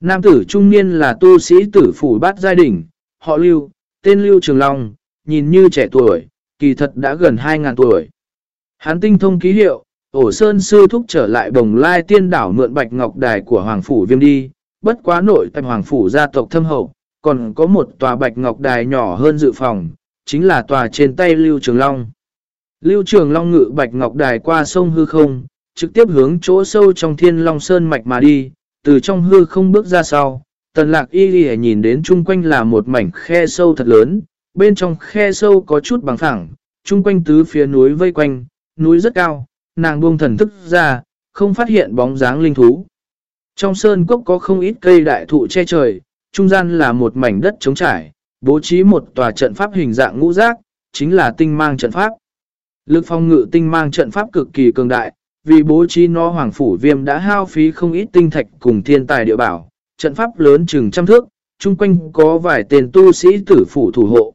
Nam tử trung niên là tu sĩ tử phủ bát giai đỉnh, họ Lưu, tên Lưu Trường Long, nhìn như trẻ tuổi, kỳ thật đã gần 2.000 tuổi. Hắn tinh thông ký hiệu, ổ sơn sư thúc trở lại đồng lai tiên đảo mượn bạch ngọc đài của Hoàng Phủ Viêm đi, bất quá nội tại Hoàng Phủ gia tộc thâm hậu, còn có một tòa bạch ngọc đài nhỏ hơn dự phòng, chính là tòa trên tay Lưu Trường Long. Lưu Trường Long ngự bạch ngọc đài qua sông hư không, trực tiếp hướng chỗ sâu trong thiên long sơn mạch mà đi, từ trong hư không bước ra sau. Tần lạc y ghi nhìn đến chung quanh là một mảnh khe sâu thật lớn, bên trong khe sâu có chút bằng phẳng, chung quanh tứ phía núi vây quanh, núi rất cao, nàng buông thần thức ra, không phát hiện bóng dáng linh thú. Trong sơn cốc có không ít cây đại thụ che trời, trung gian là một mảnh đất trống trải, bố trí một tòa trận pháp hình dạng ngũ giác, chính là tinh mang trận pháp. Lực phong ngự tinh mang trận pháp cực kỳ cường đại, vì bố trí nó hoàng phủ viêm đã hao phí không ít tinh thạch cùng thiên tài địa bảo, trận pháp lớn chừng trăm thước, chung quanh có vài tên tu sĩ tử phủ thủ hộ.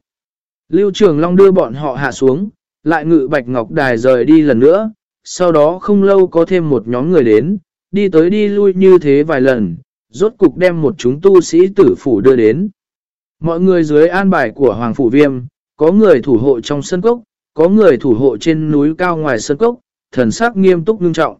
Lưu Trường Long đưa bọn họ hạ xuống, lại ngự Bạch Ngọc Đài rời đi lần nữa, sau đó không lâu có thêm một nhóm người đến, đi tới đi lui như thế vài lần, rốt cục đem một chúng tu sĩ tử phủ đưa đến. Mọi người dưới an bài của Hoàng Phủ Viêm, có người thủ hộ trong sân cốc, có người thủ hộ trên núi cao ngoài sân cốc, thần sắc nghiêm túc ngưng trọng.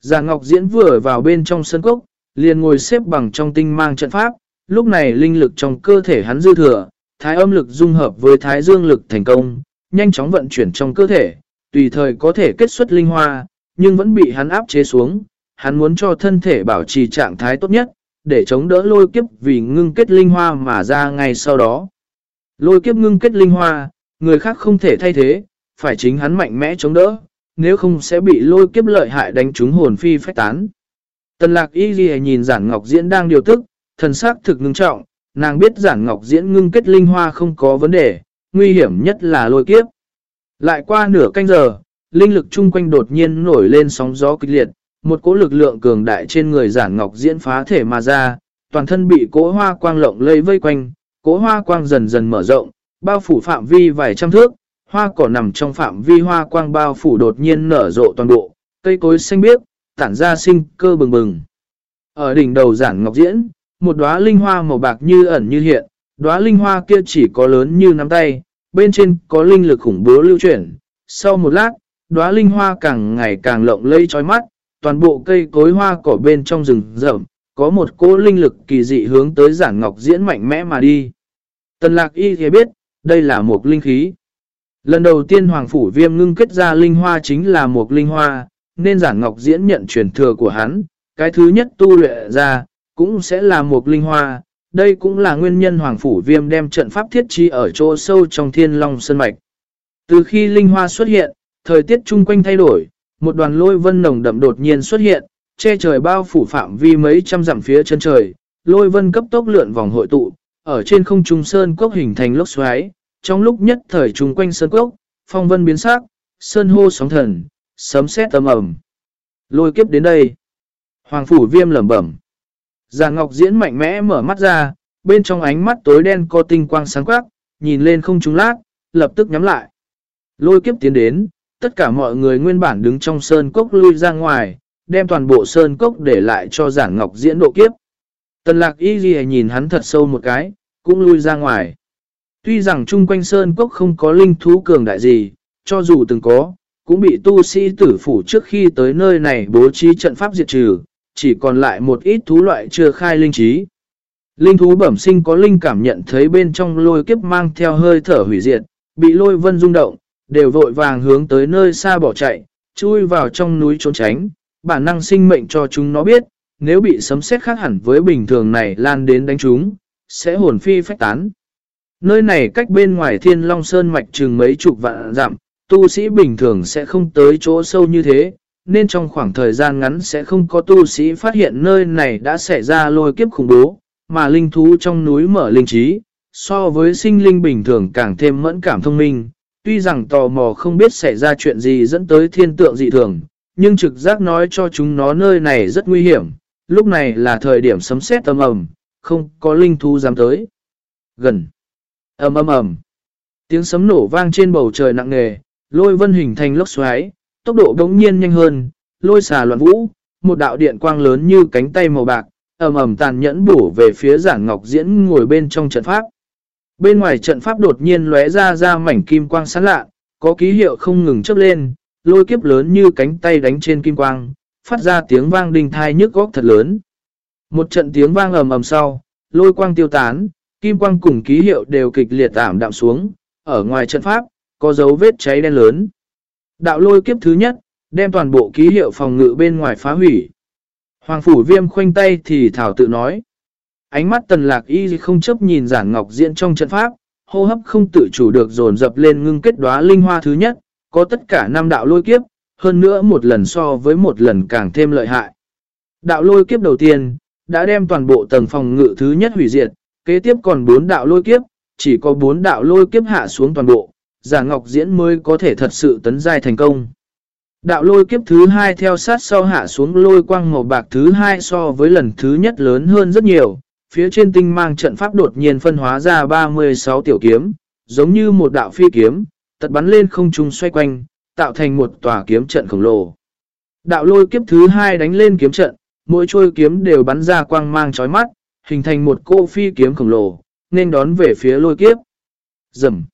Già Ngọc Diễn vừa vào bên trong sân cốc, liền ngồi xếp bằng trong tinh mang trận pháp, lúc này linh lực trong cơ thể hắn dư thừa, thái âm lực dung hợp với thái dương lực thành công, nhanh chóng vận chuyển trong cơ thể, tùy thời có thể kết xuất linh hoa, nhưng vẫn bị hắn áp chế xuống. Hắn muốn cho thân thể bảo trì trạng thái tốt nhất, để chống đỡ lôi kiếp vì ngưng kết linh hoa mà ra ngay sau đó. Lôi kiếp ngưng kết linh hoa, người khác không thể thay thế, phải chính hắn mạnh mẽ chống đỡ, nếu không sẽ bị lôi kiếp lợi hại đánh trúng hồn phi phách tán. Tần lạc y ghi nhìn giản ngọc diễn đang điều tức, thần sắc thực ngưng trọng, nàng biết giản ngọc diễn ngưng kết linh hoa không có vấn đề, nguy hiểm nhất là lôi kiếp. Lại qua nửa canh giờ, linh lực chung quanh đột nhiên nổi lên sóng gió kịch liệt, một cỗ lực lượng cường đại trên người giản ngọc diễn phá thể mà ra, toàn thân bị cỗ hoa quang lộng lây vây quanh, cỗ hoa quang dần dần mở rộng, bao phủ phạm vi vài trăm thước, hoa cỏ nằm trong phạm vi hoa quang bao phủ đột nhiên nở rộ toàn bộ, cây cối xanh biếc, tản ra sinh cơ bừng bừng. Ở đỉnh đầu giản ngọc diễn, một đóa linh hoa màu bạc như ẩn như hiện, đóa linh hoa kia chỉ có lớn như nắm tay, bên trên có linh lực khủng bố lưu chuyển. Sau một lát, đóa linh hoa càng ngày càng lộng lây chói mắt, toàn bộ cây cối hoa cỏ bên trong rừng rậm, có một cỗ linh lực kỳ dị hướng tới giản ngọc diễn mạnh mẽ mà đi. Tần lạc y thì biết, đây là một linh khí. Lần đầu tiên Hoàng Phủ Viêm ngưng kết ra linh hoa chính là một linh hoa, nên giản ngọc diễn nhận truyền thừa của hắn. Cái thứ nhất tu luyện ra, cũng sẽ là một linh hoa. Đây cũng là nguyên nhân Hoàng Phủ Viêm đem trận pháp thiết chi ở chỗ sâu trong thiên long sơn mạch. Từ khi linh hoa xuất hiện, thời tiết chung quanh thay đổi, một đoàn lôi vân nồng đậm đột nhiên xuất hiện, che trời bao phủ phạm vi mấy trăm dặm phía chân trời, lôi vân cấp tốc lượn vòng hội tụ, ở trên không trung sơn cốc hình thành lốc xoáy, trong lúc nhất thời trùng quanh sơn cốc, phong vân biến sắc, sơn hô sóng thần, sấm sét tầm ẩm. Lôi kiếp đến đây. Hoàng phủ viêm lẩm bẩm. Già Ngọc Diễn mạnh mẽ mở mắt ra, bên trong ánh mắt tối đen có tinh quang sáng quắc, nhìn lên không trúng lát, lập tức nhắm lại. Lôi kiếp tiến đến, tất cả mọi người nguyên bản đứng trong sơn cốc lui ra ngoài, đem toàn bộ sơn cốc để lại cho giản ngọc diễn độ kiếp. Tần lạc y ghi nhìn hắn thật sâu một cái, cũng lui ra ngoài. Tuy rằng chung quanh sơn cốc không có linh thú cường đại gì, cho dù từng có, cũng bị tu sĩ tử phủ trước khi tới nơi này bố trí trận pháp diệt trừ, chỉ còn lại một ít thú loại chưa khai linh trí. Linh thú bẩm sinh có linh cảm nhận thấy bên trong lôi kiếp mang theo hơi thở hủy diệt, bị lôi vân rung động, đều vội vàng hướng tới nơi xa bỏ chạy, chui vào trong núi trốn tránh, bản năng sinh mệnh cho chúng nó biết, nếu bị sấm sét khác hẳn với bình thường này lan đến đánh chúng, sẽ hồn phi phách tán. Nơi này cách bên ngoài thiên long sơn mạch chừng mấy chục vạn dặm, tu sĩ bình thường sẽ không tới chỗ sâu như thế, nên trong khoảng thời gian ngắn sẽ không có tu sĩ phát hiện nơi này đã xảy ra lôi kiếp khủng bố, mà linh thú trong núi mở linh trí, so với sinh linh bình thường càng thêm mẫn cảm thông minh. Tuy rằng tò mò không biết xảy ra chuyện gì dẫn tới thiên tượng dị thường, nhưng trực giác nói cho chúng nó nơi này rất nguy hiểm, lúc này là thời điểm sấm sét âm ầm, không có linh thú dám tới. Gần ầm ầm ầm Tiếng sấm nổ vang trên bầu trời nặng nề, lôi vân hình thành lốc xoáy, tốc độ đống nhiên nhanh hơn, lôi xà loạn vũ, một đạo điện quang lớn như cánh tay màu bạc, ầm ầm tàn nhẫn bổ về phía giản ngọc diễn ngồi bên trong trận pháp. Bên ngoài trận pháp đột nhiên lóe ra ra mảnh kim quang sáng lạ, có ký hiệu không ngừng chớp lên, lôi kiếp lớn như cánh tay đánh trên kim quang, phát ra tiếng vang đinh thai nhức góc thật lớn. Một trận tiếng vang ầm ầm sau, lôi quang tiêu tán, kim quang cùng ký hiệu đều kịch liệt ảm đạm xuống, ở ngoài trận pháp, có dấu vết cháy đen lớn. Đạo lôi kiếp thứ nhất, đem toàn bộ ký hiệu phòng ngự bên ngoài phá hủy. Hoàng phủ viêm khoanh tay thì thảo tự nói. Ánh mắt tần lạc y không chấp nhìn giản ngọc diễn trong trận pháp, hô hấp không tự chủ được dồn dập lên ngưng kết đóa linh hoa thứ nhất, có tất cả năm đạo lôi kiếp, hơn nữa một lần so với một lần càng thêm lợi hại. Đạo lôi kiếp đầu tiên, đã đem toàn bộ tầng phòng ngự thứ nhất hủy diệt, kế tiếp còn bốn đạo lôi kiếp, chỉ có bốn đạo lôi kiếp hạ xuống toàn bộ, giả ngọc diễn mới có thể thật sự tấn giai thành công. Đạo lôi kiếp thứ hai theo sát sau hạ xuống lôi quang màu bạc thứ hai so với lần thứ nhất lớn hơn rất nhiều, phía trên tinh mang trận pháp đột nhiên phân hóa ra 36 tiểu kiếm, giống như một đạo phi kiếm, tật bắn lên không trung xoay quanh, tạo thành một tòa kiếm trận khổng lồ. Đạo lôi kiếp thứ hai đánh lên kiếm trận, mỗi trôi kiếm đều bắn ra quang mang chói mắt, hình thành một cô phi kiếm khổng lồ, nên đón về phía lôi kiếp. Dầm.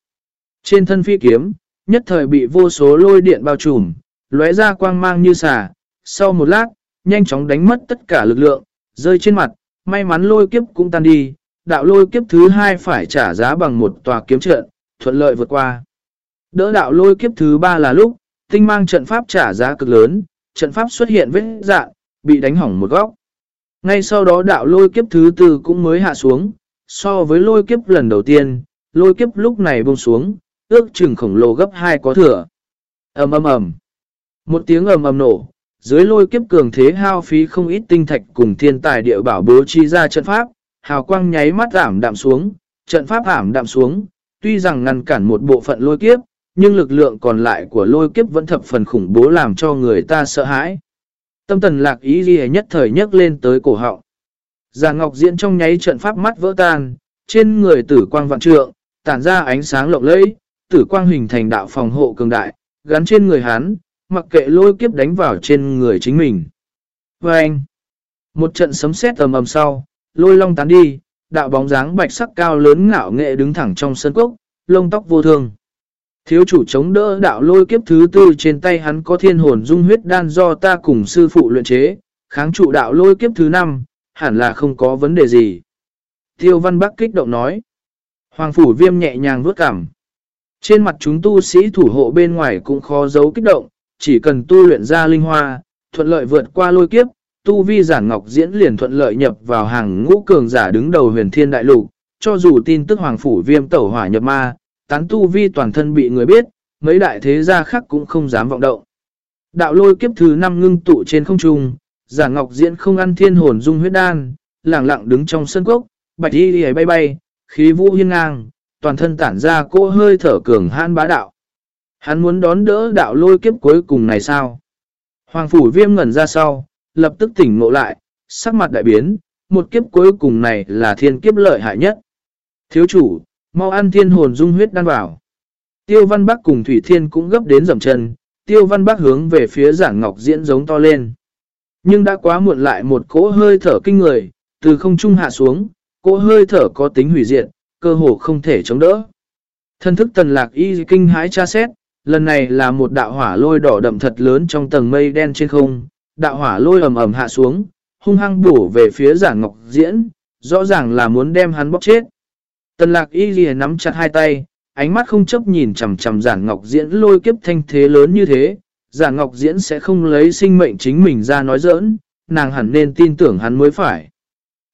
Trên thân phi kiếm, nhất thời bị vô số lôi điện bao trùm, lóe ra quang mang như xà. Sau một lát, nhanh chóng đánh mất tất cả lực lượng, rơi trên mặt, may mắn lôi kiếp cũng tan đi. Đạo lôi kiếp thứ hai phải trả giá bằng một tòa kiếm trận, thuận lợi vượt qua. Đỡ đạo lôi kiếp thứ ba là lúc, tinh mang trận pháp trả giá cực lớn, trận pháp xuất hiện vết dạng, bị đánh hỏng một góc. Ngay sau đó đạo lôi kiếp thứ tư cũng mới hạ xuống, so với lôi kiếp lần đầu tiên, lôi kiếp lúc này buông xuống, ước chừng khổng lồ gấp hai có thừa. ầm ầm ầm Một tiếng ầm ầm nổ, dưới lôi kiếp cường thế hao phí không ít tinh thạch cùng thiên tài địa bảo bố trí ra trận pháp, hào quang nháy mắt ảm đạm xuống, trận pháp ảm đạm xuống, tuy rằng ngăn cản một bộ phận lôi kiếp, nhưng lực lượng còn lại của lôi kiếp vẫn thập phần khủng bố làm cho người ta sợ hãi. Tâm tần lạc ý ghi nhất thời nhấc lên tới cổ họng. Già Ngọc Diễn trong nháy trận pháp mắt vỡ tan, trên người tử quang vạn trượng, tản ra ánh sáng lộng lẫy, tử quang hình thành đạo phòng hộ cường đại, gắn trên người hắn, mặc kệ lôi kiếp đánh vào trên người chính mình. Và anh, một trận sấm sét ầm ầm sau, lôi long tán đi, đạo bóng dáng bạch sắc cao lớn ngạo nghệ đứng thẳng trong sân cốc, lông tóc vô thương. Thiếu chủ chống đỡ đạo lôi kiếp thứ tư trên tay hắn có thiên hồn dung huyết đan do ta cùng sư phụ luyện chế, kháng trụ đạo lôi kiếp thứ năm, hẳn là không có vấn đề gì. Tiêu văn bắc kích động nói. Hoàng phủ viêm nhẹ nhàng vướt cảm. Trên mặt chúng tu sĩ thủ hộ bên ngoài cũng khó giấu kích động, chỉ cần tu luyện ra linh hoa, thuận lợi vượt qua lôi kiếp, tu vi giản ngọc diễn liền thuận lợi nhập vào hàng ngũ cường giả đứng đầu huyền thiên đại lục, cho dù tin tức hoàng phủ viêm tẩu hỏa nhập ma, tán tu vi toàn thân bị người biết, mấy đại thế gia khác cũng không dám vọng động. Đạo lôi kiếp thứ 5 ngưng tụ trên không trung, giả ngọc diễn không ăn thiên hồn dung huyết đan, lặng lặng đứng trong sân cốc, bạch y đi bay bay, khí vũ hiên ngang, toàn thân tản ra cô hơi thở cường hãn bá đạo. Hắn muốn đón đỡ đạo lôi kiếp cuối cùng này sao? Hoàng phủ viêm ngẩn ra sau, lập tức tỉnh ngộ lại, sắc mặt đại biến, một kiếp cuối cùng này là thiên kiếp lợi hại nhất. Thiếu chủ, mau ăn thiên hồn dung huyết đan vào. Tiêu văn bắc cùng Thủy Thiên cũng gấp đến dầm chân, tiêu văn bắc hướng về phía giảng ngọc diễn giống to lên. Nhưng đã quá muộn lại một cỗ hơi thở kinh người, từ không trung hạ xuống, cỗ hơi thở có tính hủy diệt, cơ hồ không thể chống đỡ. Thân thức tần lạc y kinh hãi tra xét, lần này là một đạo hỏa lôi đỏ đậm thật lớn trong tầng mây đen trên không, đạo hỏa lôi ầm ầm hạ xuống, hung hăng bổ về phía giảng ngọc diễn, rõ ràng là muốn đem hắn bóc chết. Tần lạc y ghi nắm chặt hai tay, ánh mắt không chấp nhìn chầm chầm giản ngọc diễn lôi kiếp thanh thế lớn như thế. Giản ngọc diễn sẽ không lấy sinh mệnh chính mình ra nói giỡn, nàng hẳn nên tin tưởng hắn mới phải.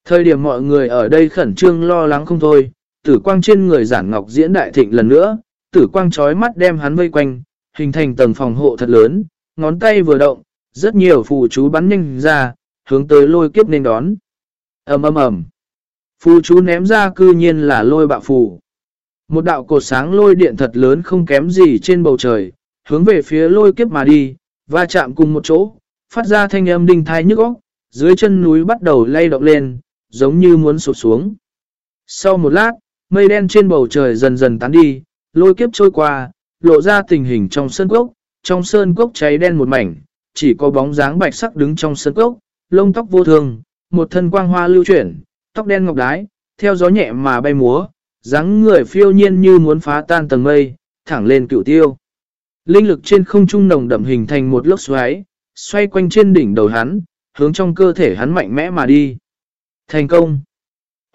Thời điểm mọi người ở đây khẩn trương lo lắng không thôi, tử quang trên người giản ngọc diễn đại thịnh lần nữa, tử quang chói mắt đem hắn vây quanh, hình thành tầng phòng hộ thật lớn, ngón tay vừa động, rất nhiều phù chú bắn nhanh ra, hướng tới lôi kiếp nên đón. ầm ầm ầm Phù chú ném ra cư nhiên là lôi bạo phù. Một đạo cột sáng lôi điện thật lớn không kém gì trên bầu trời, hướng về phía lôi kiếp mà đi, va chạm cùng một chỗ, phát ra thanh âm đinh thai nhức óc, dưới chân núi bắt đầu lay động lên, giống như muốn sụp xuống. Sau một lát, mây đen trên bầu trời dần dần tán đi, lôi kiếp trôi qua, lộ ra tình hình trong sơn cốc, trong sơn cốc cháy đen một mảnh, chỉ có bóng dáng bạch sắc đứng trong sơn cốc, lông tóc vô thường, một thân quang hoa lưu chuyển, tóc đen ngọc đái, theo gió nhẹ mà bay múa, dáng người phiêu nhiên như muốn phá tan tầng mây, thẳng lên cựu tiêu. Linh lực trên không trung nồng đậm hình thành một lốc xoáy, xoay quanh trên đỉnh đầu hắn, hướng trong cơ thể hắn mạnh mẽ mà đi. Thành công!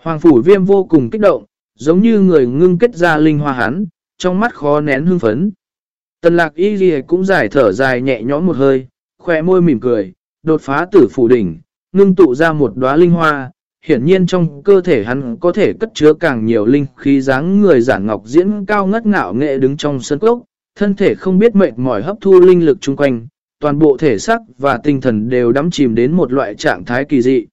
Hoàng phủ viêm vô cùng kích động, giống như người ngưng kết ra linh hoa hắn, trong mắt khó nén hưng phấn. Tần lạc y ghi cũng giải thở dài nhẹ nhõm một hơi, khỏe môi mỉm cười, đột phá tử phủ đỉnh, ngưng tụ ra một đóa linh hoa. Hiển nhiên trong cơ thể hắn có thể cất chứa càng nhiều linh khí dáng người giản ngọc diễn cao ngất ngạo nghệ đứng trong sân cốc, thân thể không biết mệt mỏi hấp thu linh lực chung quanh, toàn bộ thể xác và tinh thần đều đắm chìm đến một loại trạng thái kỳ dị.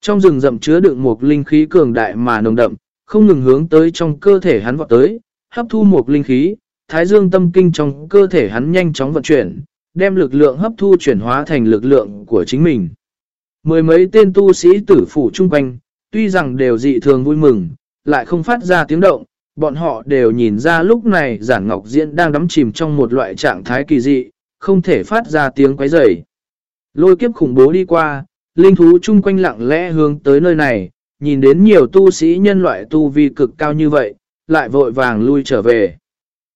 Trong rừng rậm chứa đựng một linh khí cường đại mà nồng đậm, không ngừng hướng tới trong cơ thể hắn vọt tới, hấp thu một linh khí, thái dương tâm kinh trong cơ thể hắn nhanh chóng vận chuyển, đem lực lượng hấp thu chuyển hóa thành lực lượng của chính mình. Mười mấy tên tu sĩ tử phủ chung quanh, tuy rằng đều dị thường vui mừng, lại không phát ra tiếng động, bọn họ đều nhìn ra lúc này giản ngọc diễn đang đắm chìm trong một loại trạng thái kỳ dị, không thể phát ra tiếng quấy rầy. Lôi kiếp khủng bố đi qua, linh thú chung quanh lặng lẽ hướng tới nơi này, nhìn đến nhiều tu sĩ nhân loại tu vi cực cao như vậy, lại vội vàng lui trở về.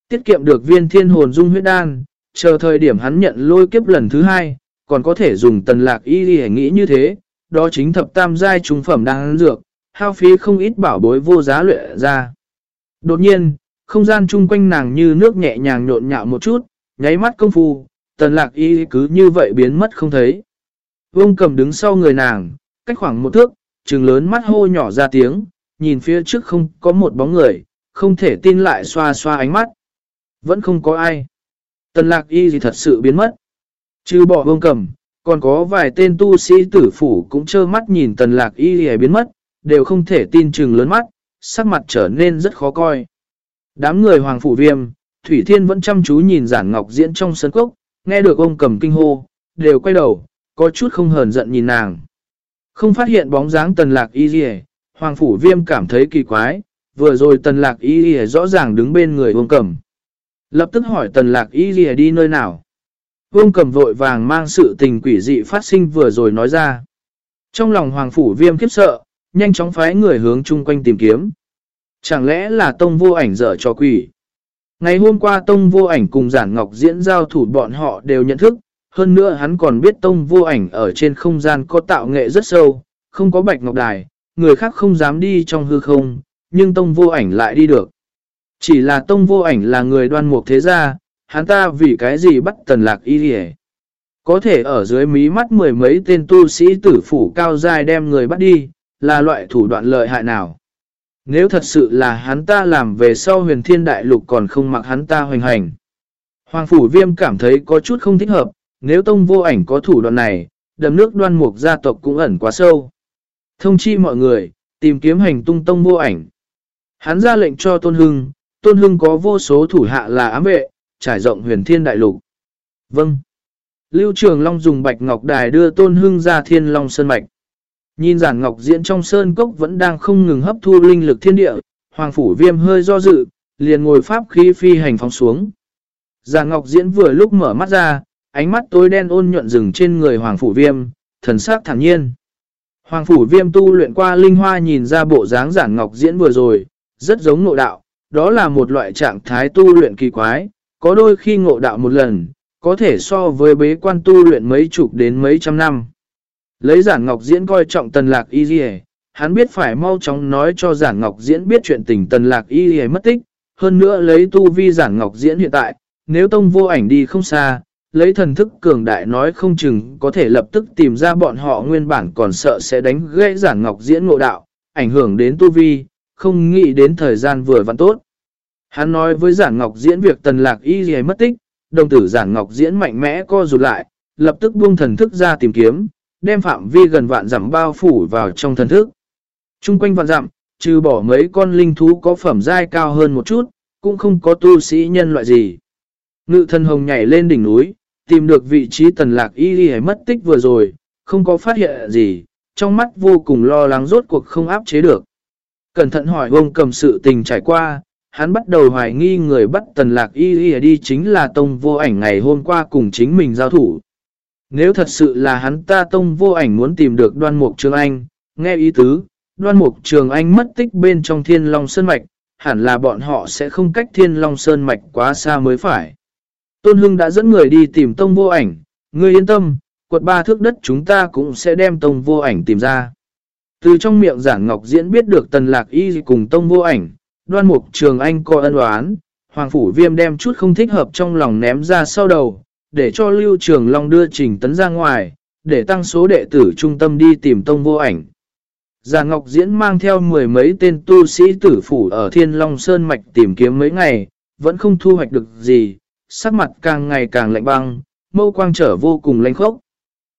Tiết kiệm được viên thiên hồn dung huyết đan, chờ thời điểm hắn nhận lôi kiếp lần thứ hai, còn có thể dùng tần lạc y đi nghĩ như thế, đó chính thập tam giai trung phẩm đang dược, hao phí không ít bảo bối vô giá luyện ra. Đột nhiên, không gian chung quanh nàng như nước nhẹ nhàng nhộn nhạo một chút, nháy mắt công phu, tần lạc y cứ như vậy biến mất không thấy. Vương cầm đứng sau người nàng, cách khoảng một thước, trừng lớn mắt hô nhỏ ra tiếng, nhìn phía trước không có một bóng người, không thể tin lại xoa xoa ánh mắt. Vẫn không có ai. Tần lạc y gì thật sự biến mất. Chứ bỏ vương cầm, còn có vài tên tu sĩ tử phủ cũng trơ mắt nhìn tần lạc y hề biến mất, đều không thể tin chừng lớn mắt, sắc mặt trở nên rất khó coi. Đám người hoàng phủ viêm, Thủy Thiên vẫn chăm chú nhìn giản ngọc diễn trong sân cốc, nghe được ông cầm kinh hô, đều quay đầu, có chút không hờn giận nhìn nàng. Không phát hiện bóng dáng tần lạc y hề, Hoàng phủ viêm cảm thấy kỳ quái, vừa rồi tần lạc y hề rõ ràng đứng bên người ông cầm. Lập tức hỏi tần lạc y hề đi nơi nào. Vương cầm vội vàng mang sự tình quỷ dị phát sinh vừa rồi nói ra. Trong lòng hoàng phủ viêm khiếp sợ, nhanh chóng phái người hướng chung quanh tìm kiếm. Chẳng lẽ là tông vô ảnh dở cho quỷ? Ngày hôm qua tông vô ảnh cùng giản ngọc diễn giao thủ bọn họ đều nhận thức, hơn nữa hắn còn biết tông vô ảnh ở trên không gian có tạo nghệ rất sâu, không có bạch ngọc đài, người khác không dám đi trong hư không, nhưng tông vô ảnh lại đi được. Chỉ là tông vô ảnh là người đoan mục thế gia, hắn ta vì cái gì bắt tần lạc y hề. Có thể ở dưới mí mắt mười mấy tên tu sĩ tử phủ cao dài đem người bắt đi, là loại thủ đoạn lợi hại nào. Nếu thật sự là hắn ta làm về sau huyền thiên đại lục còn không mặc hắn ta hoành hành. Hoàng phủ viêm cảm thấy có chút không thích hợp, nếu tông vô ảnh có thủ đoạn này, đầm nước đoan mục gia tộc cũng ẩn quá sâu. Thông chi mọi người, tìm kiếm hành tung tông vô ảnh. Hắn ra lệnh cho Tôn Hưng, Tôn Hưng có vô số thủ hạ là ám vệ, trải rộng huyền thiên đại lục. Vâng. Lưu Trường Long dùng bạch ngọc đài đưa Tôn Hưng ra thiên long sơn mạch. Nhìn giản ngọc diễn trong sơn cốc vẫn đang không ngừng hấp thu linh lực thiên địa, Hoàng Phủ Viêm hơi do dự, liền ngồi pháp khí phi hành phóng xuống. Giản ngọc diễn vừa lúc mở mắt ra, ánh mắt tối đen ôn nhuận rừng trên người Hoàng Phủ Viêm, thần sắc thản nhiên. Hoàng Phủ Viêm tu luyện qua linh hoa nhìn ra bộ dáng giản ngọc diễn vừa rồi, rất giống nội đạo, đó là một loại trạng thái tu luyện kỳ quái, có đôi khi ngộ đạo một lần, có thể so với bế quan tu luyện mấy chục đến mấy trăm năm. Lấy giản ngọc diễn coi trọng tần lạc y dì hắn biết phải mau chóng nói cho giản ngọc diễn biết chuyện tình tần lạc y dì mất tích, hơn nữa lấy tu vi giản ngọc diễn hiện tại, nếu tông vô ảnh đi không xa, lấy thần thức cường đại nói không chừng có thể lập tức tìm ra bọn họ nguyên bản còn sợ sẽ đánh gãy giản ngọc diễn ngộ đạo, ảnh hưởng đến tu vi, không nghĩ đến thời gian vừa vặn tốt. Hắn nói với giản ngọc diễn việc tần lạc y gì mất tích, đồng tử giản ngọc diễn mạnh mẽ co rụt lại, lập tức buông thần thức ra tìm kiếm, đem phạm vi gần vạn dặm bao phủ vào trong thần thức. Trung quanh vạn dặm, trừ bỏ mấy con linh thú có phẩm giai cao hơn một chút, cũng không có tu sĩ nhân loại gì. Ngự thần hồng nhảy lên đỉnh núi, tìm được vị trí tần lạc y đi mất tích vừa rồi, không có phát hiện gì, trong mắt vô cùng lo lắng rốt cuộc không áp chế được. Cẩn thận hỏi ông cầm sự tình trải qua, hắn bắt đầu hoài nghi người bắt tần lạc y đi đi chính là tông vô ảnh ngày hôm qua cùng chính mình giao thủ. Nếu thật sự là hắn ta tông vô ảnh muốn tìm được đoan mục trường anh, nghe ý tứ, đoan mục trường anh mất tích bên trong thiên long sơn mạch, hẳn là bọn họ sẽ không cách thiên long sơn mạch quá xa mới phải. Tôn Hưng đã dẫn người đi tìm tông vô ảnh, ngươi yên tâm, quật ba thước đất chúng ta cũng sẽ đem tông vô ảnh tìm ra. Từ trong miệng giản ngọc diễn biết được tần lạc y cùng tông vô ảnh, đoan mục trường anh coi ân oán, hoàng phủ viêm đem chút không thích hợp trong lòng ném ra sau đầu, để cho lưu trường long đưa trình tấn ra ngoài, để tăng số đệ tử trung tâm đi tìm tông vô ảnh. Già Ngọc Diễn mang theo mười mấy tên tu sĩ tử phủ ở Thiên Long Sơn Mạch tìm kiếm mấy ngày, vẫn không thu hoạch được gì, sắc mặt càng ngày càng lạnh băng, mâu quang trở vô cùng lãnh khốc.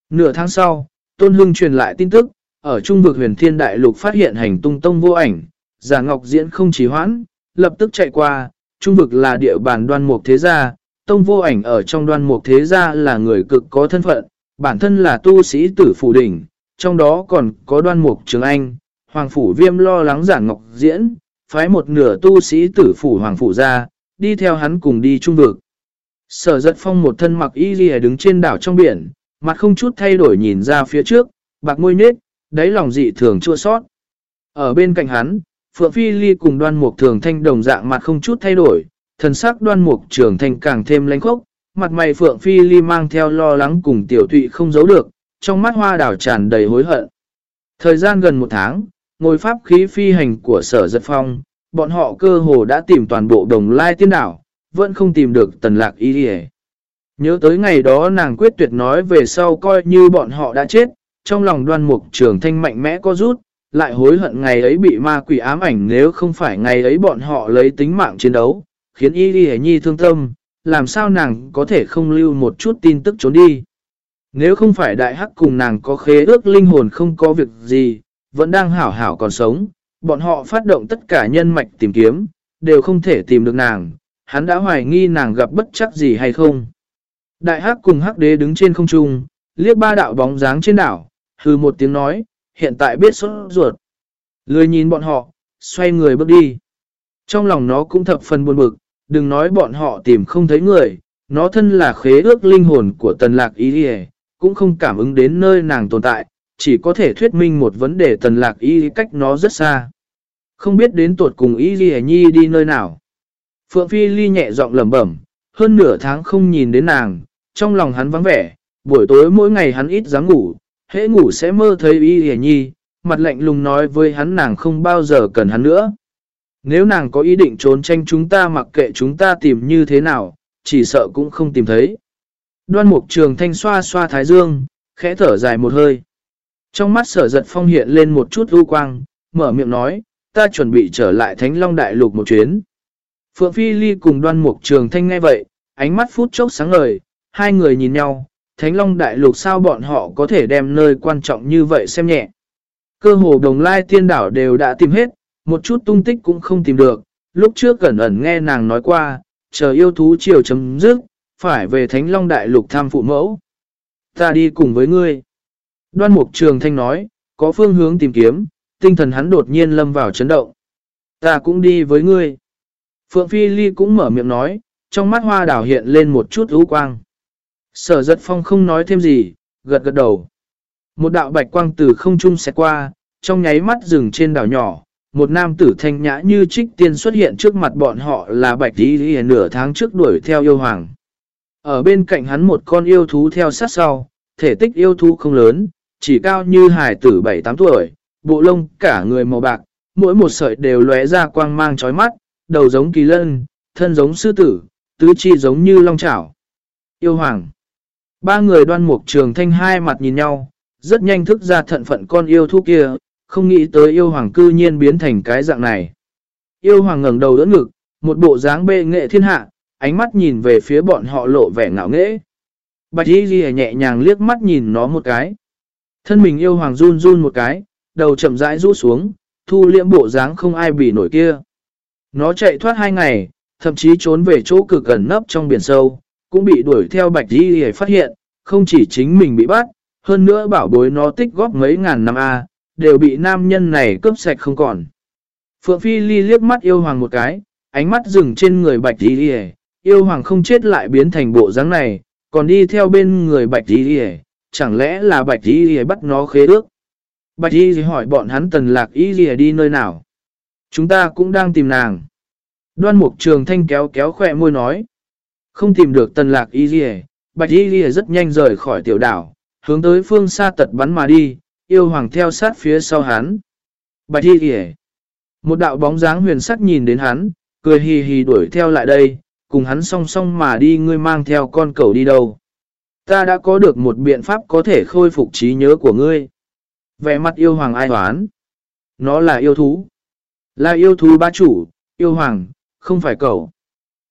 Nửa tháng sau, Tôn Hưng truyền lại tin tức, ở trung vực huyền thiên đại lục phát hiện hành tung tông vô ảnh, giả ngọc diễn không trì hoãn, lập tức chạy qua, trung vực là địa bàn đoan mục thế gia, tông vô ảnh ở trong đoan mục thế gia là người cực có thân phận, bản thân là tu sĩ tử phủ đỉnh, trong đó còn có đoan mục trường anh, hoàng phủ viêm lo lắng giả ngọc diễn, phái một nửa tu sĩ tử phủ hoàng phủ ra, đi theo hắn cùng đi trung vực. Sở giật phong một thân mặc y ghi đứng trên đảo trong biển, mặt không chút thay đổi nhìn ra phía trước, bạc môi nết, đáy lòng dị thường chua sót. Ở bên cạnh hắn, Phượng Phi Ly cùng đoan mục thường thanh đồng dạng mặt không chút thay đổi, thần sắc đoan mục trường thanh càng thêm lánh khốc, mặt mày Phượng Phi Ly mang theo lo lắng cùng tiểu thụy không giấu được, trong mắt hoa đảo tràn đầy hối hận. Thời gian gần một tháng, ngồi pháp khí phi hành của sở giật phong, bọn họ cơ hồ đã tìm toàn bộ đồng lai tiên đảo, vẫn không tìm được tần lạc y đi Nhớ tới ngày đó nàng quyết tuyệt nói về sau coi như bọn họ đã chết, trong lòng đoan mục trường thanh mạnh mẽ có rút, lại hối hận ngày ấy bị ma quỷ ám ảnh nếu không phải ngày ấy bọn họ lấy tính mạng chiến đấu, khiến y Y nhi thương tâm, làm sao nàng có thể không lưu một chút tin tức trốn đi. Nếu không phải đại hắc cùng nàng có khế ước linh hồn không có việc gì, vẫn đang hảo hảo còn sống, bọn họ phát động tất cả nhân mạch tìm kiếm, đều không thể tìm được nàng, hắn đã hoài nghi nàng gặp bất chắc gì hay không. Đại hắc cùng hắc đế đứng trên không trung, liếc ba đạo bóng dáng trên đảo, hư một tiếng nói, hiện tại biết sốt ruột. Lười nhìn bọn họ, xoay người bước đi. Trong lòng nó cũng thập phần buồn bực, đừng nói bọn họ tìm không thấy người, nó thân là khế ước linh hồn của tần lạc ý đi cũng không cảm ứng đến nơi nàng tồn tại, chỉ có thể thuyết minh một vấn đề tần lạc ý cách nó rất xa. Không biết đến tuột cùng ý ghi nhi đi nơi nào. Phượng Phi Ly nhẹ giọng lẩm bẩm, hơn nửa tháng không nhìn đến nàng, trong lòng hắn vắng vẻ, buổi tối mỗi ngày hắn ít dám ngủ, hễ ngủ sẽ mơ thấy y hề nhi, mặt lạnh lùng nói với hắn nàng không bao giờ cần hắn nữa. Nếu nàng có ý định trốn tranh chúng ta mặc kệ chúng ta tìm như thế nào, chỉ sợ cũng không tìm thấy. Đoan mục trường thanh xoa xoa thái dương, khẽ thở dài một hơi. Trong mắt sở giật phong hiện lên một chút ưu quang, mở miệng nói, ta chuẩn bị trở lại Thánh Long Đại Lục một chuyến. Phượng Phi Ly cùng đoan mục trường thanh nghe vậy, ánh mắt phút chốc sáng ngời, hai người nhìn nhau, Thánh Long Đại Lục sao bọn họ có thể đem nơi quan trọng như vậy xem nhẹ. Cơ hồ đồng lai tiên đảo đều đã tìm hết, một chút tung tích cũng không tìm được, lúc trước gần ẩn nghe nàng nói qua, chờ yêu thú chiều chấm dứt, phải về Thánh Long Đại Lục tham phụ mẫu. Ta đi cùng với ngươi. Đoan Mục Trường Thanh nói, có phương hướng tìm kiếm, tinh thần hắn đột nhiên lâm vào chấn động. Ta cũng đi với ngươi. Phượng Phi Ly cũng mở miệng nói, trong mắt hoa đảo hiện lên một chút ưu quang. Sở giật phong không nói thêm gì, gật gật đầu. Một đạo bạch quang từ không trung sẽ qua, trong nháy mắt dừng trên đảo nhỏ, một nam tử thanh nhã như trích tiên xuất hiện trước mặt bọn họ là bạch tí nửa tháng trước đuổi theo yêu hoàng. Ở bên cạnh hắn một con yêu thú theo sát sau, thể tích yêu thú không lớn, chỉ cao như hải tử 7-8 tuổi, bộ lông cả người màu bạc, mỗi một sợi đều lóe ra quang mang chói mắt, đầu giống kỳ lân, thân giống sư tử, tứ chi giống như long chảo. Yêu hoàng. Ba người đoan mục trường thanh hai mặt nhìn nhau, rất nhanh thức ra thận phận con yêu thú kia, không nghĩ tới yêu hoàng cư nhiên biến thành cái dạng này. Yêu hoàng ngẩng đầu đỡ ngực, một bộ dáng bê nghệ thiên hạ, ánh mắt nhìn về phía bọn họ lộ vẻ ngạo nghễ. Bạch y ghi nhẹ nhàng liếc mắt nhìn nó một cái. Thân mình yêu hoàng run run một cái, đầu chậm rãi rũ xuống, thu liễm bộ dáng không ai bị nổi kia. Nó chạy thoát hai ngày, thậm chí trốn về chỗ cực gần nấp trong biển sâu, cũng bị đuổi theo bạch y để phát hiện, không chỉ chính mình bị bắt, hơn nữa bảo bối nó tích góp mấy ngàn năm A, đều bị nam nhân này cướp sạch không còn. Phượng Phi Ly liếc mắt yêu hoàng một cái, ánh mắt dừng trên người bạch y để, yêu hoàng không chết lại biến thành bộ dáng này, Còn đi theo bên người bạch đi để, chẳng lẽ là bạch đi để bắt nó khế ước. Bạch đi hỏi bọn hắn tần lạc y đi đi nơi nào. Chúng ta cũng đang tìm nàng. Đoan mục trường thanh kéo kéo khỏe môi nói. Không tìm được tần lạc y đi bạch y đi rất nhanh rời khỏi tiểu đảo, hướng tới phương xa tật bắn mà đi, yêu hoàng theo sát phía sau hắn. Bạch y đi Một đạo bóng dáng huyền sắc nhìn đến hắn, cười hì hì đuổi theo lại đây, cùng hắn song song mà đi ngươi mang theo con cầu đi đâu. Ta đã có được một biện pháp có thể khôi phục trí nhớ của ngươi. Vẻ mặt yêu hoàng ai hoán. Nó là yêu thú. Là yêu thú ba chủ, yêu hoàng, không phải cậu.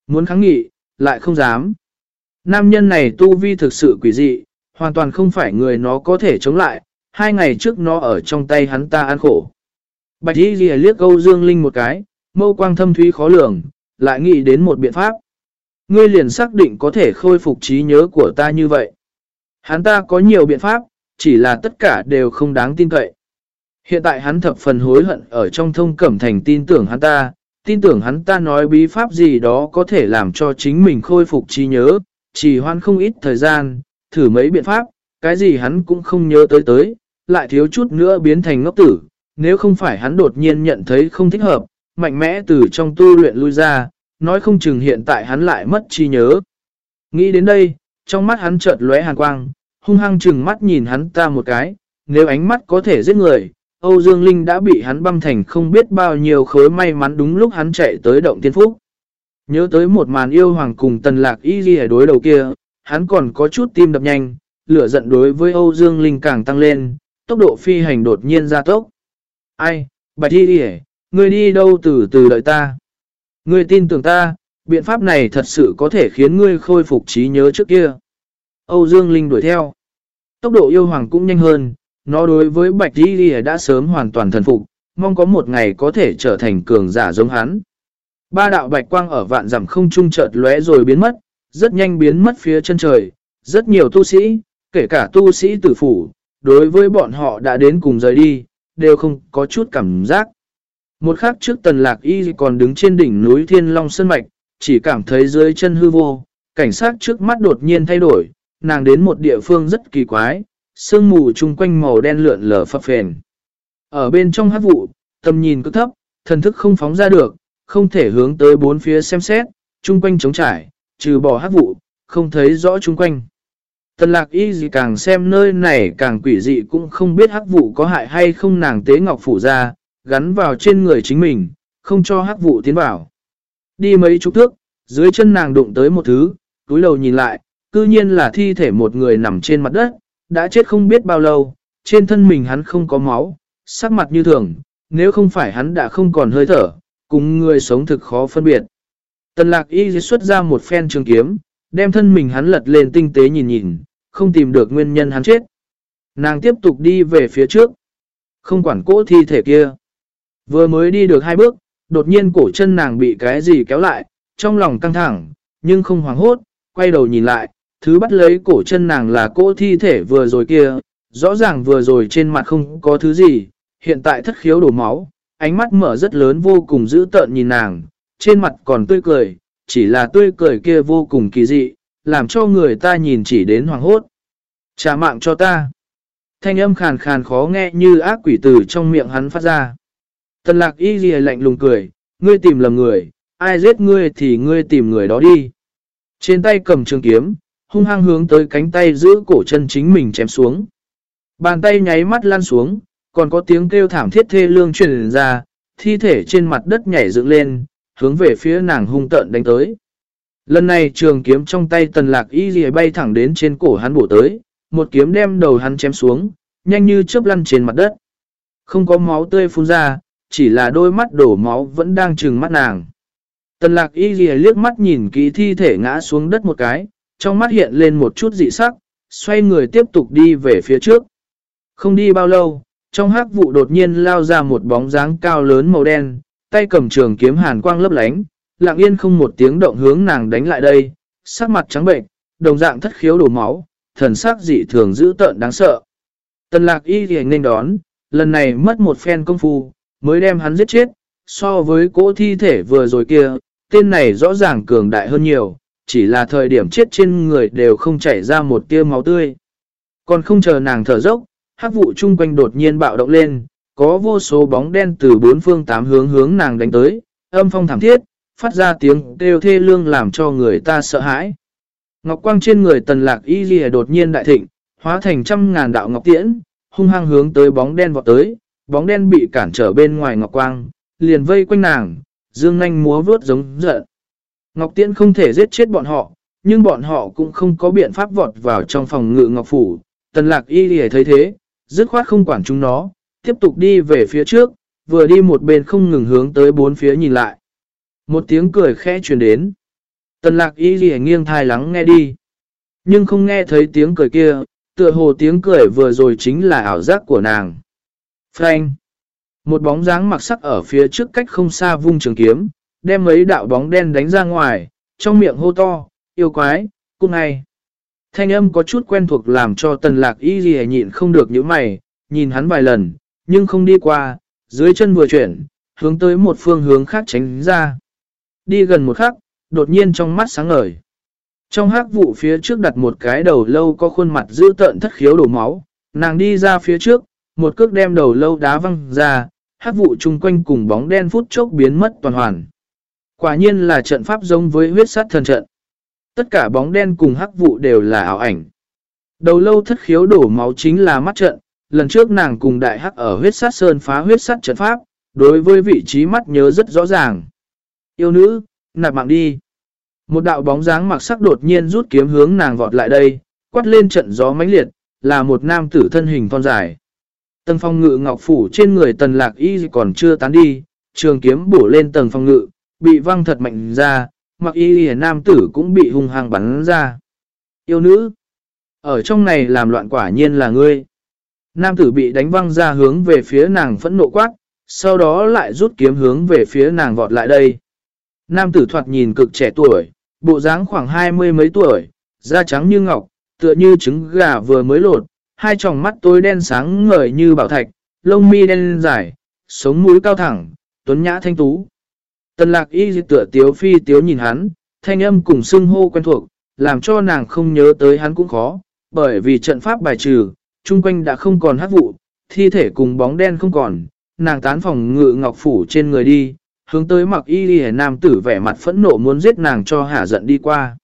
Muốn kháng nghị, lại không dám. Nam nhân này tu vi thực sự quỷ dị, hoàn toàn không phải người nó có thể chống lại. Hai ngày trước nó ở trong tay hắn ta ăn khổ. Bạch Y Ghi liếc câu Dương Linh một cái, mâu quang thâm thúy khó lường, lại nghĩ đến một biện pháp. Ngươi liền xác định có thể khôi phục trí nhớ của ta như vậy. Hắn ta có nhiều biện pháp, chỉ là tất cả đều không đáng tin cậy. Hiện tại hắn thập phần hối hận ở trong thông cẩm thành tin tưởng hắn ta, tin tưởng hắn ta nói bí pháp gì đó có thể làm cho chính mình khôi phục trí nhớ, chỉ hoan không ít thời gian, thử mấy biện pháp, cái gì hắn cũng không nhớ tới tới, lại thiếu chút nữa biến thành ngốc tử, nếu không phải hắn đột nhiên nhận thấy không thích hợp, mạnh mẽ từ trong tu luyện lui ra, nói không chừng hiện tại hắn lại mất trí nhớ. Nghĩ đến đây, trong mắt hắn chợt lóe hàn quang, hung hăng chừng mắt nhìn hắn ta một cái, nếu ánh mắt có thể giết người, Âu Dương Linh đã bị hắn băm thành không biết bao nhiêu khối may mắn đúng lúc hắn chạy tới động tiên phúc. Nhớ tới một màn yêu hoàng cùng tần lạc y ghi đối đầu kia, hắn còn có chút tim đập nhanh, lửa giận đối với Âu Dương Linh càng tăng lên, tốc độ phi hành đột nhiên ra tốc. Ai, bạch y ghi à, ngươi đi đâu từ từ đợi ta. Ngươi tin tưởng ta, biện pháp này thật sự có thể khiến ngươi khôi phục trí nhớ trước kia. Âu Dương Linh đuổi theo. Tốc độ yêu hoàng cũng nhanh hơn, nó đối với Bạch Di Ghi đã sớm hoàn toàn thần phục, mong có một ngày có thể trở thành cường giả giống hắn. Ba đạo bạch quang ở vạn giảm không trung chợt lóe rồi biến mất, rất nhanh biến mất phía chân trời. Rất nhiều tu sĩ, kể cả tu sĩ tử phủ, đối với bọn họ đã đến cùng rời đi, đều không có chút cảm giác. Một khắc trước tần lạc y còn đứng trên đỉnh núi Thiên Long Sơn Mạch, chỉ cảm thấy dưới chân hư vô, cảnh sát trước mắt đột nhiên thay đổi, nàng đến một địa phương rất kỳ quái, sương mù chung quanh màu đen lượn lờ phập phền. Ở bên trong hát vụ, tầm nhìn cứ thấp, thần thức không phóng ra được, không thể hướng tới bốn phía xem xét, chung quanh trống trải, trừ bỏ hát vụ, không thấy rõ chung quanh. Tần lạc y gì càng xem nơi này càng quỷ dị cũng không biết hắc vụ có hại hay không nàng tế ngọc phủ ra, gắn vào trên người chính mình, không cho hắc vụ tiến vào. Đi mấy chục thước, dưới chân nàng đụng tới một thứ, túi đầu nhìn lại, cư nhiên là thi thể một người nằm trên mặt đất, đã chết không biết bao lâu, trên thân mình hắn không có máu, sắc mặt như thường, nếu không phải hắn đã không còn hơi thở, cùng người sống thực khó phân biệt. Tần lạc y xuất ra một phen trường kiếm, đem thân mình hắn lật lên tinh tế nhìn nhìn, không tìm được nguyên nhân hắn chết. Nàng tiếp tục đi về phía trước, không quản cỗ thi thể kia. Vừa mới đi được hai bước, đột nhiên cổ chân nàng bị cái gì kéo lại, trong lòng căng thẳng, nhưng không hoảng hốt, quay đầu nhìn lại, thứ bắt lấy cổ chân nàng là cỗ thi thể vừa rồi kia, rõ ràng vừa rồi trên mặt không có thứ gì, hiện tại thất khiếu đổ máu, ánh mắt mở rất lớn vô cùng dữ tợn nhìn nàng, trên mặt còn tươi cười, chỉ là tươi cười kia vô cùng kỳ dị, làm cho người ta nhìn chỉ đến hoàng hốt. Trả mạng cho ta. Thanh âm khàn khàn khó nghe như ác quỷ từ trong miệng hắn phát ra. Tần lạc y ghi lạnh lùng cười, ngươi tìm lầm người, ai giết ngươi thì ngươi tìm người đó đi. Trên tay cầm trường kiếm, hung hăng hướng tới cánh tay giữ cổ chân chính mình chém xuống. Bàn tay nháy mắt lăn xuống, còn có tiếng kêu thảm thiết thê lương truyền ra, thi thể trên mặt đất nhảy dựng lên, hướng về phía nàng hung tợn đánh tới. Lần này trường kiếm trong tay tần lạc y dì bay thẳng đến trên cổ hắn bổ tới, một kiếm đem đầu hắn chém xuống, nhanh như chớp lăn trên mặt đất. Không có máu tươi phun ra, chỉ là đôi mắt đổ máu vẫn đang trừng mắt nàng. Tần lạc y dì liếc mắt nhìn kỹ thi thể ngã xuống đất một cái, trong mắt hiện lên một chút dị sắc, xoay người tiếp tục đi về phía trước. Không đi bao lâu, trong hắc vụ đột nhiên lao ra một bóng dáng cao lớn màu đen, tay cầm trường kiếm hàn quang lấp lánh, lặng yên không một tiếng động hướng nàng đánh lại đây, sắc mặt trắng bệnh, đồng dạng thất khiếu đổ máu, thần sắc dị thường dữ tợn đáng sợ. Tần lạc y thì nên đón, lần này mất một phen công phu, mới đem hắn giết chết, so với cỗ thi thể vừa rồi kia, tên này rõ ràng cường đại hơn nhiều, chỉ là thời điểm chết trên người đều không chảy ra một tia máu tươi. Còn không chờ nàng thở dốc, hắc vụ chung quanh đột nhiên bạo động lên, có vô số bóng đen từ bốn phương tám hướng hướng nàng đánh tới, âm phong thảm thiết, phát ra tiếng kêu thê lương làm cho người ta sợ hãi. Ngọc quang trên người tần lạc y ghi đột nhiên đại thịnh, hóa thành trăm ngàn đạo ngọc tiễn, hung hăng hướng tới bóng đen vọt tới, bóng đen bị cản trở bên ngoài ngọc quang, liền vây quanh nàng, dương nanh múa vướt giống giận. Ngọc tiễn không thể giết chết bọn họ, nhưng bọn họ cũng không có biện pháp vọt vào trong phòng ngự ngọc phủ. Tần lạc y lì thấy thế, dứt khoát không quản chúng nó, tiếp tục đi về phía trước, vừa đi một bên không ngừng hướng tới bốn phía nhìn lại. Một tiếng cười khẽ truyền đến. Tần lạc y lì nghiêng thai lắng nghe đi. Nhưng không nghe thấy tiếng cười kia, tựa hồ tiếng cười vừa rồi chính là ảo giác của nàng. Frank. Một bóng dáng mặc sắc ở phía trước cách không xa vung trường kiếm, đem mấy đạo bóng đen đánh ra ngoài, trong miệng hô to, yêu quái, cung ngay. Thanh âm có chút quen thuộc làm cho tần lạc y gì nhịn không được những mày, nhìn hắn vài lần, nhưng không đi qua, dưới chân vừa chuyển, hướng tới một phương hướng khác tránh ra. Đi gần một khắc, đột nhiên trong mắt sáng ngời. Trong hắc vụ phía trước đặt một cái đầu lâu có khuôn mặt dữ tợn thất khiếu đổ máu, nàng đi ra phía trước, một cước đem đầu lâu đá văng ra, hắc vụ chung quanh cùng bóng đen phút chốc biến mất toàn hoàn. Quả nhiên là trận pháp giống với huyết sát thần trận. Tất cả bóng đen cùng hắc vụ đều là ảo ảnh. Đầu lâu thất khiếu đổ máu chính là mắt trận, lần trước nàng cùng đại hắc ở huyết sát sơn phá huyết sát trận pháp, đối với vị trí mắt nhớ rất rõ ràng. Yêu nữ, nạp mạng đi. Một đạo bóng dáng mặc sắc đột nhiên rút kiếm hướng nàng vọt lại đây, quát lên trận gió mãnh liệt, là một nam tử thân hình thon dài. Tầng phong ngự ngọc phủ trên người tần lạc y còn chưa tán đi, trường kiếm bổ lên tầng phong ngự, bị văng thật mạnh ra, mặc y hề nam tử cũng bị hung hăng bắn ra. Yêu nữ, ở trong này làm loạn quả nhiên là ngươi. Nam tử bị đánh văng ra hướng về phía nàng phẫn nộ quát, sau đó lại rút kiếm hướng về phía nàng vọt lại đây. Nam tử thoạt nhìn cực trẻ tuổi, bộ dáng khoảng hai mươi mấy tuổi, da trắng như ngọc, tựa như trứng gà vừa mới lột, hai tròng mắt tối đen sáng ngời như bảo thạch, lông mi đen dài, sống mũi cao thẳng, tuấn nhã thanh tú. Tần lạc y tựa tiếu phi tiếu nhìn hắn, thanh âm cùng xưng hô quen thuộc, làm cho nàng không nhớ tới hắn cũng khó, bởi vì trận pháp bài trừ, chung quanh đã không còn hát vụ, thi thể cùng bóng đen không còn, nàng tán phòng ngự ngọc phủ trên người đi, hướng tới mặc y đi nam tử vẻ mặt phẫn nộ muốn giết nàng cho hả giận đi qua.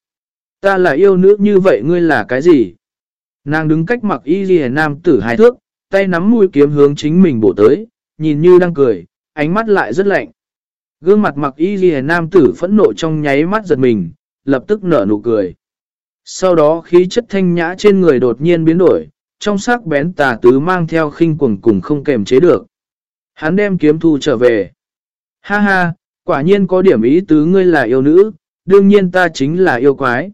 Ta là yêu nữ như vậy ngươi là cái gì? Nàng đứng cách mặc y đi nam tử hai thước, tay nắm mũi kiếm hướng chính mình bổ tới, nhìn như đang cười, ánh mắt lại rất lạnh. Gương mặt mặc y ghi nam tử phẫn nộ trong nháy mắt giật mình, lập tức nở nụ cười. Sau đó khí chất thanh nhã trên người đột nhiên biến đổi, trong sắc bén tà tứ mang theo khinh quần cùng không kềm chế được. Hắn đem kiếm thu trở về. Ha ha, quả nhiên có điểm ý tứ ngươi là yêu nữ, đương nhiên ta chính là yêu quái.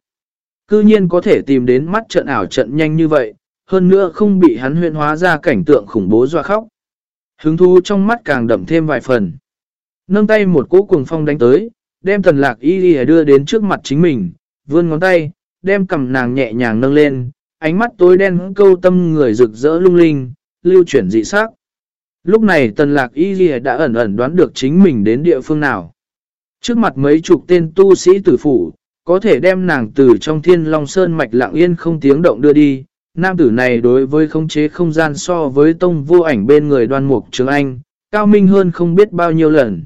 Cư nhiên có thể tìm đến mắt trận ảo trận nhanh như vậy, hơn nữa không bị hắn huyện hóa ra cảnh tượng khủng bố doa khóc. Hứng thú trong mắt càng đậm thêm vài phần. Nâng tay một cỗ cuồng phong đánh tới, đem tần lạc y đi đưa đến trước mặt chính mình, vươn ngón tay, đem cầm nàng nhẹ nhàng nâng lên, ánh mắt tối đen câu tâm người rực rỡ lung linh, lưu chuyển dị sắc. Lúc này tần lạc y đã ẩn ẩn đoán được chính mình đến địa phương nào. Trước mặt mấy chục tên tu sĩ tử phủ, có thể đem nàng từ trong thiên long sơn mạch lặng yên không tiếng động đưa đi. Nam tử này đối với khống chế không gian so với tông vô ảnh bên người đoan mục trường anh, cao minh hơn không biết bao nhiêu lần.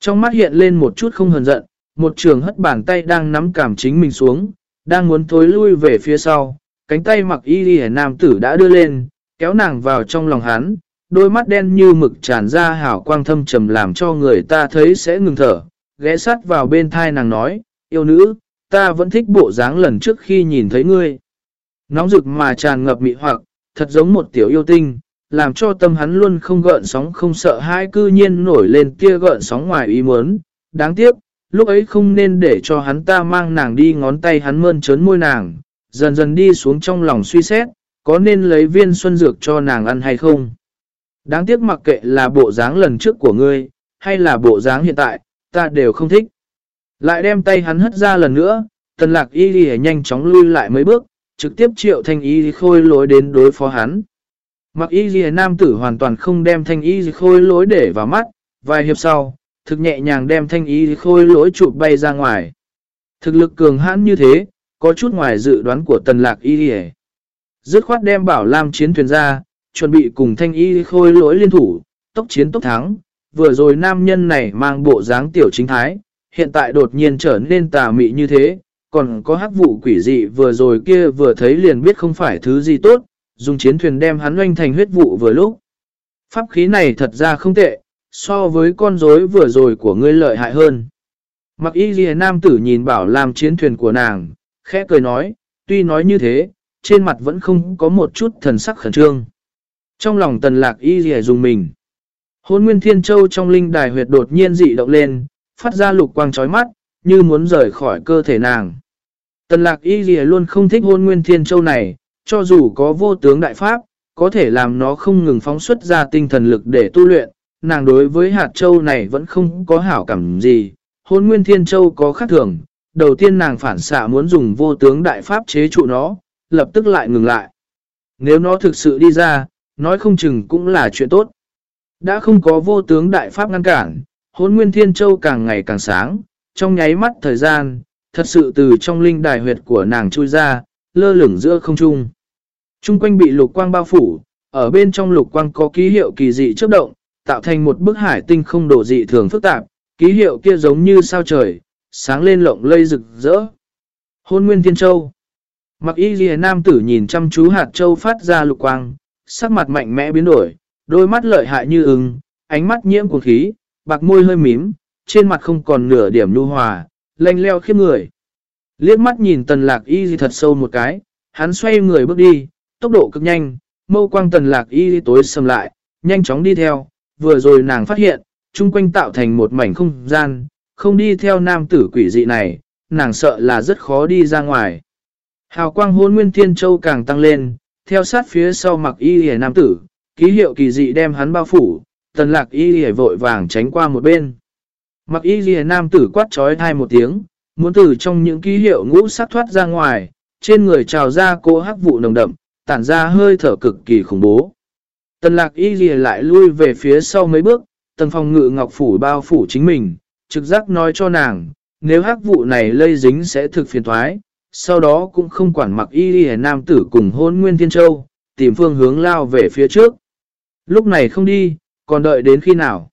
Trong mắt hiện lên một chút không hờn giận, một trường hất bàn tay đang nắm cảm chính mình xuống, đang muốn thối lui về phía sau, cánh tay mặc y đi nam tử đã đưa lên, kéo nàng vào trong lòng hắn, đôi mắt đen như mực tràn ra hảo quang thâm trầm làm cho người ta thấy sẽ ngừng thở, ghé sát vào bên thai nàng nói, yêu nữ, ta vẫn thích bộ dáng lần trước khi nhìn thấy ngươi. Nóng rực mà tràn ngập mị hoặc, thật giống một tiểu yêu tinh, làm cho tâm hắn luôn không gợn sóng không sợ hai cư nhiên nổi lên kia gợn sóng ngoài ý muốn. Đáng tiếc, lúc ấy không nên để cho hắn ta mang nàng đi ngón tay hắn mơn trớn môi nàng, dần dần đi xuống trong lòng suy xét, có nên lấy viên xuân dược cho nàng ăn hay không. Đáng tiếc mặc kệ là bộ dáng lần trước của ngươi, hay là bộ dáng hiện tại, ta đều không thích. Lại đem tay hắn hất ra lần nữa, tần lạc y đi nhanh chóng lui lại mấy bước, trực tiếp triệu thanh y khôi lối đến đối phó hắn. Mặc y ghi nam tử hoàn toàn không đem thanh y khôi lối để vào mắt, vài hiệp sau, thực nhẹ nhàng đem thanh y khôi lối chụp bay ra ngoài. Thực lực cường hãn như thế, có chút ngoài dự đoán của tần lạc y hề. Dứt khoát đem bảo lam chiến thuyền ra, chuẩn bị cùng thanh y khôi lỗi liên thủ, tốc chiến tốc thắng. Vừa rồi nam nhân này mang bộ dáng tiểu chính thái, hiện tại đột nhiên trở nên tà mị như thế, còn có hắc vụ quỷ dị vừa rồi kia vừa thấy liền biết không phải thứ gì tốt, dùng chiến thuyền đem hắn oanh thành huyết vụ vừa lúc. Pháp khí này thật ra không tệ, so với con rối vừa rồi của ngươi lợi hại hơn. Mặc y ghi nam tử nhìn bảo làm chiến thuyền của nàng, khẽ cười nói, tuy nói như thế, trên mặt vẫn không có một chút thần sắc khẩn trương. Trong lòng tần lạc y ghi dùng mình. Hôn nguyên thiên châu trong linh đài huyệt đột nhiên dị động lên, phát ra lục quang chói mắt, như muốn rời khỏi cơ thể nàng. Tần lạc y ghi luôn không thích hôn nguyên thiên châu này, cho dù có vô tướng đại pháp, có thể làm nó không ngừng phóng xuất ra tinh thần lực để tu luyện, nàng đối với hạt châu này vẫn không có hảo cảm gì. Hôn nguyên thiên châu có khác thường, đầu tiên nàng phản xạ muốn dùng vô tướng đại pháp chế trụ nó, lập tức lại ngừng lại. Nếu nó thực sự đi ra, nói không chừng cũng là chuyện tốt. Đã không có vô tướng đại pháp ngăn cản, hôn nguyên thiên châu càng ngày càng sáng, trong nháy mắt thời gian, thật sự từ trong linh đài huyệt của nàng chui ra, lơ lửng giữa không trung. Trung quanh bị lục quang bao phủ, ở bên trong lục quang có ký hiệu kỳ dị chấp động, tạo thành một bức hải tinh không đổ dị thường phức tạp, ký hiệu kia giống như sao trời, sáng lên lộng lây rực rỡ. Hôn Nguyên Thiên Châu Mặc y ghi nam tử nhìn chăm chú hạt châu phát ra lục quang, sắc mặt mạnh mẽ biến đổi, đôi mắt lợi hại như ưng, ánh mắt nhiễm cuồng khí, bạc môi hơi mím, trên mặt không còn nửa điểm nhu hòa, lanh leo khiếp người. Liếc mắt nhìn tần lạc y gì thật sâu một cái, hắn xoay người bước đi, tốc độ cực nhanh, mâu quang tần lạc y tối sầm lại, nhanh chóng đi theo, vừa rồi nàng phát hiện, chung quanh tạo thành một mảnh không gian, không đi theo nam tử quỷ dị này, nàng sợ là rất khó đi ra ngoài. Hào quang hôn nguyên thiên châu càng tăng lên, theo sát phía sau mặc y hề nam tử, ký hiệu kỳ dị đem hắn bao phủ, tần lạc y hề vội vàng tránh qua một bên. Mặc y hề nam tử quát trói thai một tiếng, muốn từ trong những ký hiệu ngũ sát thoát ra ngoài, trên người trào ra cô hắc vụ nồng đậm, tản ra hơi thở cực kỳ khủng bố. Tần lạc y ghi lại lui về phía sau mấy bước, tần phòng ngự ngọc phủ bao phủ chính mình, trực giác nói cho nàng, nếu hắc vụ này lây dính sẽ thực phiền thoái, sau đó cũng không quản mặc y ghi nam tử cùng hôn Nguyên Thiên Châu, tìm phương hướng lao về phía trước. Lúc này không đi, còn đợi đến khi nào?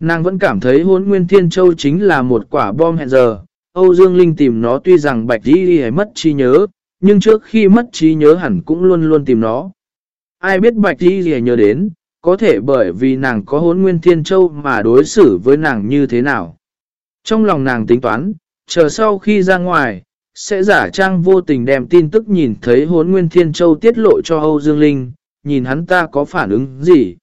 Nàng vẫn cảm thấy hôn Nguyên Thiên Châu chính là một quả bom hẹn giờ, Âu Dương Linh tìm nó tuy rằng bạch y ghi mất chi nhớ, nhưng trước khi mất trí nhớ hẳn cũng luôn luôn tìm nó. Ai biết bạch đi gì nhớ đến, có thể bởi vì nàng có hốn nguyên thiên châu mà đối xử với nàng như thế nào. Trong lòng nàng tính toán, chờ sau khi ra ngoài, sẽ giả trang vô tình đem tin tức nhìn thấy hốn nguyên thiên châu tiết lộ cho Âu Dương Linh, nhìn hắn ta có phản ứng gì.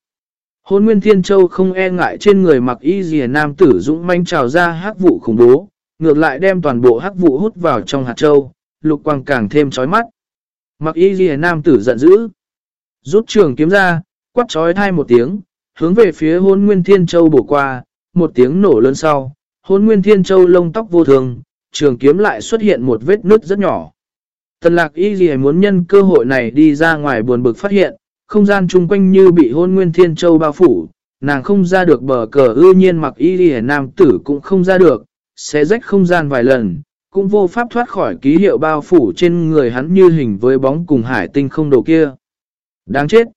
Hôn Nguyên Thiên Châu không e ngại trên người mặc y dìa nam tử dũng manh trào ra hắc vụ khủng bố, ngược lại đem toàn bộ hắc vụ hút vào trong hạt châu, lục quang càng thêm chói mắt. Mặc y ghi nam tử giận dữ. Rút trường kiếm ra, quát chói thai một tiếng, hướng về phía hôn nguyên thiên châu bổ qua, một tiếng nổ lớn sau. Hôn nguyên thiên châu lông tóc vô thường, trường kiếm lại xuất hiện một vết nứt rất nhỏ. Tần lạc y ghi muốn nhân cơ hội này đi ra ngoài buồn bực phát hiện, không gian chung quanh như bị hôn nguyên thiên châu bao phủ, nàng không ra được bờ cờ ư nhiên mặc y ghi nam tử cũng không ra được, sẽ rách không gian vài lần, cũng vô pháp thoát khỏi ký hiệu bao phủ trên người hắn như hình với bóng cùng hải tinh không đồ kia. Đáng chết!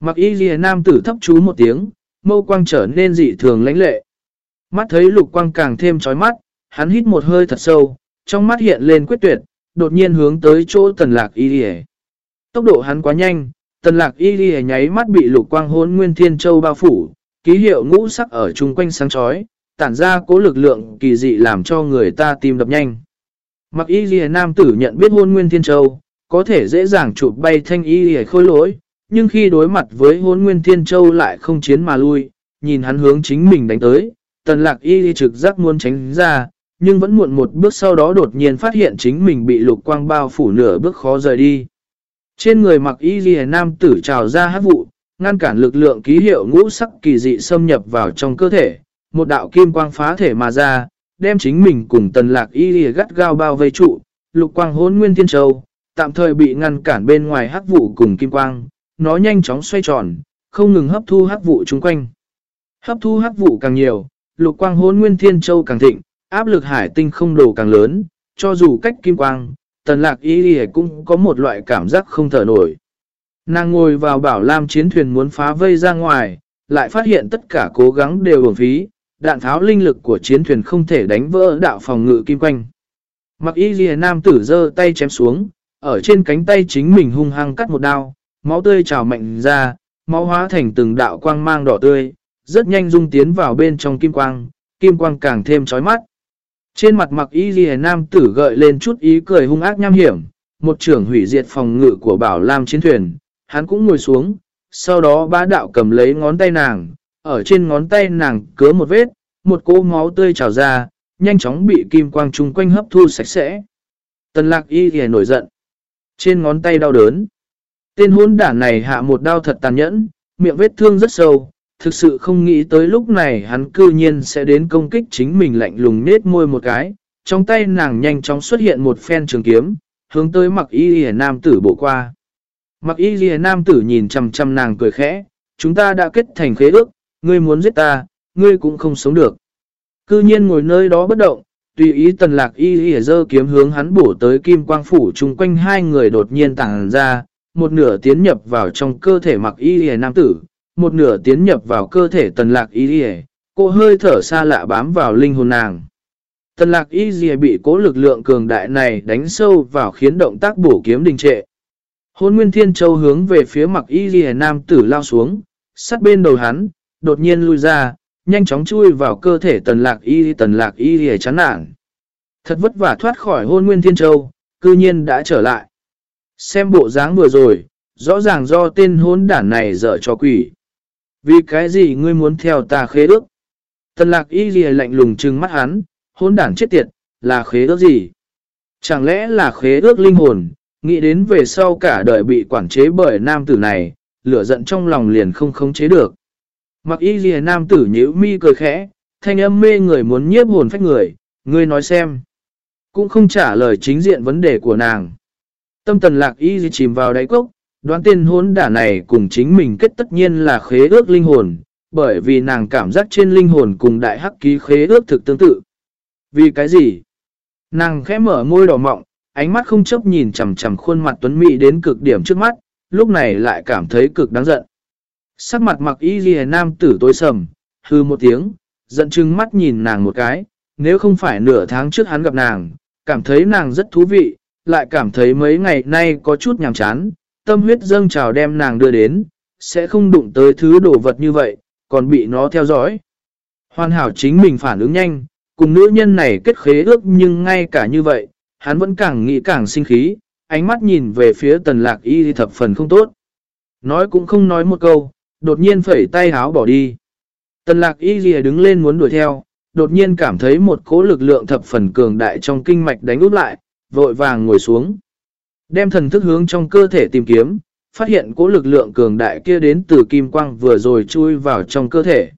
Mặc y ghi nam tử thấp chú một tiếng, mâu quang trở nên dị thường lãnh lệ. Mắt thấy lục quang càng thêm chói mắt, hắn hít một hơi thật sâu, trong mắt hiện lên quyết tuyệt, đột nhiên hướng tới chỗ tần lạc y ghi Tốc độ hắn quá nhanh, tần lạc y ghi nháy mắt bị lục quang hôn nguyên thiên châu bao phủ, ký hiệu ngũ sắc ở chung quanh sáng chói, tản ra cố lực lượng kỳ dị làm cho người ta tim đập nhanh. Mặc y ghi nam tử nhận biết hôn nguyên thiên châu, có thể dễ dàng chụp bay thanh y ghi khôi lỗi, nhưng khi đối mặt với hôn nguyên thiên châu lại không chiến mà lui, nhìn hắn hướng chính mình đánh tới, tần lạc y ghi trực giác muốn tránh ra, nhưng vẫn muộn một bước sau đó đột nhiên phát hiện chính mình bị lục quang bao phủ nửa bước khó rời đi. Trên người mặc y ghi nam tử trào ra hát vụ, ngăn cản lực lượng ký hiệu ngũ sắc kỳ dị xâm nhập vào trong cơ thể, một đạo kim quang phá thể mà ra, đem chính mình cùng tần lạc y lìa gắt gao bao vây trụ, lục quang hốn nguyên thiên châu, tạm thời bị ngăn cản bên ngoài hắc vụ cùng kim quang, nó nhanh chóng xoay tròn, không ngừng hấp thu hắc vụ chung quanh. Hấp thu hắc vụ càng nhiều, lục quang hốn nguyên thiên châu càng thịnh, áp lực hải tinh không đồ càng lớn, cho dù cách kim quang, tần lạc y lìa cũng có một loại cảm giác không thở nổi. Nàng ngồi vào bảo lam chiến thuyền muốn phá vây ra ngoài, lại phát hiện tất cả cố gắng đều bổng phí, đạn tháo linh lực của chiến thuyền không thể đánh vỡ đạo phòng ngự kim quanh. Mặc y ghi nam tử giơ tay chém xuống, ở trên cánh tay chính mình hung hăng cắt một đao, máu tươi trào mạnh ra, máu hóa thành từng đạo quang mang đỏ tươi, rất nhanh dung tiến vào bên trong kim quang, kim quang càng thêm chói mắt. Trên mặt mặc y ghi nam tử gợi lên chút ý cười hung ác nham hiểm, một trưởng hủy diệt phòng ngự của bảo lam chiến thuyền, hắn cũng ngồi xuống, sau đó bá đạo cầm lấy ngón tay nàng, ở trên ngón tay nàng cứa một vết, một cỗ máu tươi trào ra, nhanh chóng bị kim quang chung quanh hấp thu sạch sẽ. Tần lạc y thì nổi giận. Trên ngón tay đau đớn. Tên hôn đản này hạ một đau thật tàn nhẫn, miệng vết thương rất sâu. Thực sự không nghĩ tới lúc này hắn cư nhiên sẽ đến công kích chính mình lạnh lùng nết môi một cái. Trong tay nàng nhanh chóng xuất hiện một phen trường kiếm, hướng tới mặc y lìa nam tử bộ qua. Mặc y lìa nam tử nhìn chầm chầm nàng cười khẽ, chúng ta đã kết thành khế ước, ngươi muốn giết ta, ngươi cũng không sống được. Cư nhiên ngồi nơi đó bất động, tùy ý tần lạc y y dơ kiếm hướng hắn bổ tới kim quang phủ chung quanh hai người đột nhiên tàng ra, một nửa tiến nhập vào trong cơ thể mặc y y nam tử, một nửa tiến nhập vào cơ thể tần lạc y y, cô hơi thở xa lạ bám vào linh hồn nàng. Tần lạc y y bị cố lực lượng cường đại này đánh sâu vào khiến động tác bổ kiếm đình trệ. Hôn Nguyên Thiên Châu hướng về phía mặc y y nam tử lao xuống, sát bên đầu hắn, đột nhiên lui ra, nhanh chóng chui vào cơ thể tần lạc y tần lạc y hề chán nản. Thật vất vả thoát khỏi hôn nguyên thiên châu, cư nhiên đã trở lại. Xem bộ dáng vừa rồi, rõ ràng do tên hôn đản này dở cho quỷ. Vì cái gì ngươi muốn theo ta khế ước? Tần lạc y gì lạnh lùng trừng mắt hắn, hôn đản chết tiệt, là khế ước gì? Chẳng lẽ là khế ước linh hồn, nghĩ đến về sau cả đời bị quản chế bởi nam tử này, lửa giận trong lòng liền không khống chế được. Mặc y ghi nam tử nhíu mi cười khẽ, thanh âm mê người muốn nhiếp hồn phách người, ngươi nói xem. Cũng không trả lời chính diện vấn đề của nàng. Tâm tần lạc y ghi chìm vào đáy cốc, đoán tên hốn đả này cùng chính mình kết tất nhiên là khế ước linh hồn, bởi vì nàng cảm giác trên linh hồn cùng đại hắc ký khế ước thực tương tự. Vì cái gì? Nàng khẽ mở môi đỏ mọng, ánh mắt không chấp nhìn chầm chầm khuôn mặt tuấn mỹ đến cực điểm trước mắt, lúc này lại cảm thấy cực đáng giận. Sắc mặt mặc y ghi nam tử tối sầm, hư một tiếng, giận chừng mắt nhìn nàng một cái, nếu không phải nửa tháng trước hắn gặp nàng, cảm thấy nàng rất thú vị, lại cảm thấy mấy ngày nay có chút nhàm chán, tâm huyết dâng trào đem nàng đưa đến, sẽ không đụng tới thứ đồ vật như vậy, còn bị nó theo dõi. Hoàn hảo chính mình phản ứng nhanh, cùng nữ nhân này kết khế ước nhưng ngay cả như vậy, hắn vẫn càng nghĩ càng sinh khí, ánh mắt nhìn về phía tần lạc y thì thập phần không tốt. Nói cũng không nói một câu, đột nhiên phẩy tay háo bỏ đi. Tần lạc y ghi đứng lên muốn đuổi theo, đột nhiên cảm thấy một cỗ lực lượng thập phần cường đại trong kinh mạch đánh úp lại, vội vàng ngồi xuống. Đem thần thức hướng trong cơ thể tìm kiếm, phát hiện cỗ lực lượng cường đại kia đến từ kim quang vừa rồi chui vào trong cơ thể.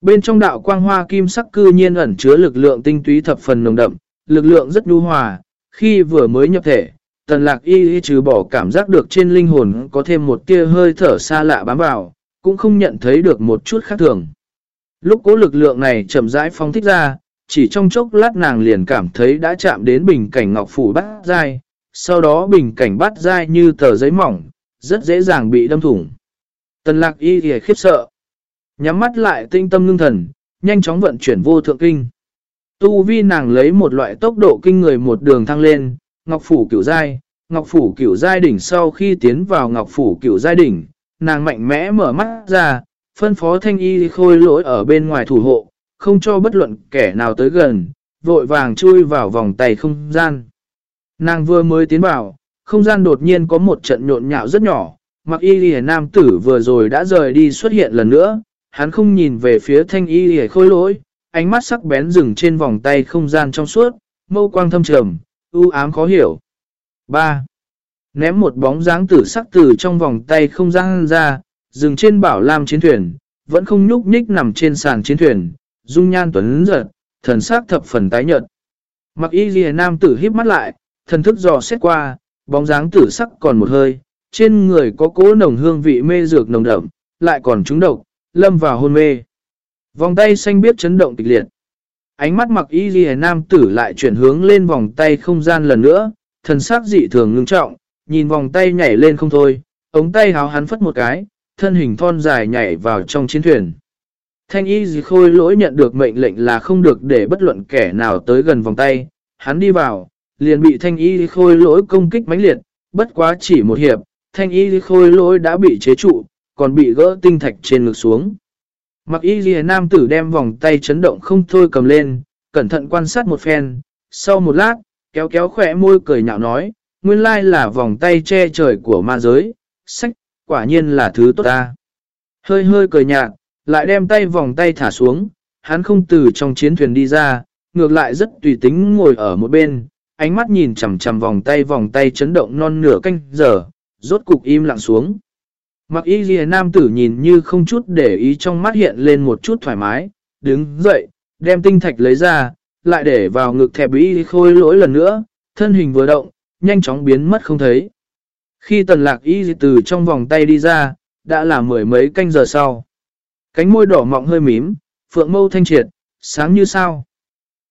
Bên trong đạo quang hoa kim sắc cư nhiên ẩn chứa lực lượng tinh túy thập phần nồng đậm, lực lượng rất nhu hòa, khi vừa mới nhập thể, tần lạc y y trừ bỏ cảm giác được trên linh hồn có thêm một tia hơi thở xa lạ bám vào, cũng không nhận thấy được một chút khác thường. Lúc cố lực lượng này chậm rãi phóng thích ra, chỉ trong chốc lát nàng liền cảm thấy đã chạm đến bình cảnh ngọc phủ bát dai, sau đó bình cảnh bát dai như tờ giấy mỏng, rất dễ dàng bị đâm thủng. Tần lạc y thì khiếp sợ. Nhắm mắt lại tinh tâm ngưng thần, nhanh chóng vận chuyển vô thượng kinh. Tu vi nàng lấy một loại tốc độ kinh người một đường thăng lên, ngọc phủ kiểu dai, ngọc phủ kiểu giai đỉnh sau khi tiến vào ngọc phủ kiểu giai đỉnh, nàng mạnh mẽ mở mắt ra, phân phó thanh y khôi lỗi ở bên ngoài thủ hộ, không cho bất luận kẻ nào tới gần, vội vàng chui vào vòng tay không gian. Nàng vừa mới tiến vào, không gian đột nhiên có một trận nhộn nhạo rất nhỏ, mặc y lìa nam tử vừa rồi đã rời đi xuất hiện lần nữa, hắn không nhìn về phía thanh y lìa khôi lỗi, ánh mắt sắc bén dừng trên vòng tay không gian trong suốt, mâu quang thâm trầm, u ám khó hiểu. 3. Ném một bóng dáng tử sắc từ trong vòng tay không gian ra, dừng trên bảo lam chiến thuyền, vẫn không nhúc nhích nằm trên sàn chiến thuyền, dung nhan tuấn giật, thần sắc thập phần tái nhợt. Mặc y ghi nam tử híp mắt lại, thần thức dò xét qua, bóng dáng tử sắc còn một hơi, trên người có cố nồng hương vị mê dược nồng đậm, lại còn trúng độc, lâm vào hôn mê. Vòng tay xanh biết chấn động kịch liệt. Ánh mắt mặc y ghi nam tử lại chuyển hướng lên vòng tay không gian lần nữa, thần sắc dị thường ngưng trọng, nhìn vòng tay nhảy lên không thôi, ống tay háo hắn phất một cái, thân hình thon dài nhảy vào trong chiến thuyền. Thanh y dì khôi lỗi nhận được mệnh lệnh là không được để bất luận kẻ nào tới gần vòng tay, hắn đi vào, liền bị thanh y khôi lỗi công kích mãnh liệt, bất quá chỉ một hiệp, thanh y khôi lỗi đã bị chế trụ, còn bị gỡ tinh thạch trên ngực xuống. Mặc y dì nam tử đem vòng tay chấn động không thôi cầm lên, cẩn thận quan sát một phen, sau một lát, kéo kéo khỏe môi cười nhạo nói, nguyên lai là vòng tay che trời của ma giới, sách, quả nhiên là thứ tốt ta. Hơi hơi cười nhạt, lại đem tay vòng tay thả xuống, hắn không từ trong chiến thuyền đi ra, ngược lại rất tùy tính ngồi ở một bên, ánh mắt nhìn chằm chằm vòng tay vòng tay chấn động non nửa canh giờ, rốt cục im lặng xuống. Mặc y ghi nam tử nhìn như không chút để ý trong mắt hiện lên một chút thoải mái, đứng dậy, đem tinh thạch lấy ra, lại để vào ngực thẹp y khôi lỗi lần nữa, thân hình vừa động, nhanh chóng biến mất không thấy. Khi tần lạc y từ trong vòng tay đi ra, đã là mười mấy canh giờ sau. Cánh môi đỏ mọng hơi mím, phượng mâu thanh triệt, sáng như sao.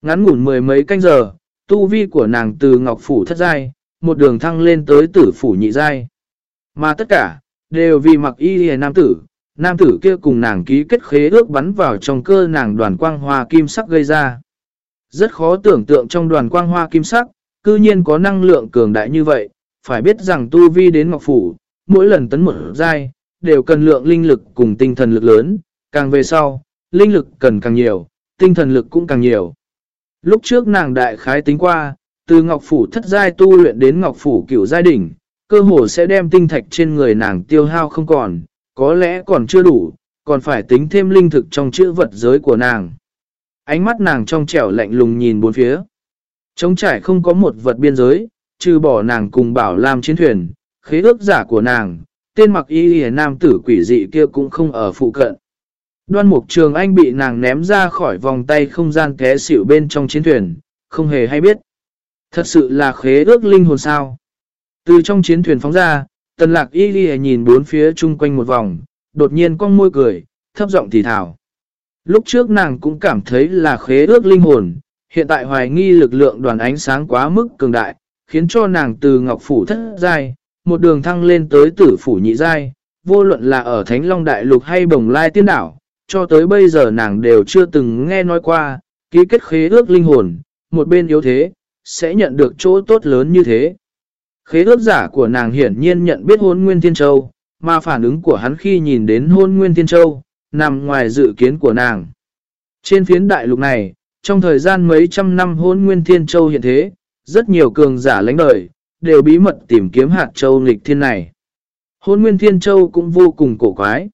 Ngắn ngủn mười mấy canh giờ, tu vi của nàng từ ngọc phủ thất giai, một đường thăng lên tới tử phủ nhị giai. Mà tất cả, đều vì mặc y hề nam tử, nam tử kia cùng nàng ký kết khế ước bắn vào trong cơ nàng đoàn quang hoa kim sắc gây ra. Rất khó tưởng tượng trong đoàn quang hoa kim sắc, cư nhiên có năng lượng cường đại như vậy, phải biết rằng tu vi đến ngọc phủ, mỗi lần tấn một giai, đều cần lượng linh lực cùng tinh thần lực lớn, càng về sau, linh lực cần càng nhiều, tinh thần lực cũng càng nhiều. Lúc trước nàng đại khái tính qua, từ ngọc phủ thất giai tu luyện đến ngọc phủ cửu giai đỉnh, cơ hồ sẽ đem tinh thạch trên người nàng tiêu hao không còn, có lẽ còn chưa đủ, còn phải tính thêm linh thực trong chữ vật giới của nàng. Ánh mắt nàng trong trẻo lạnh lùng nhìn bốn phía. Trống trải không có một vật biên giới, trừ bỏ nàng cùng bảo làm chiến thuyền, khế ước giả của nàng, tên mặc y hề nam tử quỷ dị kia cũng không ở phụ cận. Đoan mục trường anh bị nàng ném ra khỏi vòng tay không gian té xỉu bên trong chiến thuyền, không hề hay biết. Thật sự là khế ước linh hồn sao. Từ trong chiến thuyền phóng ra, tần lạc y ghi nhìn bốn phía chung quanh một vòng, đột nhiên con môi cười, thấp giọng thì thảo. Lúc trước nàng cũng cảm thấy là khế ước linh hồn, hiện tại hoài nghi lực lượng đoàn ánh sáng quá mức cường đại, khiến cho nàng từ ngọc phủ thất giai, một đường thăng lên tới tử phủ nhị giai, vô luận là ở Thánh Long Đại Lục hay Bồng Lai Tiên Đảo, cho tới bây giờ nàng đều chưa từng nghe nói qua, ký kết khế ước linh hồn, một bên yếu thế, sẽ nhận được chỗ tốt lớn như thế. Khế ước giả của nàng hiển nhiên nhận biết hôn Nguyên Thiên Châu, mà phản ứng của hắn khi nhìn đến hôn Nguyên Thiên Châu, nằm ngoài dự kiến của nàng. Trên phiến đại lục này, trong thời gian mấy trăm năm hôn Nguyên Thiên Châu hiện thế, rất nhiều cường giả lãnh đời, đều bí mật tìm kiếm hạt châu nghịch thiên này. Hôn Nguyên Thiên Châu cũng vô cùng cổ quái.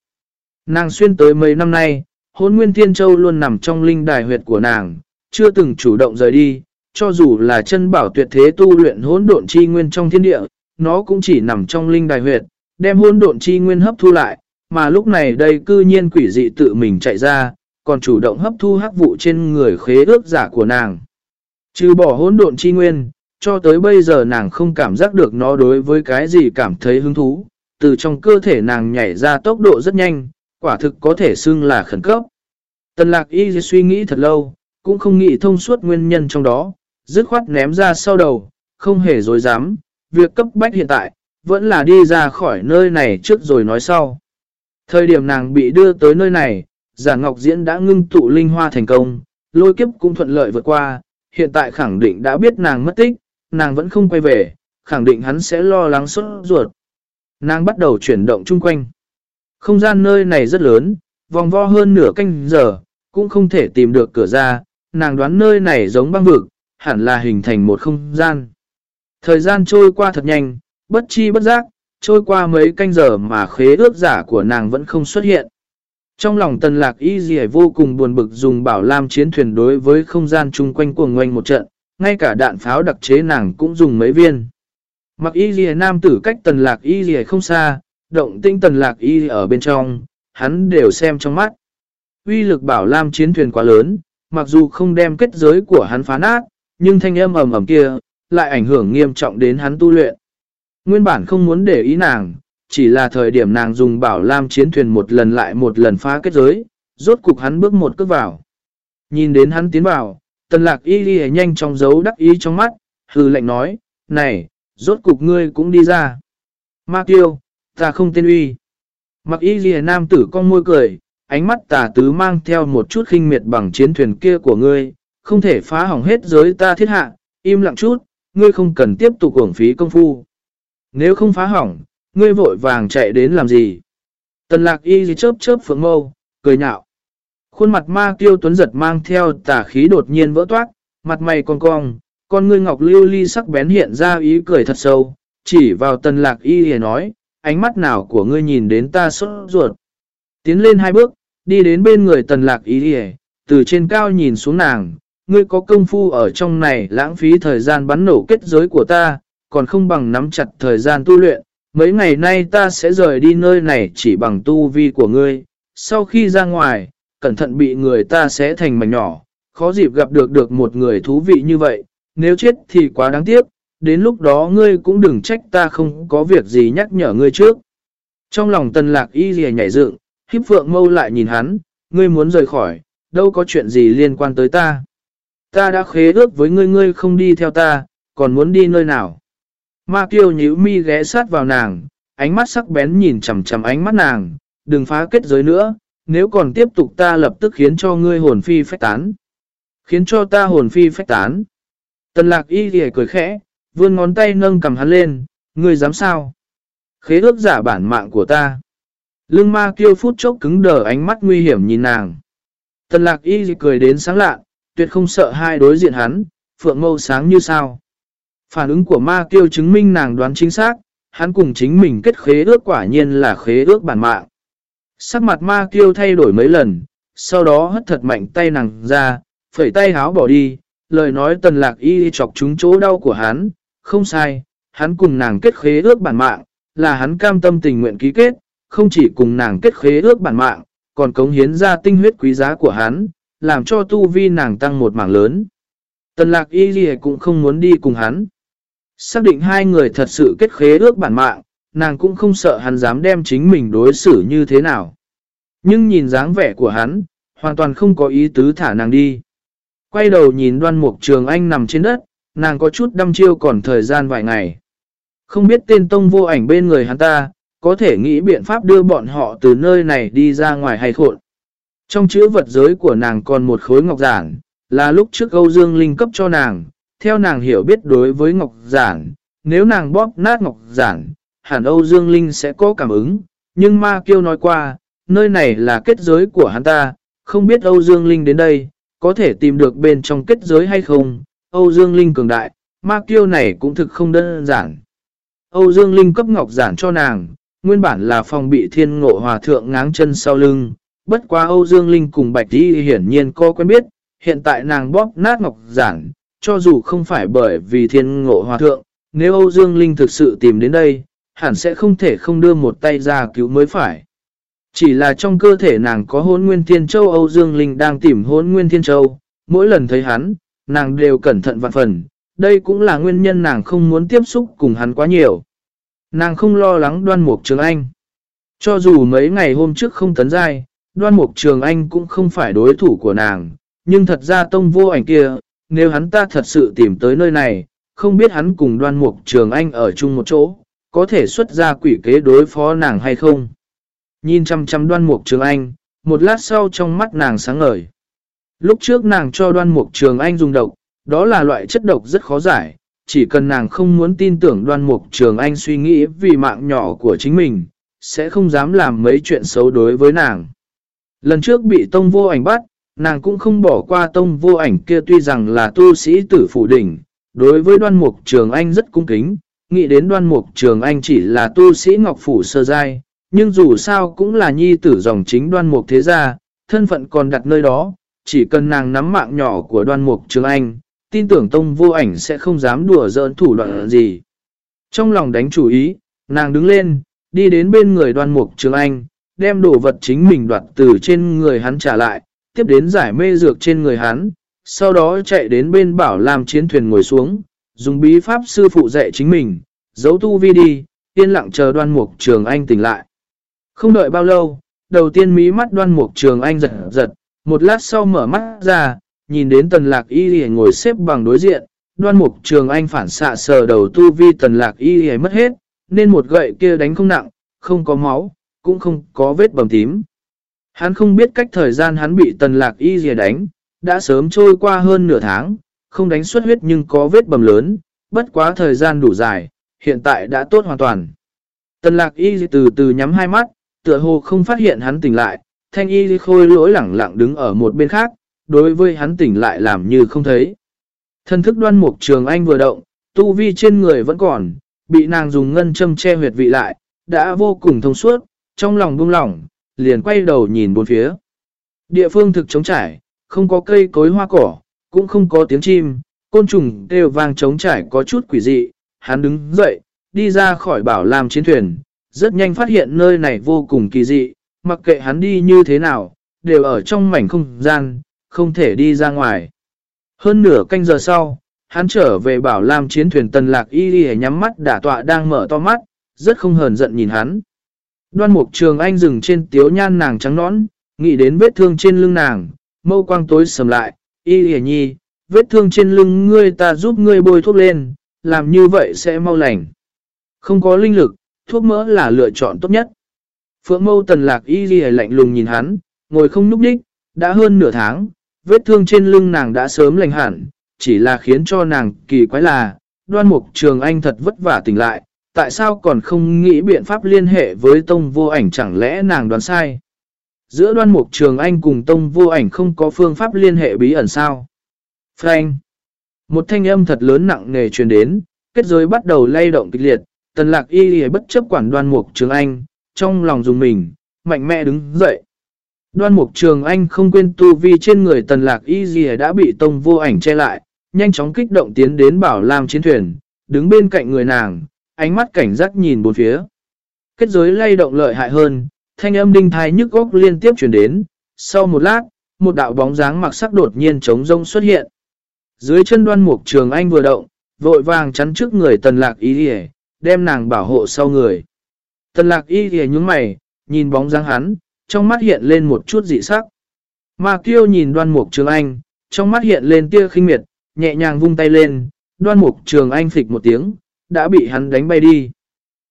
Nàng xuyên tới mấy năm nay, hôn Nguyên Thiên Châu luôn nằm trong linh đài huyệt của nàng, chưa từng chủ động rời đi, cho dù là chân bảo tuyệt thế tu luyện hỗn độn chi nguyên trong thiên địa, nó cũng chỉ nằm trong linh đài huyệt, đem hỗn độn chi nguyên hấp thu lại, mà lúc này đây cư nhiên quỷ dị tự mình chạy ra, còn chủ động hấp thu hắc vụ trên người khế ước giả của nàng. Trừ bỏ hỗn độn chi nguyên, cho tới bây giờ nàng không cảm giác được nó đối với cái gì cảm thấy hứng thú, từ trong cơ thể nàng nhảy ra tốc độ rất nhanh, quả thực có thể xưng là khẩn cấp. Tần lạc y suy nghĩ thật lâu, cũng không nghĩ thông suốt nguyên nhân trong đó, dứt khoát ném ra sau đầu, không hề dối dám, việc cấp bách hiện tại, vẫn là đi ra khỏi nơi này trước rồi nói sau. Thời điểm nàng bị đưa tới nơi này, giả ngọc diễn đã ngưng tụ linh hoa thành công, lôi kiếp cũng thuận lợi vượt qua, hiện tại khẳng định đã biết nàng mất tích, nàng vẫn không quay về, khẳng định hắn sẽ lo lắng sốt ruột. Nàng bắt đầu chuyển động chung quanh. Không gian nơi này rất lớn, vòng vo hơn nửa canh giờ, cũng không thể tìm được cửa ra, nàng đoán nơi này giống băng vực, hẳn là hình thành một không gian. Thời gian trôi qua thật nhanh, bất chi bất giác, trôi qua mấy canh giờ mà khế ước giả của nàng vẫn không xuất hiện. Trong lòng tần lạc y dì vô cùng buồn bực dùng bảo lam chiến thuyền đối với không gian chung quanh cuồng ngoanh một trận, ngay cả đạn pháo đặc chế nàng cũng dùng mấy viên. Mặc y dì nam tử cách tần lạc y dì không xa, động tinh tần lạc y ở bên trong, hắn đều xem trong mắt. Uy lực bảo lam chiến thuyền quá lớn, mặc dù không đem kết giới của hắn phá nát, nhưng thanh âm ầm ầm kia, lại ảnh hưởng nghiêm trọng đến hắn tu luyện. Nguyên bản không muốn để ý nàng, chỉ là thời điểm nàng dùng bảo lam chiến thuyền một lần lại một lần phá kết giới, rốt cục hắn bước một cước vào. Nhìn đến hắn tiến vào, tần lạc y ghi nhanh trong dấu đắc ý trong mắt, hư lệnh nói, này, rốt cục ngươi cũng đi ra. Ma Kiêu, ta không tên uy. Mặc y ghi nam tử con môi cười, ánh mắt tà tứ mang theo một chút khinh miệt bằng chiến thuyền kia của ngươi, không thể phá hỏng hết giới ta thiết hạ, im lặng chút, ngươi không cần tiếp tục uổng phí công phu. Nếu không phá hỏng, ngươi vội vàng chạy đến làm gì? Tần lạc y gì chớp chớp phượng mâu, cười nhạo. Khuôn mặt ma tiêu tuấn giật mang theo tà khí đột nhiên vỡ toát, mặt mày cong cong, con ngươi ngọc lưu ly sắc bén hiện ra ý cười thật sâu, chỉ vào tần lạc y gì nói, ánh mắt nào của ngươi nhìn đến ta sốt ruột. Tiến lên hai bước, đi đến bên người tần lạc y gì, từ trên cao nhìn xuống nàng, ngươi có công phu ở trong này lãng phí thời gian bắn nổ kết giới của ta, còn không bằng nắm chặt thời gian tu luyện. Mấy ngày nay ta sẽ rời đi nơi này chỉ bằng tu vi của ngươi. Sau khi ra ngoài, cẩn thận bị người ta sẽ thành mảnh nhỏ. Khó dịp gặp được được một người thú vị như vậy. Nếu chết thì quá đáng tiếc. Đến lúc đó ngươi cũng đừng trách ta không có việc gì nhắc nhở ngươi trước. Trong lòng tần lạc y rìa nhảy dựng, hiếp phượng mâu lại nhìn hắn, ngươi muốn rời khỏi, đâu có chuyện gì liên quan tới ta. Ta đã khế ước với ngươi ngươi không đi theo ta, còn muốn đi nơi nào. Ma kiêu nhíu mi ghé sát vào nàng, ánh mắt sắc bén nhìn chằm chằm ánh mắt nàng, đừng phá kết giới nữa, nếu còn tiếp tục ta lập tức khiến cho ngươi hồn phi phách tán. Khiến cho ta hồn phi phách tán. Tần lạc y thì cười khẽ, vươn ngón tay nâng cầm hắn lên, ngươi dám sao? Khế ước giả bản mạng của ta. Lưng ma kiêu phút chốc cứng đờ ánh mắt nguy hiểm nhìn nàng. Tần lạc y cười đến sáng lạ, tuyệt không sợ hai đối diện hắn, phượng mâu sáng như sao. Phản ứng của ma kiêu chứng minh nàng đoán chính xác, hắn cùng chính mình kết khế ước quả nhiên là khế ước bản mạng. Sắc mặt ma kiêu thay đổi mấy lần, sau đó hất thật mạnh tay nàng ra, phẩy tay háo bỏ đi, lời nói tần lạc y chọc trúng chỗ đau của hắn, không sai, hắn cùng nàng kết khế ước bản mạng, là hắn cam tâm tình nguyện ký kết, không chỉ cùng nàng kết khế ước bản mạng, còn cống hiến ra tinh huyết quý giá của hắn, làm cho tu vi nàng tăng một mảng lớn. Tần lạc y cũng không muốn đi cùng hắn. Xác định hai người thật sự kết khế ước bản mạng, nàng cũng không sợ hắn dám đem chính mình đối xử như thế nào. Nhưng nhìn dáng vẻ của hắn, hoàn toàn không có ý tứ thả nàng đi. Quay đầu nhìn đoan mục trường anh nằm trên đất, nàng có chút đăm chiêu còn thời gian vài ngày. Không biết tên tông vô ảnh bên người hắn ta, có thể nghĩ biện pháp đưa bọn họ từ nơi này đi ra ngoài hay khộn. Trong chữ vật giới của nàng còn một khối ngọc giản, là lúc trước Âu Dương Linh cấp cho nàng, theo nàng hiểu biết đối với ngọc giản, nếu nàng bóp nát ngọc giản, hẳn Âu Dương Linh sẽ có cảm ứng, nhưng ma kiêu nói qua, nơi này là kết giới của hắn ta, không biết Âu Dương Linh đến đây, có thể tìm được bên trong kết giới hay không, Âu Dương Linh cường đại, ma kiêu này cũng thực không đơn giản. Âu Dương Linh cấp ngọc giản cho nàng, nguyên bản là phòng bị thiên ngộ hòa thượng ngáng chân sau lưng, bất quá Âu Dương Linh cùng Bạch Đi hiển nhiên có quen biết, hiện tại nàng bóp nát ngọc giản, cho dù không phải bởi vì thiên ngộ hòa thượng, nếu Âu Dương Linh thực sự tìm đến đây, hẳn sẽ không thể không đưa một tay ra cứu mới phải. Chỉ là trong cơ thể nàng có hôn nguyên thiên châu Âu Dương Linh đang tìm hôn nguyên thiên châu, mỗi lần thấy hắn, nàng đều cẩn thận vạn phần, đây cũng là nguyên nhân nàng không muốn tiếp xúc cùng hắn quá nhiều. Nàng không lo lắng đoan mục trường anh. Cho dù mấy ngày hôm trước không tấn dai, đoan mục trường anh cũng không phải đối thủ của nàng, nhưng thật ra tông vô ảnh kia, nếu hắn ta thật sự tìm tới nơi này, không biết hắn cùng đoan mục trường anh ở chung một chỗ, có thể xuất ra quỷ kế đối phó nàng hay không. Nhìn chăm chăm đoan mục trường anh, một lát sau trong mắt nàng sáng ngời. Lúc trước nàng cho đoan mục trường anh dùng độc, đó là loại chất độc rất khó giải, chỉ cần nàng không muốn tin tưởng đoan mục trường anh suy nghĩ vì mạng nhỏ của chính mình, sẽ không dám làm mấy chuyện xấu đối với nàng. Lần trước bị tông vô ảnh bắt, nàng cũng không bỏ qua tông vô ảnh kia tuy rằng là tu sĩ tử phủ đỉnh. Đối với đoan mục trường anh rất cung kính, nghĩ đến đoan mục trường anh chỉ là tu sĩ ngọc phủ sơ giai, nhưng dù sao cũng là nhi tử dòng chính đoan mục thế gia, thân phận còn đặt nơi đó, chỉ cần nàng nắm mạng nhỏ của đoan mục trường anh, tin tưởng tông vô ảnh sẽ không dám đùa giỡn thủ đoạn gì. Trong lòng đánh chủ ý, nàng đứng lên, đi đến bên người đoan mục trường anh, đem đồ vật chính mình đoạt từ trên người hắn trả lại, tiếp đến giải mê dược trên người hắn, sau đó chạy đến bên bảo làm chiến thuyền ngồi xuống, dùng bí pháp sư phụ dạy chính mình, giấu tu vi đi, yên lặng chờ đoan mục trường anh tỉnh lại. Không đợi bao lâu, đầu tiên mí mắt đoan mục trường anh giật giật, một lát sau mở mắt ra, nhìn đến tần lạc y ngồi xếp bằng đối diện, đoan mục trường anh phản xạ sờ đầu tu vi tần lạc y mất hết, nên một gậy kia đánh không nặng, không có máu, cũng không có vết bầm tím. Hắn không biết cách thời gian hắn bị tần lạc y dìa đánh, đã sớm trôi qua hơn nửa tháng, không đánh xuất huyết nhưng có vết bầm lớn, bất quá thời gian đủ dài, hiện tại đã tốt hoàn toàn. Tần lạc y từ từ nhắm hai mắt, tựa hồ không phát hiện hắn tỉnh lại, thanh y khôi lỗi lẳng lặng đứng ở một bên khác, đối với hắn tỉnh lại làm như không thấy. Thân thức đoan mục trường anh vừa động, tu vi trên người vẫn còn, bị nàng dùng ngân châm che huyệt vị lại, đã vô cùng thông suốt, trong lòng buông lỏng, liền quay đầu nhìn bốn phía. Địa phương thực trống trải, không có cây cối hoa cỏ, cũng không có tiếng chim, côn trùng đều vang trống trải có chút quỷ dị, hắn đứng dậy, đi ra khỏi bảo làm chiến thuyền, rất nhanh phát hiện nơi này vô cùng kỳ dị, mặc kệ hắn đi như thế nào, đều ở trong mảnh không gian, không thể đi ra ngoài. Hơn nửa canh giờ sau, hắn trở về bảo làm chiến thuyền tần lạc y y nhắm mắt đả tọa đang mở to mắt, rất không hờn giận nhìn hắn. Đoan mục trường anh dừng trên tiếu nhan nàng trắng nõn, nghĩ đến vết thương trên lưng nàng, mâu quang tối sầm lại, y hề nhi, vết thương trên lưng ngươi ta giúp ngươi bôi thuốc lên, làm như vậy sẽ mau lành. Không có linh lực, thuốc mỡ là lựa chọn tốt nhất. Phượng mâu tần lạc y y lạnh lùng nhìn hắn, ngồi không núp đích, đã hơn nửa tháng, vết thương trên lưng nàng đã sớm lành hẳn, chỉ là khiến cho nàng kỳ quái là, đoan mục trường anh thật vất vả tỉnh lại, tại sao còn không nghĩ biện pháp liên hệ với tông vô ảnh chẳng lẽ nàng đoán sai. Giữa đoan mục trường anh cùng tông vô ảnh không có phương pháp liên hệ bí ẩn sao. Frank. Một thanh âm thật lớn nặng nề truyền đến, kết giới bắt đầu lay động kịch liệt, tần lạc y bất chấp quản đoan mục trường anh, trong lòng dùng mình, mạnh mẽ đứng dậy. Đoan mục trường anh không quên tu vi trên người tần lạc y y đã bị tông vô ảnh che lại, nhanh chóng kích động tiến đến bảo làm chiến thuyền, đứng bên cạnh người nàng, ánh mắt cảnh giác nhìn bốn phía. Kết giới lay động lợi hại hơn, thanh âm đinh thai nhức góc liên tiếp chuyển đến, sau một lát, một đạo bóng dáng mặc sắc đột nhiên trống rông xuất hiện. Dưới chân đoan mục trường anh vừa động, vội vàng chắn trước người tần lạc y đi đem nàng bảo hộ sau người. Tần lạc y đi nhúng mày, nhìn bóng dáng hắn, trong mắt hiện lên một chút dị sắc. Mà kiêu nhìn đoan mục trường anh, trong mắt hiện lên tia khinh miệt, nhẹ nhàng vung tay lên, đoan mục trường anh phịch một tiếng, đã bị hắn đánh bay đi.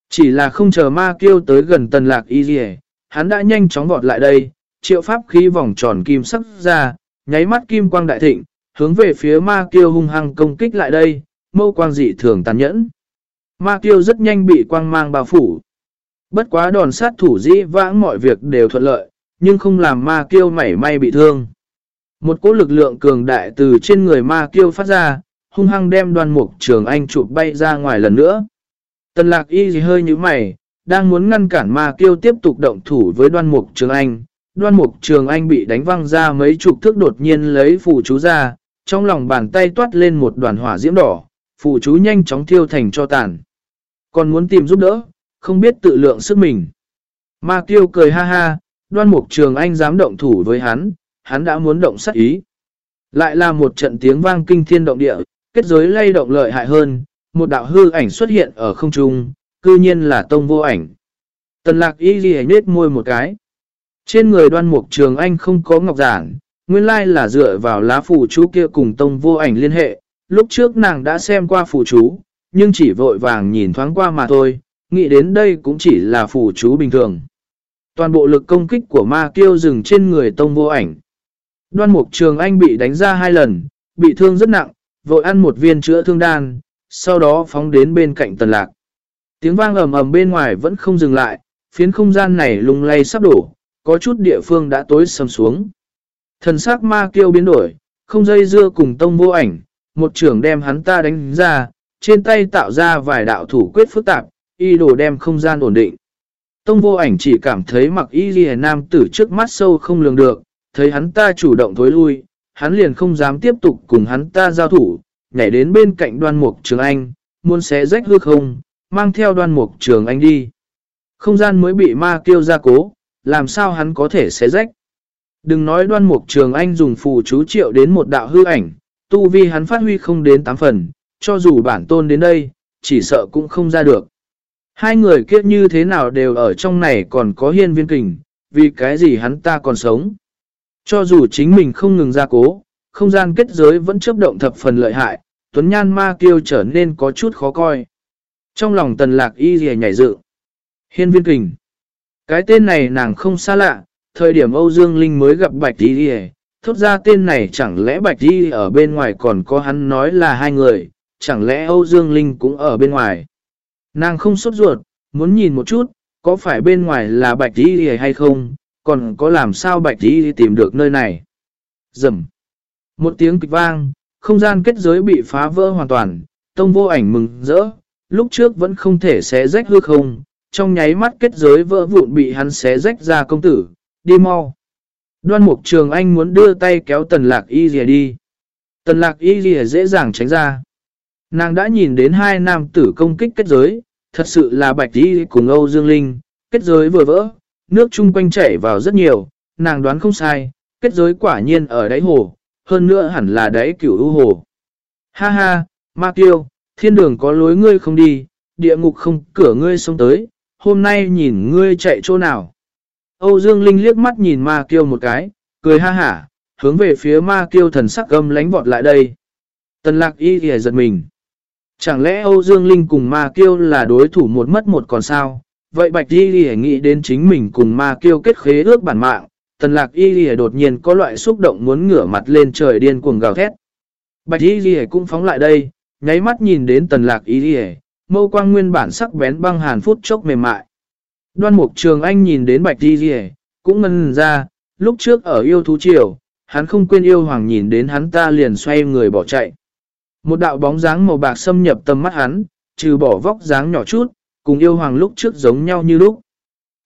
Chỉ là không chờ ma kêu tới gần tần lạc y dì hắn đã nhanh chóng vọt lại đây, triệu pháp khí vòng tròn kim sắc ra, nháy mắt kim quang đại thịnh, hướng về phía ma kêu hung hăng công kích lại đây, mâu quang dị thường tàn nhẫn. Ma kêu rất nhanh bị quang mang bao phủ. Bất quá đòn sát thủ dĩ vãng mọi việc đều thuận lợi, nhưng không làm ma kêu mảy may bị thương. Một cỗ lực lượng cường đại từ trên người ma kêu phát ra, hung hăng đem đoan mục trường anh chụp bay ra ngoài lần nữa. Tần lạc y gì hơi như mày, đang muốn ngăn cản ma kiêu tiếp tục động thủ với đoan mục trường anh. Đoan mục trường anh bị đánh văng ra mấy chục thước đột nhiên lấy phù chú ra, trong lòng bàn tay toát lên một đoàn hỏa diễm đỏ, phù chú nhanh chóng thiêu thành cho tàn. Còn muốn tìm giúp đỡ, không biết tự lượng sức mình. Ma kiêu cười ha ha, đoan mục trường anh dám động thủ với hắn, hắn đã muốn động sát ý. Lại là một trận tiếng vang kinh thiên động địa, kết giới lay động lợi hại hơn, một đạo hư ảnh xuất hiện ở không trung, cư nhiên là tông vô ảnh. Tần lạc y ghi nết môi một cái. Trên người đoan mục trường anh không có ngọc giản, nguyên lai là dựa vào lá phù chú kia cùng tông vô ảnh liên hệ. Lúc trước nàng đã xem qua phù chú, nhưng chỉ vội vàng nhìn thoáng qua mà thôi, nghĩ đến đây cũng chỉ là phù chú bình thường. Toàn bộ lực công kích của ma kiêu dừng trên người tông vô ảnh. Đoan mục trường anh bị đánh ra hai lần, bị thương rất nặng, vội ăn một viên chữa thương đan, sau đó phóng đến bên cạnh tần lạc. Tiếng vang ầm ầm bên ngoài vẫn không dừng lại, phiến không gian này lung lay sắp đổ, có chút địa phương đã tối sầm xuống. Thần sắc ma kêu biến đổi, không dây dưa cùng tông vô ảnh, một trưởng đem hắn ta đánh ra, trên tay tạo ra vài đạo thủ quyết phức tạp, y đồ đem không gian ổn định. Tông vô ảnh chỉ cảm thấy mặc y ghi nam tử trước mắt sâu không lường được, thấy hắn ta chủ động thối lui, hắn liền không dám tiếp tục cùng hắn ta giao thủ, nhảy đến bên cạnh đoan mục trường anh, muốn xé rách hư không, mang theo đoan mục trường anh đi. Không gian mới bị ma kêu ra cố, làm sao hắn có thể xé rách. Đừng nói đoan mục trường anh dùng phù chú triệu đến một đạo hư ảnh, tu vi hắn phát huy không đến 8 phần, cho dù bản tôn đến đây, chỉ sợ cũng không ra được. Hai người kiếp như thế nào đều ở trong này còn có hiên viên kình, vì cái gì hắn ta còn sống. Cho dù chính mình không ngừng ra cố, không gian kết giới vẫn chấp động thập phần lợi hại, tuấn nhan ma kiêu trở nên có chút khó coi. Trong lòng tần lạc y rìa nhảy dự. Hiên viên kình. Cái tên này nàng không xa lạ, thời điểm Âu Dương Linh mới gặp Bạch Y rìa, thốt ra tên này chẳng lẽ Bạch Y ở bên ngoài còn có hắn nói là hai người, chẳng lẽ Âu Dương Linh cũng ở bên ngoài. Nàng không sốt ruột, muốn nhìn một chút, có phải bên ngoài là Bạch Y hay không, còn có làm sao Bạch Y tìm được nơi này. Dầm. Một tiếng kịch vang, không gian kết giới bị phá vỡ hoàn toàn, tông vô ảnh mừng rỡ, lúc trước vẫn không thể xé rách hư không, trong nháy mắt kết giới vỡ vụn bị hắn xé rách ra công tử, đi mau. Đoan mục trường anh muốn đưa tay kéo tần lạc y rìa đi. Tần lạc y rìa dễ dàng tránh ra. Nàng đã nhìn đến hai nam tử công kích kết giới, thật sự là bạch y cùng Âu Dương Linh, kết giới vừa vỡ, nước chung quanh chảy vào rất nhiều, nàng đoán không sai, kết giới quả nhiên ở đáy hồ, hơn nữa hẳn là đáy cửu u hồ. Ha ha, ma kiêu, thiên đường có lối ngươi không đi, địa ngục không cửa ngươi sống tới, hôm nay nhìn ngươi chạy chỗ nào. Âu Dương Linh liếc mắt nhìn ma kiêu một cái, cười ha hả, hướng về phía ma kiêu thần sắc gâm lánh vọt lại đây. Tần lạc y thì giật mình. Chẳng lẽ Âu Dương Linh cùng ma kiêu là đối thủ một mất một còn sao? Vậy Bạch Y lìa nghĩ đến chính mình cùng ma kiêu kết khế ước bản mạng, tần lạc Y lìa đột nhiên có loại xúc động muốn ngửa mặt lên trời điên cuồng gào thét. Bạch Y lìa cũng phóng lại đây, nháy mắt nhìn đến tần lạc Y lìa mâu quang nguyên bản sắc bén băng hàn phút chốc mềm mại. Đoan Mục Trường Anh nhìn đến Bạch Y lìa cũng ngân ra, lúc trước ở yêu thú triều, hắn không quên yêu hoàng nhìn đến hắn ta liền xoay người bỏ chạy. Một đạo bóng dáng màu bạc xâm nhập tầm mắt hắn, trừ bỏ vóc dáng nhỏ chút, cùng yêu hoàng lúc trước giống nhau như lúc.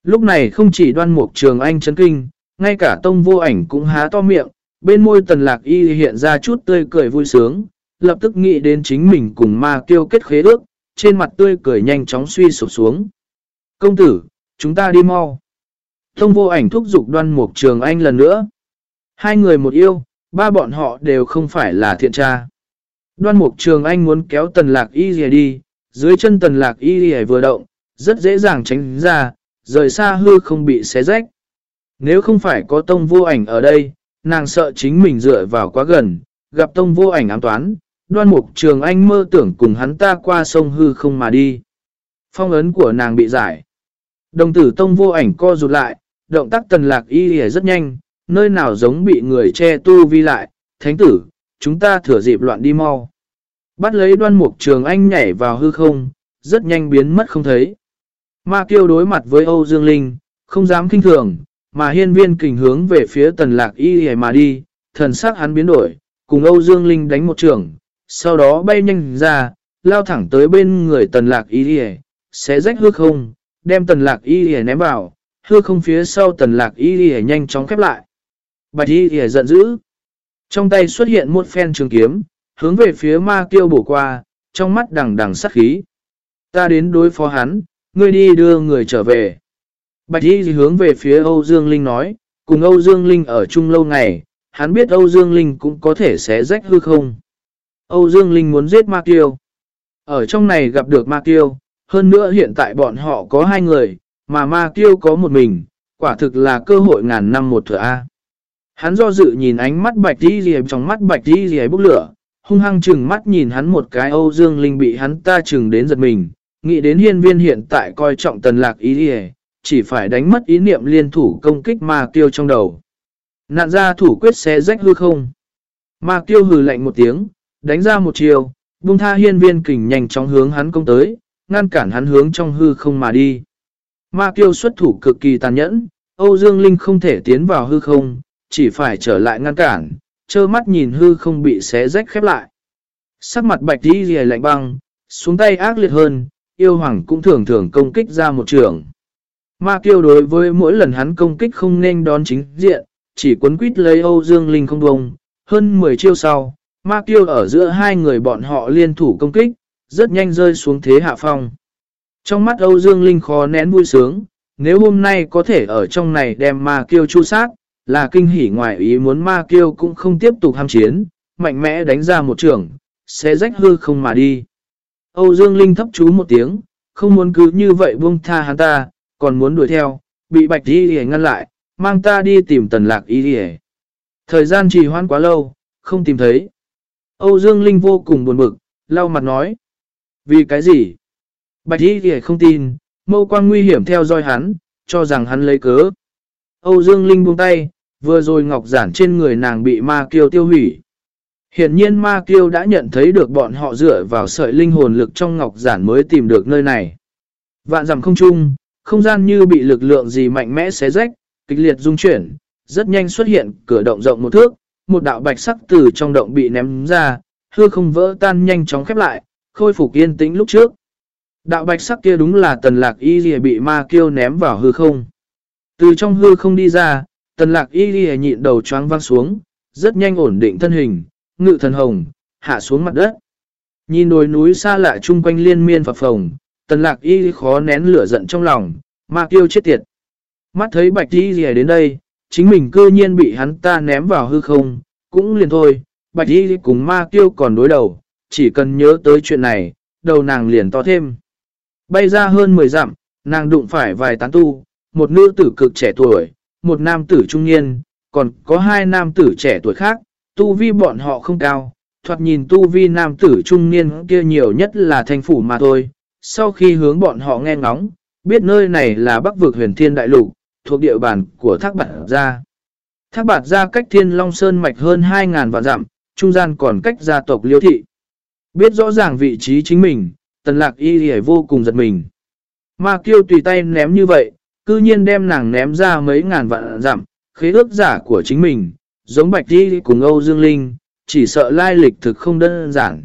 Lúc này không chỉ đoan mục trường anh chấn kinh, ngay cả tông vô ảnh cũng há to miệng, bên môi tần lạc y hiện ra chút tươi cười vui sướng, lập tức nghĩ đến chính mình cùng ma kêu kết khế ước, trên mặt tươi cười nhanh chóng suy sụp xuống. Công tử, chúng ta đi mau. Tông vô ảnh thúc giục đoan mục trường anh lần nữa. Hai người một yêu, ba bọn họ đều không phải là thiện tra. Đoan mục trường anh muốn kéo tần lạc y rìa đi, dưới chân tần lạc y rìa vừa động, rất dễ dàng tránh ra, rời xa hư không bị xé rách. Nếu không phải có tông vô ảnh ở đây, nàng sợ chính mình dựa vào quá gần, gặp tông vô ảnh ám toán, đoan mục trường anh mơ tưởng cùng hắn ta qua sông hư không mà đi. Phong ấn của nàng bị giải. Đồng tử tông vô ảnh co rụt lại, động tác tần lạc y rìa rất nhanh, nơi nào giống bị người che tu vi lại, thánh tử, chúng ta thừa dịp loạn đi mau. Bắt lấy đoan mục trường anh nhảy vào hư không, rất nhanh biến mất không thấy. Ma kiêu đối mặt với Âu Dương Linh, không dám kinh thường, mà hiên viên kình hướng về phía tần lạc y hề mà đi, thần sắc hắn biến đổi, cùng Âu Dương Linh đánh một trường, sau đó bay nhanh ra, lao thẳng tới bên người tần lạc y hề, sẽ rách hư không, đem tần lạc y hề ném vào, hư không phía sau tần lạc y hề nhanh chóng khép lại. Bạch y hề giận dữ, trong tay xuất hiện một phen trường kiếm, hướng về phía ma kiêu bổ qua, trong mắt đằng đằng sắc khí. Ta đến đối phó hắn, ngươi đi đưa người trở về. Bạch Y hướng về phía Âu Dương Linh nói, cùng Âu Dương Linh ở chung lâu ngày, hắn biết Âu Dương Linh cũng có thể sẽ rách hư không. Âu Dương Linh muốn giết Ma Kiêu. Ở trong này gặp được Ma Kiêu, hơn nữa hiện tại bọn họ có hai người, mà Ma Kiêu có một mình, quả thực là cơ hội ngàn năm một thừa A. Hắn do dự nhìn ánh mắt bạch Y Dì trong mắt bạch Y Dì bốc lửa, hung hăng chừng mắt nhìn hắn một cái Âu Dương Linh bị hắn ta chừng đến giật mình, nghĩ đến hiên viên hiện tại coi trọng tần lạc ý đi chỉ phải đánh mất ý niệm liên thủ công kích ma kiêu trong đầu. Nạn ra thủ quyết xé rách hư không. Ma kiêu hừ lạnh một tiếng, đánh ra một chiều, buông tha hiên viên kình nhanh chóng hướng hắn công tới, ngăn cản hắn hướng trong hư không mà đi. Ma kiêu xuất thủ cực kỳ tàn nhẫn, Âu Dương Linh không thể tiến vào hư không, chỉ phải trở lại ngăn cản, trơ mắt nhìn hư không bị xé rách khép lại. Sắc mặt bạch đi rìa lạnh băng, xuống tay ác liệt hơn, yêu hoàng cũng thường thường công kích ra một trường. Ma kiêu đối với mỗi lần hắn công kích không nên đón chính diện, chỉ quấn quýt lấy Âu Dương Linh không bông. Hơn 10 chiêu sau, ma kiêu ở giữa hai người bọn họ liên thủ công kích, rất nhanh rơi xuống thế hạ phong. Trong mắt Âu Dương Linh khó nén vui sướng, nếu hôm nay có thể ở trong này đem ma kiêu chu sát, là kinh hỉ ngoài ý muốn ma kiêu cũng không tiếp tục ham chiến, mạnh mẽ đánh ra một trường, sẽ rách hư không mà đi. Âu Dương Linh thấp chú một tiếng, không muốn cứ như vậy buông tha hắn ta, còn muốn đuổi theo, bị bạch đi hề ngăn lại, mang ta đi tìm tần lạc y hề. Thời gian trì hoãn quá lâu, không tìm thấy. Âu Dương Linh vô cùng buồn bực, lau mặt nói. Vì cái gì? Bạch y hề không tin, mâu quang nguy hiểm theo dõi hắn, cho rằng hắn lấy cớ. Âu Dương Linh buông tay, vừa rồi ngọc giản trên người nàng bị ma kiêu tiêu hủy. Hiện nhiên ma kiêu đã nhận thấy được bọn họ dựa vào sợi linh hồn lực trong ngọc giản mới tìm được nơi này. Vạn dặm không chung, không gian như bị lực lượng gì mạnh mẽ xé rách, kịch liệt rung chuyển, rất nhanh xuất hiện cửa động rộng một thước, một đạo bạch sắc từ trong động bị ném ra, hư không vỡ tan nhanh chóng khép lại, khôi phục yên tĩnh lúc trước. Đạo bạch sắc kia đúng là tần lạc y lìa bị ma kiêu ném vào hư không. Từ trong hư không đi ra, tần lạc y lìa nhịn đầu choáng văng xuống, rất nhanh ổn định thân hình, ngự thần hồng, hạ xuống mặt đất. Nhìn đồi núi xa lạ chung quanh liên miên phập phồng, tần lạc y khó nén lửa giận trong lòng, ma tiêu chết tiệt. Mắt thấy bạch y lìa đến đây, chính mình cư nhiên bị hắn ta ném vào hư không, cũng liền thôi, bạch y cùng ma kiêu còn đối đầu, chỉ cần nhớ tới chuyện này, đầu nàng liền to thêm. Bay ra hơn 10 dặm, nàng đụng phải vài tán tu, một nữ tử cực trẻ tuổi, một nam tử trung niên, còn có hai nam tử trẻ tuổi khác, tu vi bọn họ không cao, thoạt nhìn tu vi nam tử trung niên kia nhiều nhất là thành phủ mà thôi. Sau khi hướng bọn họ nghe ngóng, biết nơi này là bắc vực huyền thiên đại lục, thuộc địa bàn của Thác Bạt Gia. Thác Bạt Gia cách Thiên Long Sơn mạch hơn 2.000 vạn dặm, trung gian còn cách gia tộc Liêu Thị. Biết rõ ràng vị trí chính mình, tần lạc y hề vô cùng giật mình. Ma kiêu tùy tay ném như vậy, cư nhiên đem nàng ném ra mấy ngàn vạn dặm, khế ước giả của chính mình, giống bạch đi cùng Âu Dương Linh, chỉ sợ lai lịch thực không đơn giản.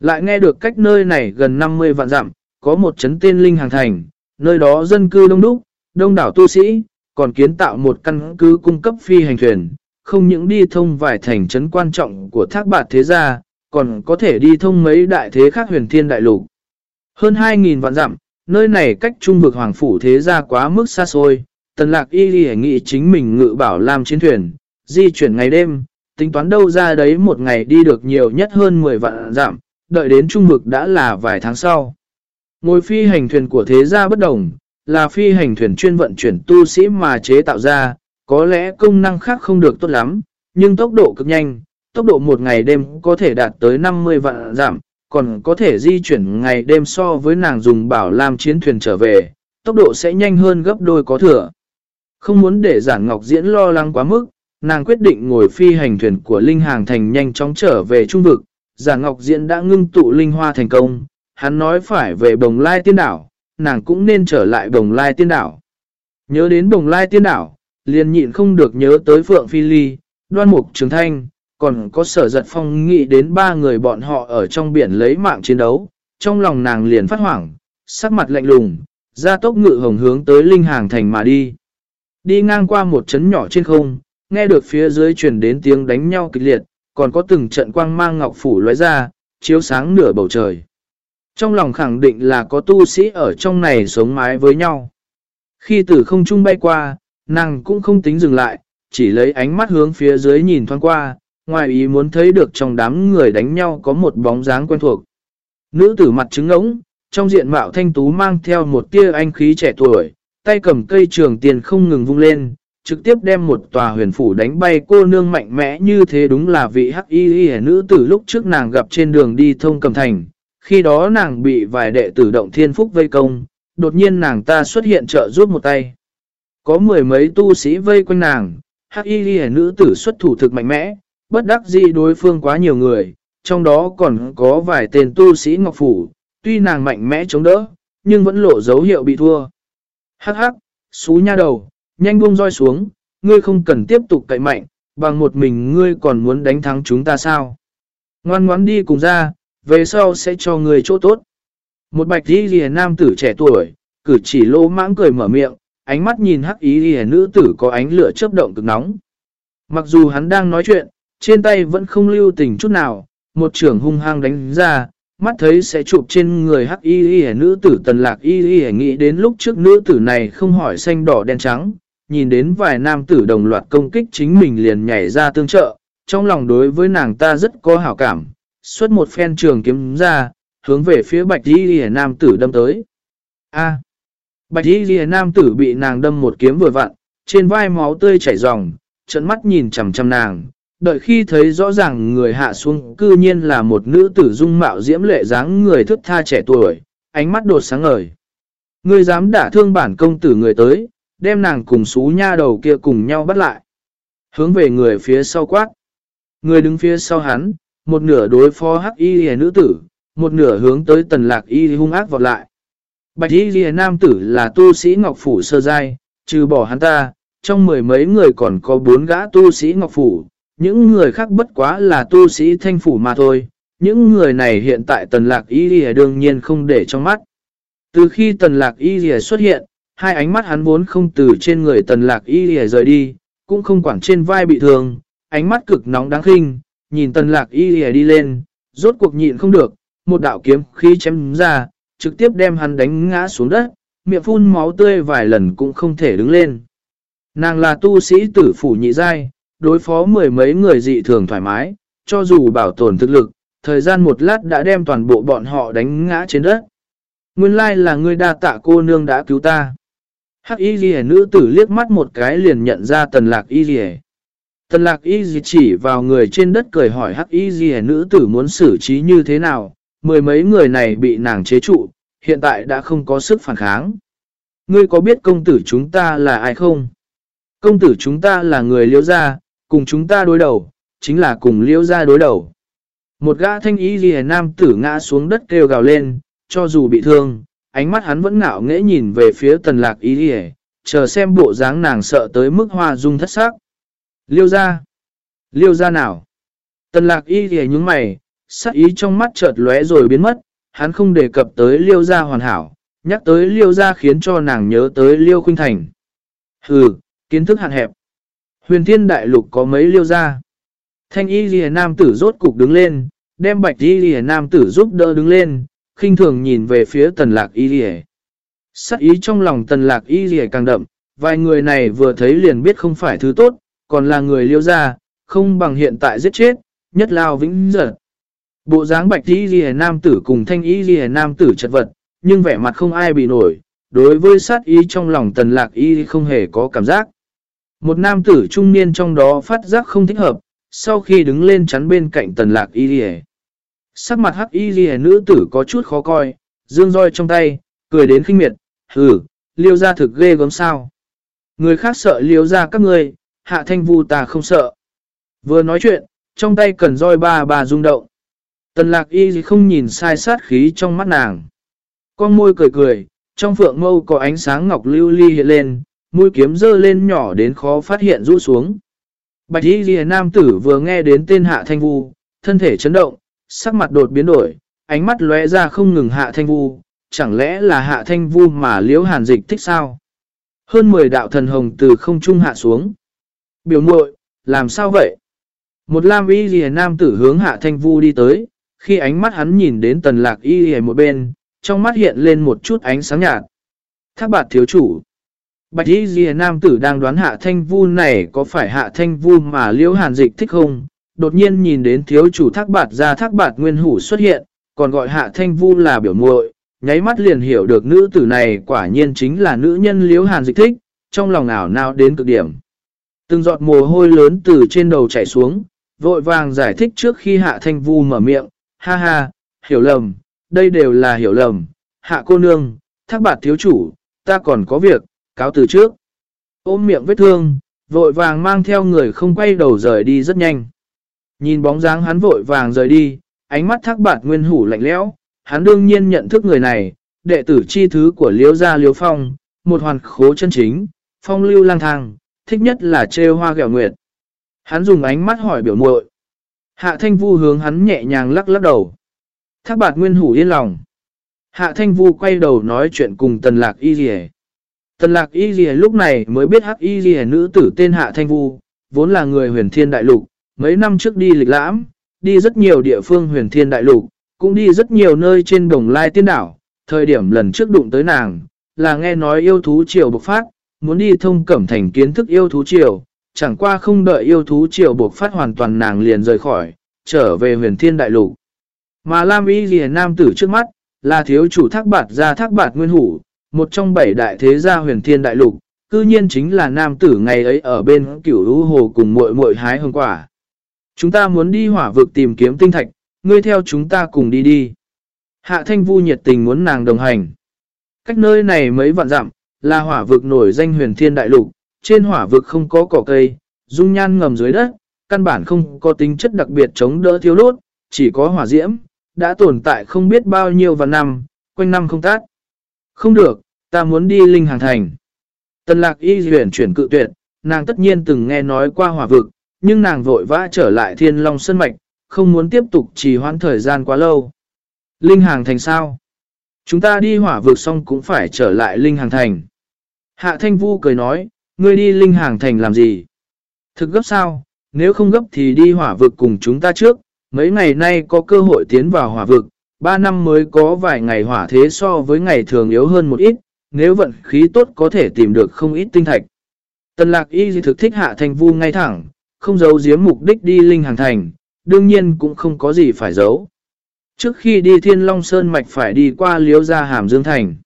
Lại nghe được cách nơi này gần 50 vạn dặm, có một chấn tên Linh Hàng Thành, nơi đó dân cư đông đúc, đông đảo tu sĩ, còn kiến tạo một căn cứ cung cấp phi hành thuyền, không những đi thông vài thành trấn quan trọng của thác bạt thế gia, còn có thể đi thông mấy đại thế khác huyền thiên đại lục. Hơn 2.000 vạn dặm, nơi này cách trung vực hoàng phủ thế gia quá mức xa xôi, tần lạc y ghi nghĩ chính mình ngự bảo làm chiến thuyền, di chuyển ngày đêm, tính toán đâu ra đấy một ngày đi được nhiều nhất hơn 10 vạn dặm, đợi đến trung vực đã là vài tháng sau. Ngồi phi hành thuyền của thế gia bất đồng, là phi hành thuyền chuyên vận chuyển tu sĩ mà chế tạo ra, có lẽ công năng khác không được tốt lắm, nhưng tốc độ cực nhanh, tốc độ một ngày đêm có thể đạt tới 50 vạn giảm, còn có thể di chuyển ngày đêm so với nàng dùng bảo làm chiến thuyền trở về, tốc độ sẽ nhanh hơn gấp đôi có thừa. Không muốn để giản ngọc diễn lo lắng quá mức, nàng quyết định ngồi phi hành thuyền của Linh Hàng Thành nhanh chóng trở về trung vực. Giản ngọc diễn đã ngưng tụ linh hoa thành công, hắn nói phải về bồng lai tiên đảo, nàng cũng nên trở lại bồng lai tiên đảo. Nhớ đến bồng lai tiên đảo, liền nhịn không được nhớ tới Phượng Phi Ly, đoan mục trường thanh, còn có sở giật phong nghĩ đến ba người bọn họ ở trong biển lấy mạng chiến đấu, trong lòng nàng liền phát hoảng, sắc mặt lạnh lùng, ra tốc ngự hồng hướng tới linh hàng thành mà đi. Đi ngang qua một chấn nhỏ trên không, nghe được phía dưới truyền đến tiếng đánh nhau kịch liệt, còn có từng trận quang mang ngọc phủ lóe ra, chiếu sáng nửa bầu trời. Trong lòng khẳng định là có tu sĩ ở trong này sống mái với nhau. Khi từ không trung bay qua, nàng cũng không tính dừng lại, chỉ lấy ánh mắt hướng phía dưới nhìn thoáng qua, ngoài ý muốn thấy được trong đám người đánh nhau có một bóng dáng quen thuộc. Nữ tử mặt trứng ống, trong diện mạo thanh tú mang theo một tia anh khí trẻ tuổi, tay cầm cây trường tiền không ngừng vung lên, trực tiếp đem một tòa huyền phủ đánh bay cô nương mạnh mẽ như thế đúng là vị hắc y y nữ tử lúc trước nàng gặp trên đường đi thông cầm thành. Khi đó nàng bị vài đệ tử động thiên phúc vây công, đột nhiên nàng ta xuất hiện trợ giúp một tay. Có mười mấy tu sĩ vây quanh nàng, hắc y y nữ tử xuất thủ thực mạnh mẽ, bất đắc dĩ đối phương quá nhiều người, trong đó còn có vài tên tu sĩ Ngọc Phủ, tuy nàng mạnh mẽ chống đỡ, nhưng vẫn lộ dấu hiệu bị thua. Hắc hắc, xú nha đầu, nhanh buông roi xuống, ngươi không cần tiếp tục cậy mạnh, bằng một mình ngươi còn muốn đánh thắng chúng ta sao. Ngoan ngoãn đi cùng ra, về sau sẽ cho ngươi chỗ tốt. Một bạch y ghi nam tử trẻ tuổi, cử chỉ lô mãng cười mở miệng, ánh mắt nhìn hắc ý ghi nữ tử có ánh lửa chớp động cực nóng. Mặc dù hắn đang nói chuyện, trên tay vẫn không lưu tình chút nào, một trưởng hung hăng đánh ra, mắt thấy sẽ chụp trên người hắc y y nữ tử tần lạc y y nghĩ đến lúc trước nữ tử này không hỏi xanh đỏ đen trắng, nhìn đến vài nam tử đồng loạt công kích chính mình liền nhảy ra tương trợ, trong lòng đối với nàng ta rất có hảo cảm, xuất một phen trường kiếm ra, hướng về phía bạch y y nam tử đâm tới. A. bạch y y nam tử bị nàng đâm một kiếm vừa vặn, trên vai máu tươi chảy ròng, trận mắt nhìn chằm chằm nàng, đợi khi thấy rõ ràng người hạ xuống cư nhiên là một nữ tử dung mạo diễm lệ dáng người thức tha trẻ tuổi, ánh mắt đột sáng ngời. người dám đả thương bản công tử người tới, đem nàng cùng xú nha đầu kia cùng nhau bắt lại. Hướng về người phía sau quát. Người đứng phía sau hắn, một nửa đối phó hắc y hề nữ tử, một nửa hướng tới tần lạc y hung ác vọt lại. Bạch y hề nam tử là tu sĩ ngọc phủ sơ giai, trừ bỏ hắn ta, trong mười mấy người còn có bốn gã tu sĩ ngọc phủ, những người khác bất quá là tu sĩ thanh phủ mà thôi. Những người này hiện tại tần lạc y lìa đương nhiên không để trong mắt. Từ khi tần lạc y lìa xuất hiện, hai ánh mắt hắn vốn không từ trên người tần lạc y lìa rời đi, cũng không quản trên vai bị thương, ánh mắt cực nóng đáng khinh, nhìn tần lạc y lìa đi lên, rốt cuộc nhịn không được, một đạo kiếm khí chém ra, trực tiếp đem hắn đánh ngã xuống đất, miệng phun máu tươi vài lần cũng không thể đứng lên. Nàng là tu sĩ tử phủ nhị giai, đối phó mười mấy người dị thường thoải mái, cho dù bảo tồn thực lực, thời gian một lát đã đem toàn bộ bọn họ đánh ngã trên đất. Nguyên lai là ngươi đa tạ cô nương đã cứu ta. Hắc y ghi nữ tử liếc mắt một cái liền nhận ra tần lạc y ghi Tần lạc y ghi chỉ vào người trên đất cười hỏi hắc y ghi nữ tử muốn xử trí như thế nào. Mười mấy người này bị nàng chế trụ, hiện tại đã không có sức phản kháng. Ngươi có biết công tử chúng ta là ai không? Công tử chúng ta là người liễu gia, cùng chúng ta đối đầu, chính là cùng liễu gia đối đầu. Một gã thanh ý ghi nam tử ngã xuống đất kêu gào lên, cho dù bị thương, ánh mắt hắn vẫn ngạo nghễ nhìn về phía tần lạc ý ghi chờ xem bộ dáng nàng sợ tới mức hoa dung thất sắc. Liêu gia, Liêu gia nào? Tần lạc ý ghi nhúng mày, sắc ý trong mắt chợt lóe rồi biến mất, hắn không đề cập tới liêu gia hoàn hảo, nhắc tới liêu gia khiến cho nàng nhớ tới liêu khuynh thành. Hừ, kiến thức hạn hẹp. Huyền thiên đại lục có mấy liêu gia. Thanh y ghi nam tử rốt cục đứng lên, đem bạch y ghi nam tử giúp đỡ đứng lên, khinh thường nhìn về phía tần lạc y ghi Sắc ý trong lòng tần lạc y ghi càng đậm, vài người này vừa thấy liền biết không phải thứ tốt, còn là người liêu gia, không bằng hiện tại giết chết, nhất lao vĩnh giật. Bộ dáng bạch y ghi nam tử cùng thanh y ghi nam tử chật vật, nhưng vẻ mặt không ai bị nổi, đối với sát ý trong lòng tần lạc y không hề có cảm giác. Một nam tử trung niên trong đó phát giác không thích hợp, sau khi đứng lên chắn bên cạnh tần lạc y rìa. Sắc mặt hắc y rìa nữ tử có chút khó coi, dương roi trong tay, cười đến khinh miệt, hử, liêu ra thực ghê gớm sao. Người khác sợ liêu ra các ngươi, hạ thanh vu ta không sợ. Vừa nói chuyện, trong tay cần roi ba bà rung động. Tần lạc y không nhìn sai sát khí trong mắt nàng. Con môi cười cười, trong phượng mâu có ánh sáng ngọc lưu ly hiện lên, mũi kiếm dơ lên nhỏ đến khó phát hiện rũ xuống. Bạch y ghi nam tử vừa nghe đến tên hạ thanh vu, thân thể chấn động, sắc mặt đột biến đổi, ánh mắt lóe ra không ngừng hạ thanh vu, chẳng lẽ là hạ thanh vu mà liễu hàn dịch thích sao? Hơn 10 đạo thần hồng từ không trung hạ xuống. Biểu muội làm sao vậy? Một lam y ghi nam tử hướng hạ thanh vu đi tới, khi ánh mắt hắn nhìn đến tần lạc y ghi một bên, trong mắt hiện lên một chút ánh sáng nhạt. Thác bạt thiếu chủ. Bạch y ghi nam tử đang đoán hạ thanh vu này có phải hạ thanh vu mà liễu hàn dịch thích không? Đột nhiên nhìn đến thiếu chủ thác bạt ra thác bạt nguyên hủ xuất hiện, còn gọi hạ thanh vu là biểu muội nháy mắt liền hiểu được nữ tử này quả nhiên chính là nữ nhân liễu hàn dịch thích, trong lòng ảo nào đến cực điểm. Từng giọt mồ hôi lớn từ trên đầu chảy xuống, vội vàng giải thích trước khi hạ thanh vu mở miệng, ha ha, hiểu lầm, đây đều là hiểu lầm, hạ cô nương, thác bạt thiếu chủ, ta còn có việc, cáo từ trước. Ôm miệng vết thương, vội vàng mang theo người không quay đầu rời đi rất nhanh. Nhìn bóng dáng hắn vội vàng rời đi, ánh mắt thác bạt nguyên hủ lạnh lẽo, hắn đương nhiên nhận thức người này, đệ tử chi thứ của liễu gia liễu phong, một hoàn khố chân chính, phong lưu lang thang, thích nhất là trêu hoa gẹo nguyệt. Hắn dùng ánh mắt hỏi biểu muội Hạ thanh vu hướng hắn nhẹ nhàng lắc lắc đầu. Thác bạt nguyên hủ yên lòng. Hạ thanh vu quay đầu nói chuyện cùng tần lạc y dì Tần lạc y dì lúc này mới biết hắc y dì nữ tử tên hạ thanh vu, vốn là người huyền thiên đại lục. Mấy năm trước đi lịch lãm, đi rất nhiều địa phương huyền thiên đại lục, cũng đi rất nhiều nơi trên đồng lai tiên đảo. Thời điểm lần trước đụng tới nàng, là nghe nói yêu thú triều bộc phát, muốn đi thông cẩm thành kiến thức yêu thú triều, chẳng qua không đợi yêu thú triều bộc phát hoàn toàn nàng liền rời khỏi, trở về huyền thiên đại lục. Mà Lam Y Lìa Nam tử trước mắt, là thiếu chủ thác bạt gia thác bạt nguyên hủ, một trong bảy đại thế gia huyền thiên đại lục, cư nhiên chính là nam tử ngày ấy ở bên cửu lũ hồ cùng muội muội hái hương quả. Chúng ta muốn đi hỏa vực tìm kiếm tinh thạch, ngươi theo chúng ta cùng đi đi. Hạ Thanh Vu nhiệt tình muốn nàng đồng hành. Cách nơi này mấy vạn dặm, là hỏa vực nổi danh huyền thiên đại lục, trên hỏa vực không có cỏ cây, dung nhan ngầm dưới đất, căn bản không có tính chất đặc biệt chống đỡ thiếu đốt, chỉ có hỏa diễm, đã tồn tại không biết bao nhiêu vạn năm, quanh năm không tát. Không được, ta muốn đi linh hàng thành. Tần lạc y huyền chuyển cự tuyệt, nàng tất nhiên từng nghe nói qua hỏa vực, nhưng nàng vội vã trở lại thiên long sân mạch, không muốn tiếp tục trì hoãn thời gian quá lâu. Linh hàng thành sao? Chúng ta đi hỏa vực xong cũng phải trở lại linh hàng thành. Hạ thanh vu cười nói, ngươi đi linh hàng thành làm gì? Thực gấp sao? Nếu không gấp thì đi hỏa vực cùng chúng ta trước. Mấy ngày nay có cơ hội tiến vào hỏa vực, ba năm mới có vài ngày hỏa thế so với ngày thường yếu hơn một ít, nếu vận khí tốt có thể tìm được không ít tinh thạch. Tần lạc y thực thích hạ thành vu ngay thẳng, không giấu giếm mục đích đi linh hàng thành, đương nhiên cũng không có gì phải giấu. Trước khi đi Thiên Long Sơn Mạch phải đi qua liếu ra Hàm Dương Thành.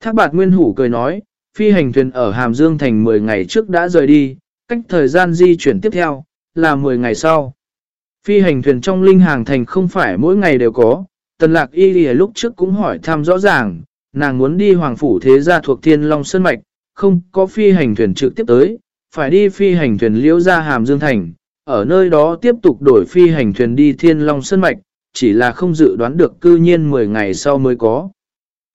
Thác bạt Nguyên Hủ cười nói, phi hành thuyền ở Hàm Dương Thành 10 ngày trước đã rời đi, cách thời gian di chuyển tiếp theo là 10 ngày sau. Phi hành thuyền trong linh hàng thành không phải mỗi ngày đều có, tần lạc y lúc trước cũng hỏi thăm rõ ràng, nàng muốn đi Hoàng Phủ Thế Gia thuộc Thiên Long Sơn Mạch, không có phi hành thuyền trực tiếp tới, phải đi phi hành thuyền liễu ra Hàm Dương Thành, ở nơi đó tiếp tục đổi phi hành thuyền đi Thiên Long Sơn Mạch, chỉ là không dự đoán được cư nhiên 10 ngày sau mới có.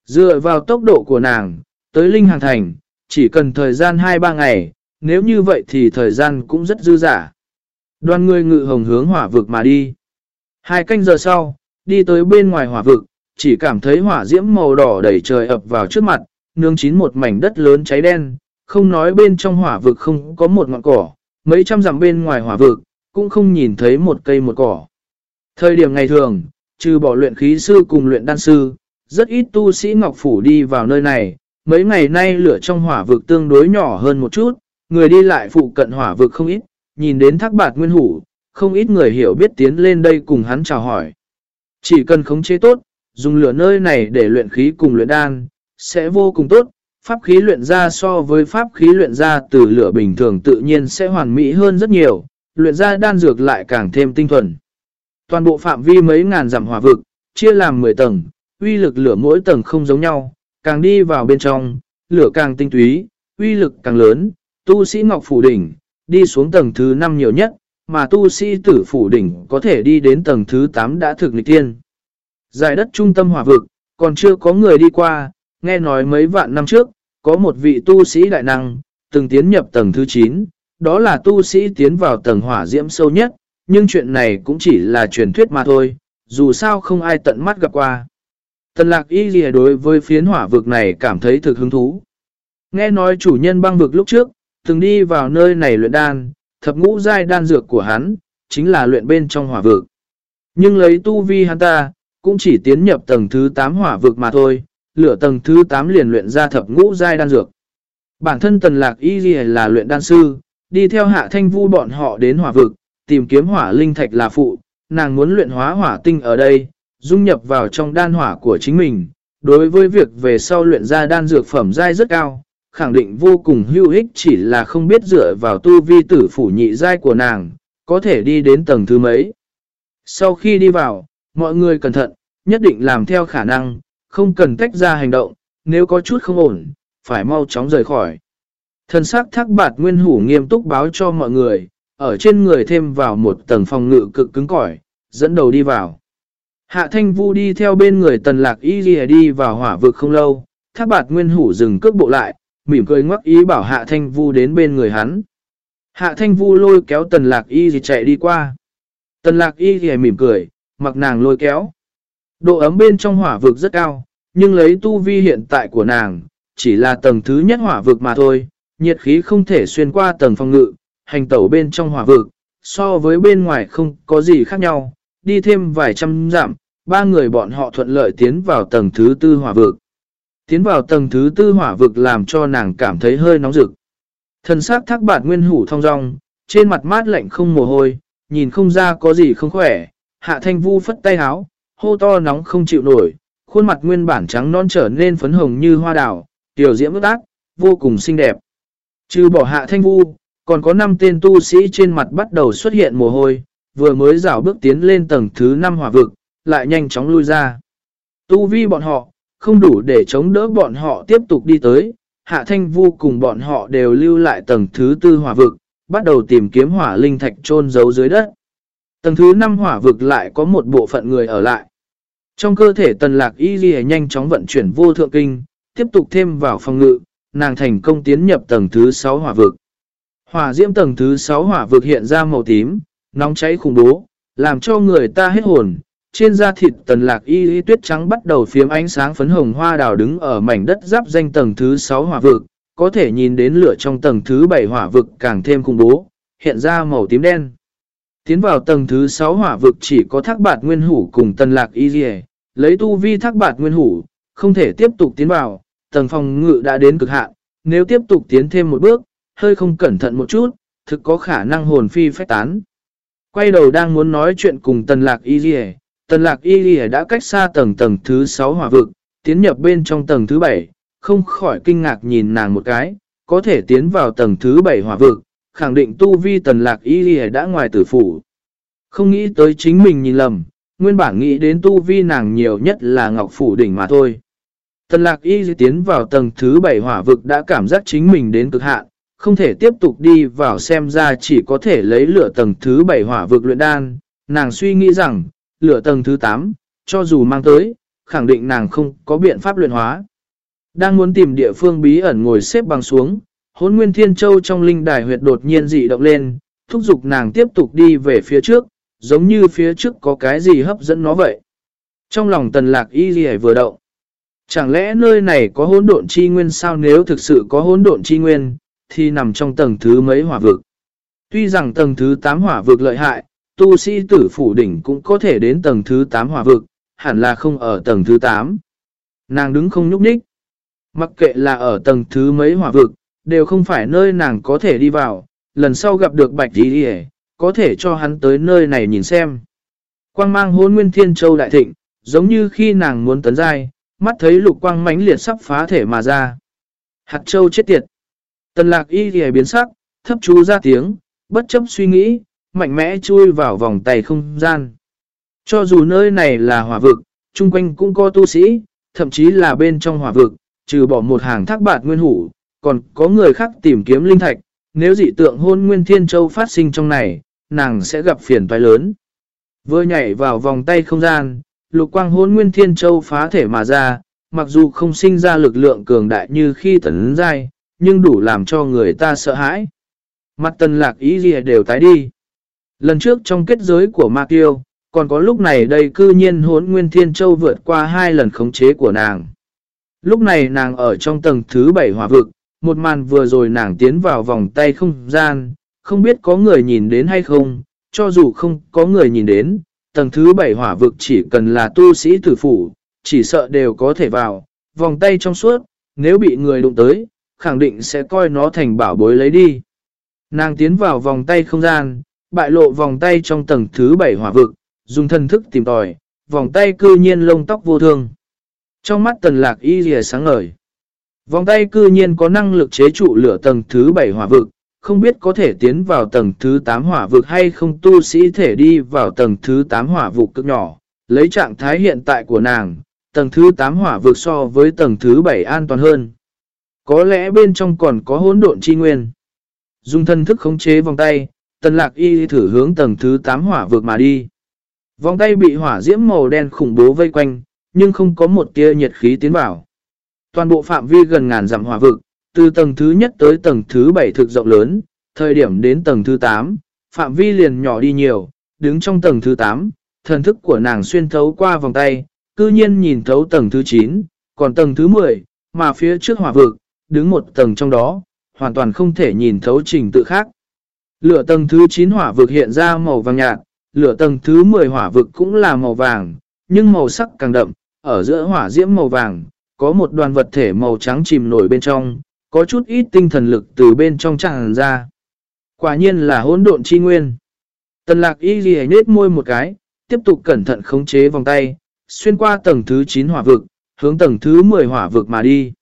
Dựa vào tốc độ của nàng, tới Linh Hàng Thành, chỉ cần thời gian 2-3 ngày, nếu như vậy thì thời gian cũng rất dư giả. Đoàn người ngự hồng hướng hỏa vực mà đi. Hai canh giờ sau, đi tới bên ngoài hỏa vực, chỉ cảm thấy hỏa diễm màu đỏ đẩy trời ập vào trước mặt, nướng chín một mảnh đất lớn cháy đen, không nói bên trong hỏa vực không có một ngọn cỏ, mấy trăm dặm bên ngoài hỏa vực, cũng không nhìn thấy một cây một cỏ. Thời điểm ngày thường, trừ bỏ luyện khí sư cùng luyện đan sư, rất ít tu sĩ Ngọc Phủ đi vào nơi này, mấy ngày nay lửa trong hỏa vực tương đối nhỏ hơn một chút, người đi lại phụ cận hỏa vực không ít, nhìn đến thác bạt nguyên hủ, không ít người hiểu biết tiến lên đây cùng hắn chào hỏi. Chỉ cần khống chế tốt, dùng lửa nơi này để luyện khí cùng luyện đan, sẽ vô cùng tốt. Pháp khí luyện ra so với pháp khí luyện ra từ lửa bình thường tự nhiên sẽ hoàn mỹ hơn rất nhiều, luyện ra đan dược lại càng thêm tinh thuần. Toàn bộ phạm vi mấy ngàn dặm hỏa vực, chia làm 10 tầng, uy lực lửa mỗi tầng không giống nhau, càng đi vào bên trong, lửa càng tinh túy, uy lực càng lớn, tu sĩ Ngọc Phủ Đỉnh, đi xuống tầng thứ 5 nhiều nhất, mà tu sĩ tử Phủ Đỉnh có thể đi đến tầng thứ 8 đã thực lịch tiên. Giải đất trung tâm hỏa vực, còn chưa có người đi qua, nghe nói mấy vạn năm trước, có một vị tu sĩ đại năng, từng tiến nhập tầng thứ 9, đó là tu sĩ tiến vào tầng hỏa diễm sâu nhất, nhưng chuyện này cũng chỉ là truyền thuyết mà thôi, dù sao không ai tận mắt gặp qua. Tần lạc y gì đối với phiến hỏa vực này cảm thấy thực hứng thú. Nghe nói chủ nhân băng vực lúc trước, từng đi vào nơi này luyện đan, thập ngũ giai đan dược của hắn, chính là luyện bên trong hỏa vực. Nhưng lấy tu vi hắn ta, cũng chỉ tiến nhập tầng thứ 8 hỏa vực mà thôi, lửa tầng thứ 8 liền luyện ra thập ngũ giai đan dược. Bản thân tần lạc y là luyện đan sư, đi theo hạ thanh vu bọn họ đến hỏa vực, tìm kiếm hỏa linh thạch là phụ, nàng muốn luyện hóa hỏa tinh ở đây, dung nhập vào trong đan hỏa của chính mình. Đối với việc về sau luyện ra đan dược phẩm giai rất cao, khẳng định vô cùng hữu ích chỉ là không biết dựa vào tu vi tử phủ nhị giai của nàng, có thể đi đến tầng thứ mấy. Sau khi đi vào, mọi người cẩn thận, nhất định làm theo khả năng, không cần tách ra hành động, nếu có chút không ổn, phải mau chóng rời khỏi. Thần sắc thác bạt nguyên hủ nghiêm túc báo cho mọi người, ở trên người thêm vào một tầng phòng ngự cực cứng cỏi, dẫn đầu đi vào. Hạ thanh vu đi theo bên người tần lạc y ghi đi vào hỏa vực không lâu, thác bạt nguyên hủ dừng cước bộ lại, mỉm cười ngoắc ý bảo hạ thanh vu đến bên người hắn. Hạ thanh vu lôi kéo tần lạc y gì chạy đi qua. Tần lạc y gì mỉm cười, mặc nàng lôi kéo. Độ ấm bên trong hỏa vực rất cao, nhưng lấy tu vi hiện tại của nàng, chỉ là tầng thứ nhất hỏa vực mà thôi, nhiệt khí không thể xuyên qua tầng phòng ngự, hành tẩu bên trong hỏa vực, so với bên ngoài không có gì khác nhau, đi thêm vài trăm dặm, ba người bọn họ thuận lợi tiến vào tầng thứ tư hỏa vực. Tiến vào tầng thứ tư hỏa vực làm cho nàng cảm thấy hơi nóng rực. Thần sắc thác bạt nguyên hủ thong rong, trên mặt mát lạnh không mồ hôi, nhìn không ra có gì không khỏe, hạ thanh vu phất tay háo, hô to nóng không chịu nổi, khuôn mặt nguyên bản trắng non trở nên phấn hồng như hoa đào, tiểu diễm ước ác, vô cùng xinh đẹp. Trừ bỏ hạ thanh vu, còn có 5 tên tu sĩ trên mặt bắt đầu xuất hiện mồ hôi, vừa mới rảo bước tiến lên tầng thứ 5 hỏa vực, lại nhanh chóng lui ra. Tu vi bọn họ, không đủ để chống đỡ bọn họ tiếp tục đi tới, Hạ Thanh Vu cùng bọn họ đều lưu lại tầng thứ tư hỏa vực, bắt đầu tìm kiếm hỏa linh thạch chôn giấu dưới đất. Tầng thứ 5 hỏa vực lại có một bộ phận người ở lại. Trong cơ thể tần lạc y ghi nhanh chóng vận chuyển vô thượng kinh, tiếp tục thêm vào phòng ngự, nàng thành công tiến nhập tầng thứ 6 hỏa vực. Hỏa diễm tầng thứ 6 hỏa vực hiện ra màu tím, nóng cháy khủng bố, làm cho người ta hết hồn. Trên da thịt tần lạc y y tuyết trắng bắt đầu phiếm ánh sáng phấn hồng hoa đào đứng ở mảnh đất giáp danh tầng thứ 6 hỏa vực, có thể nhìn đến lửa trong tầng thứ 7 hỏa vực càng thêm khủng bố, hiện ra màu tím đen. Tiến vào tầng thứ 6 hỏa vực chỉ có thác bạt nguyên hủ cùng tần lạc y dì lấy tu vi thác bạt nguyên hủ, không thể tiếp tục tiến vào, tầng phòng ngự đã đến cực hạn, nếu tiếp tục tiến thêm một bước, hơi không cẩn thận một chút, thực có khả năng hồn phi phách tán. Quay đầu đang muốn nói chuyện cùng tần lạc y dì tần lạc y dì đã cách xa tầng tầng thứ 6 hỏa vực, tiến nhập bên trong tầng thứ 7, không khỏi kinh ngạc nhìn nàng một cái, có thể tiến vào tầng thứ 7 hỏa vực, khẳng định tu vi tần lạc y đã ngoài tử phủ. Không nghĩ tới chính mình nhìn lầm, nguyên bản nghĩ đến tu vi nàng nhiều nhất là ngọc phủ đỉnh mà thôi. Tần lạc y tiến vào tầng thứ 7 hỏa vực đã cảm giác chính mình đến cực hạn, không thể tiếp tục đi vào xem ra chỉ có thể lấy lửa tầng thứ 7 hỏa vực luyện đan. Nàng suy nghĩ rằng, lửa tầng thứ 8, cho dù mang tới, khẳng định nàng không có biện pháp luyện hóa. Đang muốn tìm địa phương bí ẩn ngồi xếp bằng xuống, hôn nguyên thiên châu trong linh đài huyệt đột nhiên dị động lên, thúc giục nàng tiếp tục đi về phía trước, giống như phía trước có cái gì hấp dẫn nó vậy. Trong lòng tần lạc y gì vừa động. Chẳng lẽ nơi này có hỗn độn chi nguyên sao nếu thực sự có hỗn độn chi nguyên, thì nằm trong tầng thứ mấy hỏa vực. Tuy rằng tầng thứ 8 hỏa vực lợi hại, tu sĩ tử phủ đỉnh cũng có thể đến tầng thứ 8 hỏa vực, hẳn là không ở tầng thứ 8. Nàng đứng không nhúc nhích. Mặc kệ là ở tầng thứ mấy hỏa vực, đều không phải nơi nàng có thể đi vào, lần sau gặp được bạch đi đi có thể cho hắn tới nơi này nhìn xem. Quang mang hôn nguyên thiên châu đại thịnh, giống như khi nàng muốn tấn giai, mắt thấy lục quang mãnh liệt sắp phá thể mà ra. Hạt châu chết tiệt. Tần lạc y thì biến sắc, thấp chú ra tiếng, bất chấp suy nghĩ, mạnh mẽ chui vào vòng tay không gian. Cho dù nơi này là hỏa vực, chung quanh cũng có tu sĩ, thậm chí là bên trong hỏa vực, trừ bỏ một hàng thác bạt nguyên hủ, còn có người khác tìm kiếm linh thạch, nếu dị tượng hôn nguyên thiên châu phát sinh trong này, nàng sẽ gặp phiền toái lớn. Vừa nhảy vào vòng tay không gian, lục quang hôn nguyên thiên châu phá thể mà ra, mặc dù không sinh ra lực lượng cường đại như khi tấn dai, nhưng đủ làm cho người ta sợ hãi. Mặt tần lạc ý gì đều tái đi. Lần trước trong kết giới của Ma Kiêu, còn có lúc này đây cư nhiên hốn Nguyên Thiên Châu vượt qua hai lần khống chế của nàng. Lúc này nàng ở trong tầng thứ bảy hỏa vực, một màn vừa rồi nàng tiến vào vòng tay không gian, không biết có người nhìn đến hay không, cho dù không có người nhìn đến, tầng thứ bảy hỏa vực chỉ cần là tu sĩ tử phủ, chỉ sợ đều có thể vào, vòng tay trong suốt, nếu bị người đụng tới, khẳng định sẽ coi nó thành bảo bối lấy đi. Nàng tiến vào vòng tay không gian, bại lộ vòng tay trong tầng thứ bảy hỏa vực, dùng thân thức tìm tòi, vòng tay cư nhiên lông tóc vô thương. Trong mắt tần lạc y rìa sáng ngời. Vòng tay cư nhiên có năng lực chế trụ lửa tầng thứ 7 hỏa vực, không biết có thể tiến vào tầng thứ 8 hỏa vực hay không tu sĩ thể đi vào tầng thứ 8 hỏa vực cực nhỏ. Lấy trạng thái hiện tại của nàng, tầng thứ 8 hỏa vực so với tầng thứ 7 an toàn hơn. Có lẽ bên trong còn có hỗn độn chi nguyên. Dùng thân thức khống chế vòng tay, tần lạc y thử hướng tầng thứ 8 hỏa vực mà đi. Vòng tay bị hỏa diễm màu đen khủng bố vây quanh, nhưng không có một tia nhiệt khí tiến vào. Toàn bộ phạm vi gần ngàn dặm hỏa vực, từ tầng thứ nhất tới tầng thứ bảy thực rộng lớn, thời điểm đến tầng thứ 8, phạm vi liền nhỏ đi nhiều, đứng trong tầng thứ 8, thần thức của nàng xuyên thấu qua vòng tay, cư nhiên nhìn thấu tầng thứ 9, còn tầng thứ 10, mà phía trước hỏa vực, đứng một tầng trong đó, hoàn toàn không thể nhìn thấu trình tự khác. Lửa tầng thứ 9 hỏa vực hiện ra màu vàng nhạt, lửa tầng thứ 10 hỏa vực cũng là màu vàng, nhưng màu sắc càng đậm, ở giữa hỏa diễm màu vàng, có một đoàn vật thể màu trắng chìm nổi bên trong, có chút ít tinh thần lực từ bên trong tràn ra. Quả nhiên là hỗn độn chi nguyên. Tần lạc y ghi nết môi một cái, tiếp tục cẩn thận khống chế vòng tay, xuyên qua tầng thứ 9 hỏa vực, hướng tầng thứ 10 hỏa vực mà đi.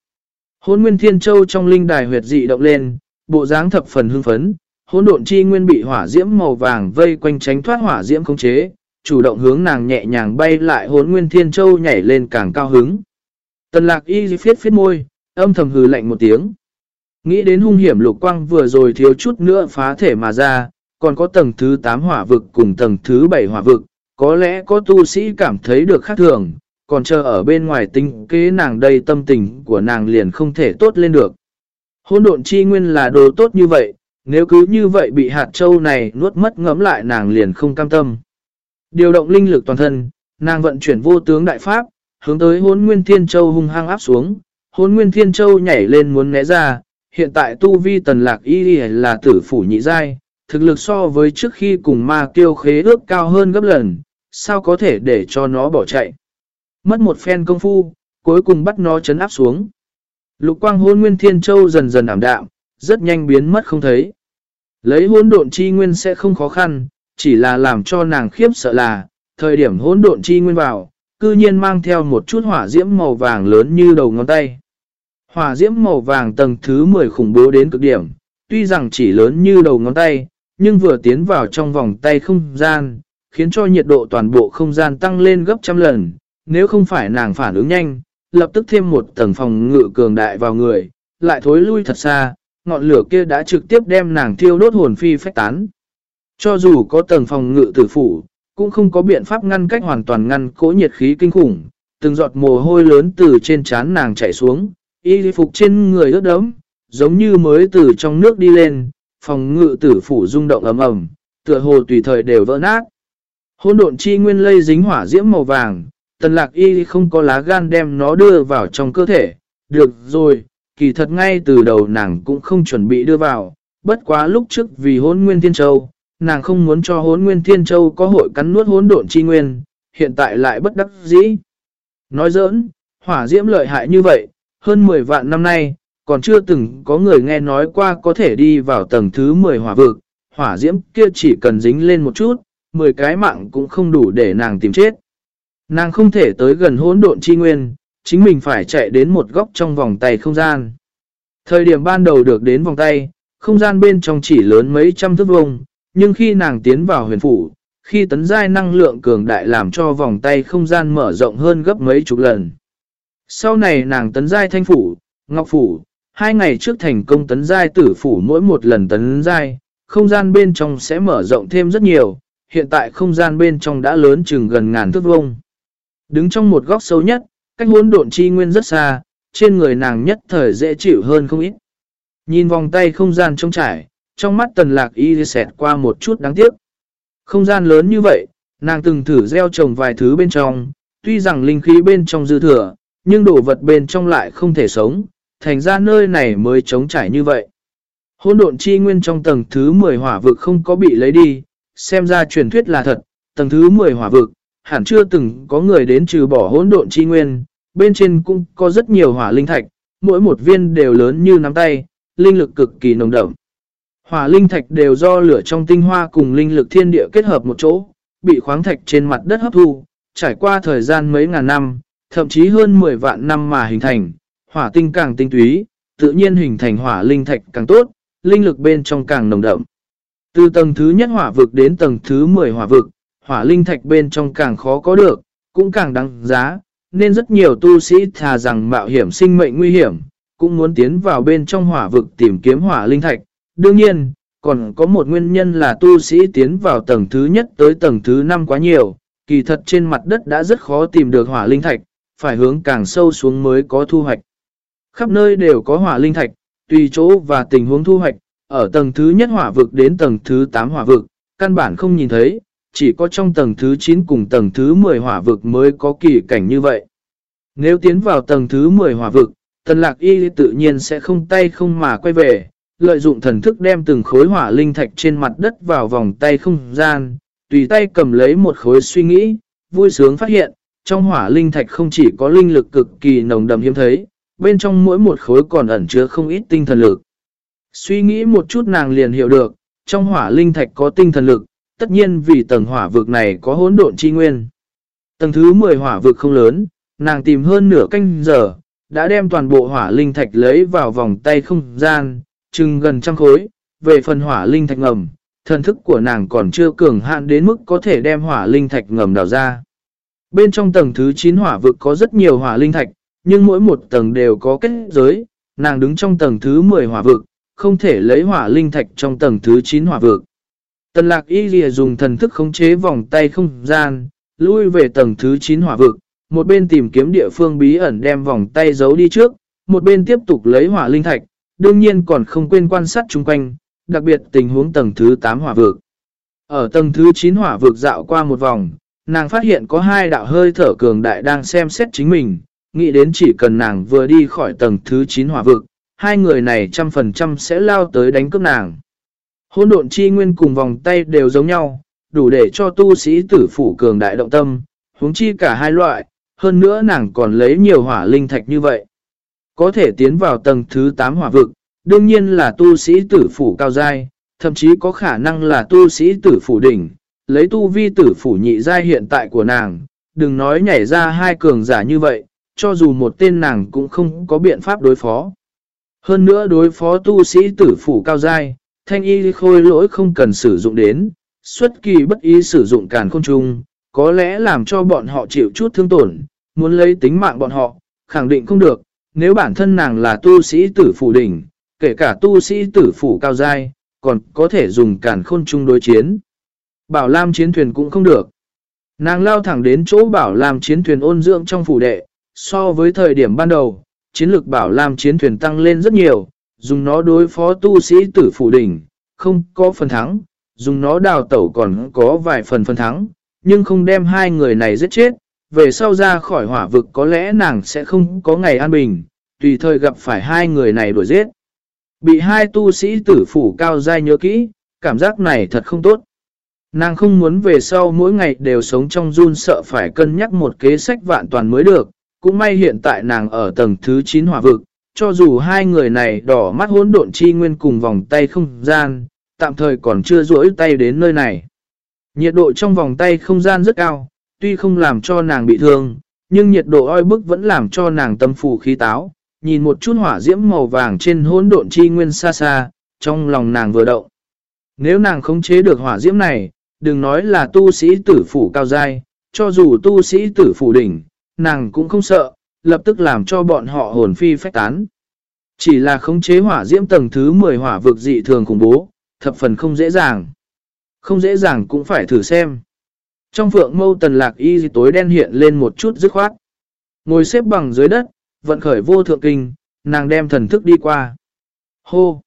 Hôn Nguyên Thiên Châu trong linh đài huyệt dị động lên, bộ dáng thập phần hưng phấn, hỗn độn chi nguyên bị hỏa diễm màu vàng vây quanh tránh thoát hỏa diễm khống chế, chủ động hướng nàng nhẹ nhàng bay lại hỗn nguyên thiên châu nhảy lên càng cao hứng. Tần lạc y phiết phiết môi, âm thầm hừ lạnh một tiếng. Nghĩ đến hung hiểm lục quang vừa rồi thiếu chút nữa phá thể mà ra, còn có tầng thứ 8 hỏa vực cùng tầng thứ 7 hỏa vực, có lẽ có tu sĩ cảm thấy được khác thường, còn chờ ở bên ngoài tinh kế nàng đây tâm tình của nàng liền không thể tốt lên được. Hôn độn chi nguyên là đồ tốt như vậy, nếu cứ như vậy bị hạt châu này nuốt mất ngấm lại nàng liền không cam tâm. Điều động linh lực toàn thân, nàng vận chuyển vô tướng đại pháp, hướng tới hôn nguyên thiên châu hung hăng áp xuống. Hôn nguyên thiên châu nhảy lên muốn né ra, hiện tại tu vi tần lạc y là tử phủ nhị giai, thực lực so với trước khi cùng ma kiêu khế ước cao hơn gấp lần, sao có thể để cho nó bỏ chạy. Mất một phen công phu, cuối cùng bắt nó chấn áp xuống. Lục quang hôn nguyên thiên châu dần dần ảm đạm, rất nhanh biến mất không thấy. Lấy hôn độn chi nguyên sẽ không khó khăn, chỉ là làm cho nàng khiếp sợ là, thời điểm hôn độn chi nguyên vào, cư nhiên mang theo một chút hỏa diễm màu vàng lớn như đầu ngón tay. Hỏa diễm màu vàng tầng thứ 10 khủng bố đến cực điểm, tuy rằng chỉ lớn như đầu ngón tay, nhưng vừa tiến vào trong vòng tay không gian, khiến cho nhiệt độ toàn bộ không gian tăng lên gấp trăm lần, nếu không phải nàng phản ứng nhanh, lập tức thêm một tầng phòng ngự cường đại vào người, lại thối lui thật xa, ngọn lửa kia đã trực tiếp đem nàng thiêu đốt hồn phi phách tán. Cho dù có tầng phòng ngự tử phủ, cũng không có biện pháp ngăn cách hoàn toàn ngăn cỗ nhiệt khí kinh khủng, từng giọt mồ hôi lớn từ trên trán nàng chảy xuống, y phục trên người ướt đẫm, giống như mới từ trong nước đi lên, phòng ngự tử phủ rung động ấm ẩm, tựa hồ tùy thời đều vỡ nát. Hôn độn chi nguyên lây dính hỏa diễm màu vàng, tần lạc y không có lá gan đem nó đưa vào trong cơ thể. Được rồi, kỳ thật ngay từ đầu nàng cũng không chuẩn bị đưa vào, bất quá lúc trước vì hôn nguyên thiên châu, nàng không muốn cho hốn nguyên thiên châu có hội cắn nuốt hốn độn chi nguyên, hiện tại lại bất đắc dĩ. Nói giỡn, hỏa diễm lợi hại như vậy, hơn 10 vạn năm nay, còn chưa từng có người nghe nói qua có thể đi vào tầng thứ 10 hỏa vực, hỏa diễm kia chỉ cần dính lên một chút, 10 cái mạng cũng không đủ để nàng tìm chết. Nàng không thể tới gần hỗn độn chi nguyên, chính mình phải chạy đến một góc trong vòng tay không gian. Thời điểm ban đầu được đến vòng tay, không gian bên trong chỉ lớn mấy trăm thước vùng nhưng khi nàng tiến vào huyền phủ, khi tấn giai năng lượng cường đại làm cho vòng tay không gian mở rộng hơn gấp mấy chục lần. Sau này nàng tấn giai thanh phủ, ngọc phủ, hai ngày trước thành công tấn giai tử phủ mỗi một lần tấn giai, không gian bên trong sẽ mở rộng thêm rất nhiều, hiện tại không gian bên trong đã lớn chừng gần ngàn thước vuông. Đứng trong một góc sâu nhất, cách hỗn độn chi nguyên rất xa, trên người nàng nhất thời dễ chịu hơn không ít. Nhìn vòng tay không gian trông trải, trong mắt tần lạc y xẹt qua một chút đáng tiếc. Không gian lớn như vậy, nàng từng thử gieo trồng vài thứ bên trong, tuy rằng linh khí bên trong dư thừa, nhưng đồ vật bên trong lại không thể sống, thành ra nơi này mới trống trải như vậy. Hôn độn chi nguyên trong tầng thứ 10 hỏa vực không có bị lấy đi, xem ra truyền thuyết là thật, tầng thứ 10 hỏa vực, hẳn chưa từng có người đến trừ bỏ hỗn độn chi nguyên, bên trên cũng có rất nhiều hỏa linh thạch, mỗi một viên đều lớn như nắm tay, linh lực cực kỳ nồng đậm. Hỏa linh thạch đều do lửa trong tinh hoa cùng linh lực thiên địa kết hợp một chỗ, bị khoáng thạch trên mặt đất hấp thu, trải qua thời gian mấy ngàn năm, thậm chí hơn 10 vạn năm mà hình thành, hỏa tinh càng tinh túy, tự nhiên hình thành hỏa linh thạch càng tốt, linh lực bên trong càng nồng đậm. Từ tầng thứ nhất hỏa vực đến tầng thứ 10 hỏa vực, hỏa linh thạch bên trong càng khó có được, cũng càng đáng giá, nên rất nhiều tu sĩ thà rằng mạo hiểm sinh mệnh nguy hiểm, cũng muốn tiến vào bên trong hỏa vực tìm kiếm hỏa linh thạch, Đương nhiên, còn có một nguyên nhân là tu sĩ tiến vào tầng thứ nhất tới tầng thứ năm quá nhiều, kỳ thật trên mặt đất đã rất khó tìm được hỏa linh thạch, phải hướng càng sâu xuống mới có thu hoạch. Khắp nơi đều có hỏa linh thạch, tùy chỗ và tình huống thu hoạch, ở tầng thứ nhất hỏa vực đến tầng thứ 8 hỏa vực, căn bản không nhìn thấy, chỉ có trong tầng thứ 9 cùng tầng thứ 10 hỏa vực mới có kỳ cảnh như vậy. Nếu tiến vào tầng thứ 10 hỏa vực, tần lạc y tự nhiên sẽ không tay không mà quay về, lợi dụng thần thức đem từng khối hỏa linh thạch trên mặt đất vào vòng tay không gian, tùy tay cầm lấy một khối suy nghĩ, vui sướng phát hiện, trong hỏa linh thạch không chỉ có linh lực cực kỳ nồng đậm hiếm thấy, bên trong mỗi một khối còn ẩn chứa không ít tinh thần lực. Suy nghĩ một chút nàng liền hiểu được, trong hỏa linh thạch có tinh thần lực, tất nhiên vì tầng hỏa vực này có hỗn độn chi nguyên. Tầng thứ 10 hỏa vực không lớn, nàng tìm hơn nửa canh giờ, đã đem toàn bộ hỏa linh thạch lấy vào vòng tay không gian, chừng gần trăm khối, về phần hỏa linh thạch ngầm, thần thức của nàng còn chưa cường hạn đến mức có thể đem hỏa linh thạch ngầm đào ra. Bên trong tầng thứ 9 hỏa vực có rất nhiều hỏa linh thạch, nhưng mỗi một tầng đều có kết giới, nàng đứng trong tầng thứ 10 hỏa vực, không thể lấy hỏa linh thạch trong tầng thứ 9 hỏa vực. Tần lạc y lìa dùng thần thức khống chế vòng tay không gian, lui về tầng thứ 9 hỏa vực, một bên tìm kiếm địa phương bí ẩn đem vòng tay giấu đi trước, một bên tiếp tục lấy hỏa linh thạch, đương nhiên còn không quên quan sát chung quanh, đặc biệt tình huống tầng thứ 8 hỏa vực. Ở tầng thứ 9 hỏa vực dạo qua một vòng, nàng phát hiện có hai đạo hơi thở cường đại đang xem xét chính mình, nghĩ đến chỉ cần nàng vừa đi khỏi tầng thứ 9 hỏa vực, hai người này trăm phần trăm sẽ lao tới đánh cướp nàng. Hôn độn chi nguyên cùng vòng tay đều giống nhau, đủ để cho tu sĩ tử phủ cường đại động tâm, huống chi cả hai loại, hơn nữa nàng còn lấy nhiều hỏa linh thạch như vậy. Có thể tiến vào tầng thứ 8 hỏa vực, đương nhiên là tu sĩ tử phủ cao giai, thậm chí có khả năng là tu sĩ tử phủ đỉnh, lấy tu vi tử phủ nhị giai hiện tại của nàng, đừng nói nhảy ra hai cường giả như vậy, cho dù một tên nàng cũng không có biện pháp đối phó. Hơn nữa đối phó tu sĩ tử phủ cao giai, thanh y khôi lỗi không cần sử dụng đến, xuất kỳ bất ý sử dụng càn khôn trung, có lẽ làm cho bọn họ chịu chút thương tổn, muốn lấy tính mạng bọn họ, khẳng định không được, nếu bản thân nàng là tu sĩ tử phủ đỉnh, kể cả tu sĩ tử phủ cao giai, còn có thể dùng càn khôn chung đối chiến. Bảo Lam chiến thuyền cũng không được. Nàng lao thẳng đến chỗ Bảo Lam chiến thuyền ôn dưỡng trong phủ đệ, so với thời điểm ban đầu, chiến lược Bảo Lam chiến thuyền tăng lên rất nhiều, dùng nó đối phó tu sĩ tử phủ đỉnh, không có phần thắng, dùng nó đào tẩu còn có vài phần phần thắng, nhưng không đem hai người này giết chết, về sau ra khỏi hỏa vực có lẽ nàng sẽ không có ngày an bình, tùy thời gặp phải hai người này đuổi giết. Bị hai tu sĩ tử phủ cao dai nhớ kỹ, cảm giác này thật không tốt. Nàng không muốn về sau mỗi ngày đều sống trong run sợ phải cân nhắc một kế sách vạn toàn mới được, cũng may hiện tại nàng ở tầng thứ 9 hỏa vực, cho dù hai người này đỏ mắt hỗn độn chi nguyên cùng vòng tay không gian, tạm thời còn chưa rỗi tay đến nơi này. Nhiệt độ trong vòng tay không gian rất cao, tuy không làm cho nàng bị thương, nhưng nhiệt độ oi bức vẫn làm cho nàng tâm phù khí táo, nhìn một chút hỏa diễm màu vàng trên hỗn độn chi nguyên xa xa, trong lòng nàng vừa động. Nếu nàng không chế được hỏa diễm này, đừng nói là tu sĩ tử phủ cao dai, cho dù tu sĩ tử phủ đỉnh, nàng cũng không sợ, lập tức làm cho bọn họ hồn phi phách tán. Chỉ là khống chế hỏa diễm tầng thứ 10 hỏa vực dị thường khủng bố, thập phần không dễ dàng. Không dễ dàng cũng phải thử xem. Trong phượng mâu tần lạc y tối đen hiện lên một chút dứt khoát. Ngồi xếp bằng dưới đất, vận khởi vô thượng kinh, nàng đem thần thức đi qua. Hô!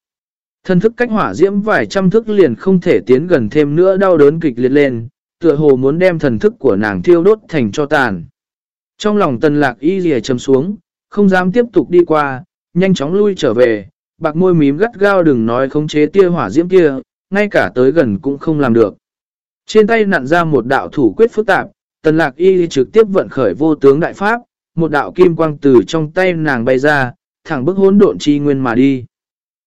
Thần thức cách hỏa diễm vài trăm thức liền không thể tiến gần thêm nữa đau đớn kịch liệt lên, tựa hồ muốn đem thần thức của nàng thiêu đốt thành cho tàn. Trong lòng tần lạc y rìa chấm xuống, không dám tiếp tục đi qua, nhanh chóng lui trở về, bạc môi mím gắt gao đừng nói khống chế tia hỏa diễm kia, ngay cả tới gần cũng không làm được. Trên tay nặn ra một đạo thủ quyết phức tạp, tần lạc y trực tiếp vận khởi vô tướng đại pháp, một đạo kim quang từ trong tay nàng bay ra, thẳng bức hỗn độn chi nguyên mà đi.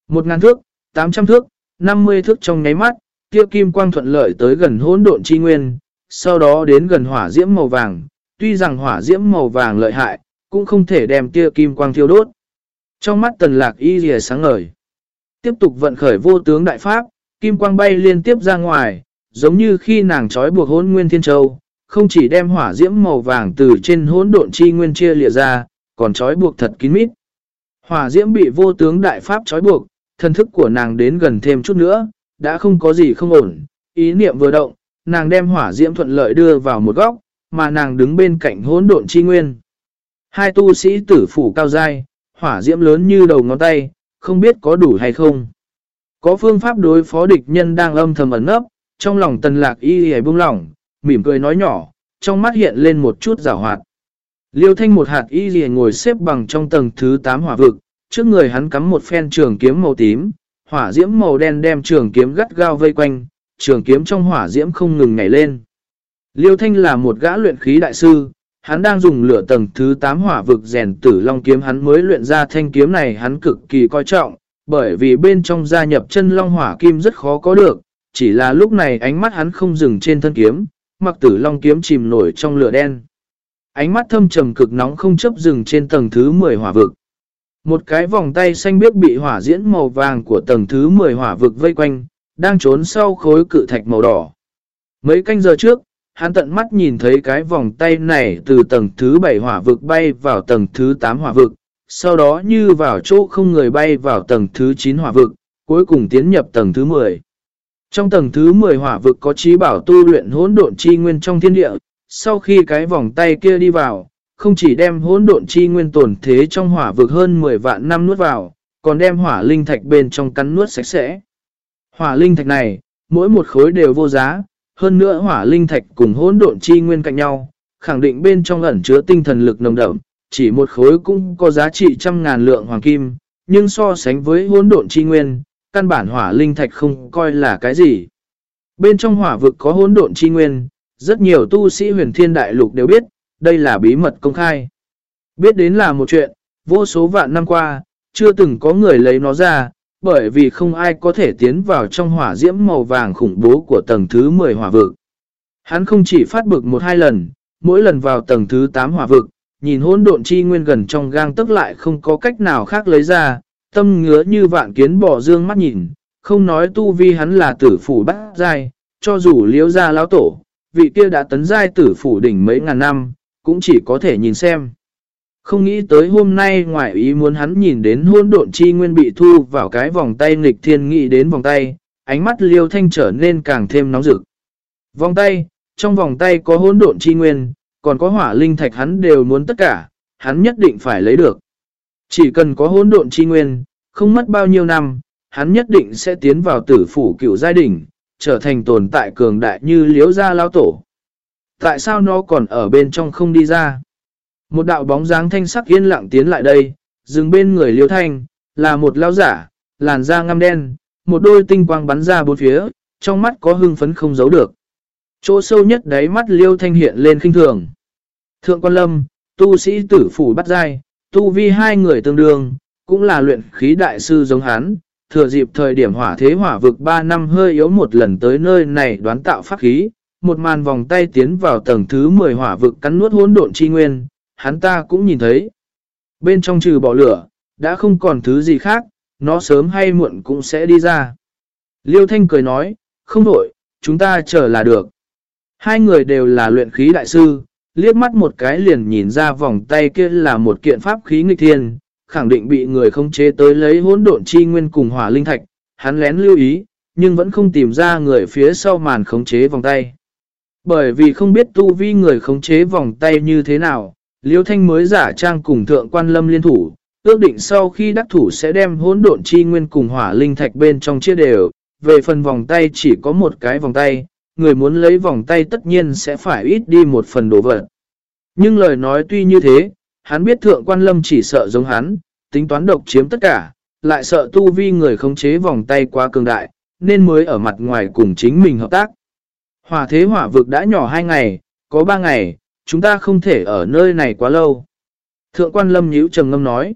Một ngàn thước, 800 thước, 50 thước trong nháy mắt, kia kim quang thuận lợi tới gần hỗn độn chi nguyên, sau đó đến gần hỏa diễm màu vàng, tuy rằng hỏa diễm màu vàng lợi hại, cũng không thể đem kia kim quang thiêu đốt. Trong mắt tần lạc y rìa sáng ngời. Tiếp tục vận khởi vô tướng đại pháp, kim quang bay liên tiếp ra ngoài, giống như khi nàng trói buộc hôn nguyên thiên châu, không chỉ đem hỏa diễm màu vàng từ trên hỗn độn chi nguyên chia lìa ra, còn trói buộc thật kín mít. Hỏa diễm bị vô tướng đại pháp trói buộc, thân thức của nàng đến gần thêm chút nữa, đã không có gì không ổn, ý niệm vừa động, nàng đem hỏa diễm thuận lợi đưa vào một góc, mà nàng đứng bên cạnh hỗn độn chi nguyên. Hai tu sĩ tử phủ cao dai, hỏa diễm lớn như đầu ngón tay, không biết có đủ hay không. Có phương pháp đối phó địch nhân đang âm thầm ẩn nấp, trong lòng tần lạc y y buông lỏng, mỉm cười nói nhỏ, trong mắt hiện lên một chút rào hoạt. Liêu thanh một hạt y y ngồi xếp bằng trong tầng thứ 8 hỏa vực, trước người hắn cắm một phen trường kiếm màu tím, hỏa diễm màu đen đem trường kiếm gắt gao vây quanh, trường kiếm trong hỏa diễm không ngừng nhảy lên. Liêu thanh là một gã luyện khí đại sư, hắn đang dùng lửa tầng thứ 8 hỏa vực rèn tử long kiếm hắn mới luyện ra thanh kiếm này hắn cực kỳ coi trọng, bởi vì bên trong gia nhập chân long hỏa kim rất khó có được, chỉ là lúc này ánh mắt hắn không dừng trên thân kiếm, mặc tử long kiếm chìm nổi trong lửa đen. Ánh mắt thâm trầm cực nóng không chấp dừng trên tầng thứ 10 hỏa vực. Một cái vòng tay xanh biếc bị hỏa diễn màu vàng của tầng thứ 10 hỏa vực vây quanh, đang trốn sau khối cự thạch màu đỏ. Mấy canh giờ trước, hắn tận mắt nhìn thấy cái vòng tay này từ tầng thứ 7 hỏa vực bay vào tầng thứ 8 hỏa vực, sau đó như vào chỗ không người bay vào tầng thứ 9 hỏa vực, cuối cùng tiến nhập tầng thứ 10. Trong tầng thứ 10 hỏa vực có trí bảo tu luyện hỗn độn chi nguyên trong thiên địa, sau khi cái vòng tay kia đi vào, không chỉ đem hỗn độn chi nguyên tổn thế trong hỏa vực hơn 10 vạn năm nuốt vào, còn đem hỏa linh thạch bên trong cắn nuốt sạch sẽ. Hỏa linh thạch này, mỗi một khối đều vô giá, hơn nữa hỏa linh thạch cùng hỗn độn chi nguyên cạnh nhau, khẳng định bên trong ẩn chứa tinh thần lực nồng đậm, chỉ một khối cũng có giá trị trăm ngàn lượng hoàng kim, nhưng so sánh với hỗn độn chi nguyên, căn bản hỏa linh thạch không coi là cái gì. Bên trong hỏa vực có hỗn độn chi nguyên, rất nhiều tu sĩ huyền thiên đại lục đều biết, đây là bí mật công khai. Biết đến là một chuyện, vô số vạn năm qua, chưa từng có người lấy nó ra, bởi vì không ai có thể tiến vào trong hỏa diễm màu vàng khủng bố của tầng thứ 10 hỏa vực. Hắn không chỉ phát bực một hai lần, mỗi lần vào tầng thứ 8 hỏa vực, nhìn hỗn độn chi nguyên gần trong gang tức lại không có cách nào khác lấy ra, tâm ngứa như vạn kiến bỏ dương mắt nhìn, không nói tu vi hắn là tử phủ bát giai, cho dù liễu ra lão tổ, vị kia đã tấn giai tử phủ đỉnh mấy ngàn năm, cũng chỉ có thể nhìn xem. Không nghĩ tới hôm nay ngoại ý muốn hắn nhìn đến hôn độn chi nguyên bị thu vào cái vòng tay nghịch thiên nghị đến vòng tay, ánh mắt liêu thanh trở nên càng thêm nóng rực. Vòng tay, trong vòng tay có hôn độn chi nguyên, còn có hỏa linh thạch hắn đều muốn tất cả, hắn nhất định phải lấy được. Chỉ cần có hỗn độn chi nguyên, không mất bao nhiêu năm, hắn nhất định sẽ tiến vào tử phủ cựu giai đình, trở thành tồn tại cường đại như liếu gia lao tổ. Tại sao nó còn ở bên trong không đi ra? Một đạo bóng dáng thanh sắc yên lặng tiến lại đây, dừng bên người liêu thanh, là một lao giả, làn da ngăm đen, một đôi tinh quang bắn ra bốn phía, trong mắt có hưng phấn không giấu được. Chỗ sâu nhất đáy mắt liêu thanh hiện lên khinh thường. Thượng quan lâm, tu sĩ tử phủ bắt dai, tu vi hai người tương đương, cũng là luyện khí đại sư giống hắn, thừa dịp thời điểm hỏa thế hỏa vực 3 năm hơi yếu một lần tới nơi này đoán tạo pháp khí, một màn vòng tay tiến vào tầng thứ 10 hỏa vực cắn nuốt hỗn độn chi nguyên, hắn ta cũng nhìn thấy. Bên trong trừ bỏ lửa, đã không còn thứ gì khác, nó sớm hay muộn cũng sẽ đi ra. Liêu Thanh cười nói, không đổi, chúng ta chờ là được. Hai người đều là luyện khí đại sư, liếc mắt một cái liền nhìn ra vòng tay kia là một kiện pháp khí nghịch thiên, khẳng định bị người không chế tới lấy hỗn độn chi nguyên cùng hỏa linh thạch, hắn lén lưu ý, nhưng vẫn không tìm ra người phía sau màn khống chế vòng tay. Bởi vì không biết tu vi người khống chế vòng tay như thế nào, Liêu Thanh mới giả trang cùng thượng quan lâm liên thủ, ước định sau khi đắc thủ sẽ đem hỗn độn chi nguyên cùng hỏa linh thạch bên trong chia đều, về phần vòng tay chỉ có một cái vòng tay, người muốn lấy vòng tay tất nhiên sẽ phải ít đi một phần đồ vật. Nhưng lời nói tuy như thế, hắn biết thượng quan lâm chỉ sợ giống hắn, tính toán độc chiếm tất cả, lại sợ tu vi người khống chế vòng tay quá cường đại, nên mới ở mặt ngoài cùng chính mình hợp tác. Hỏa thế hỏa vực đã nhỏ hai ngày, có ba ngày, chúng ta không thể ở nơi này quá lâu. Thượng quan lâm nhíu trầm ngâm nói.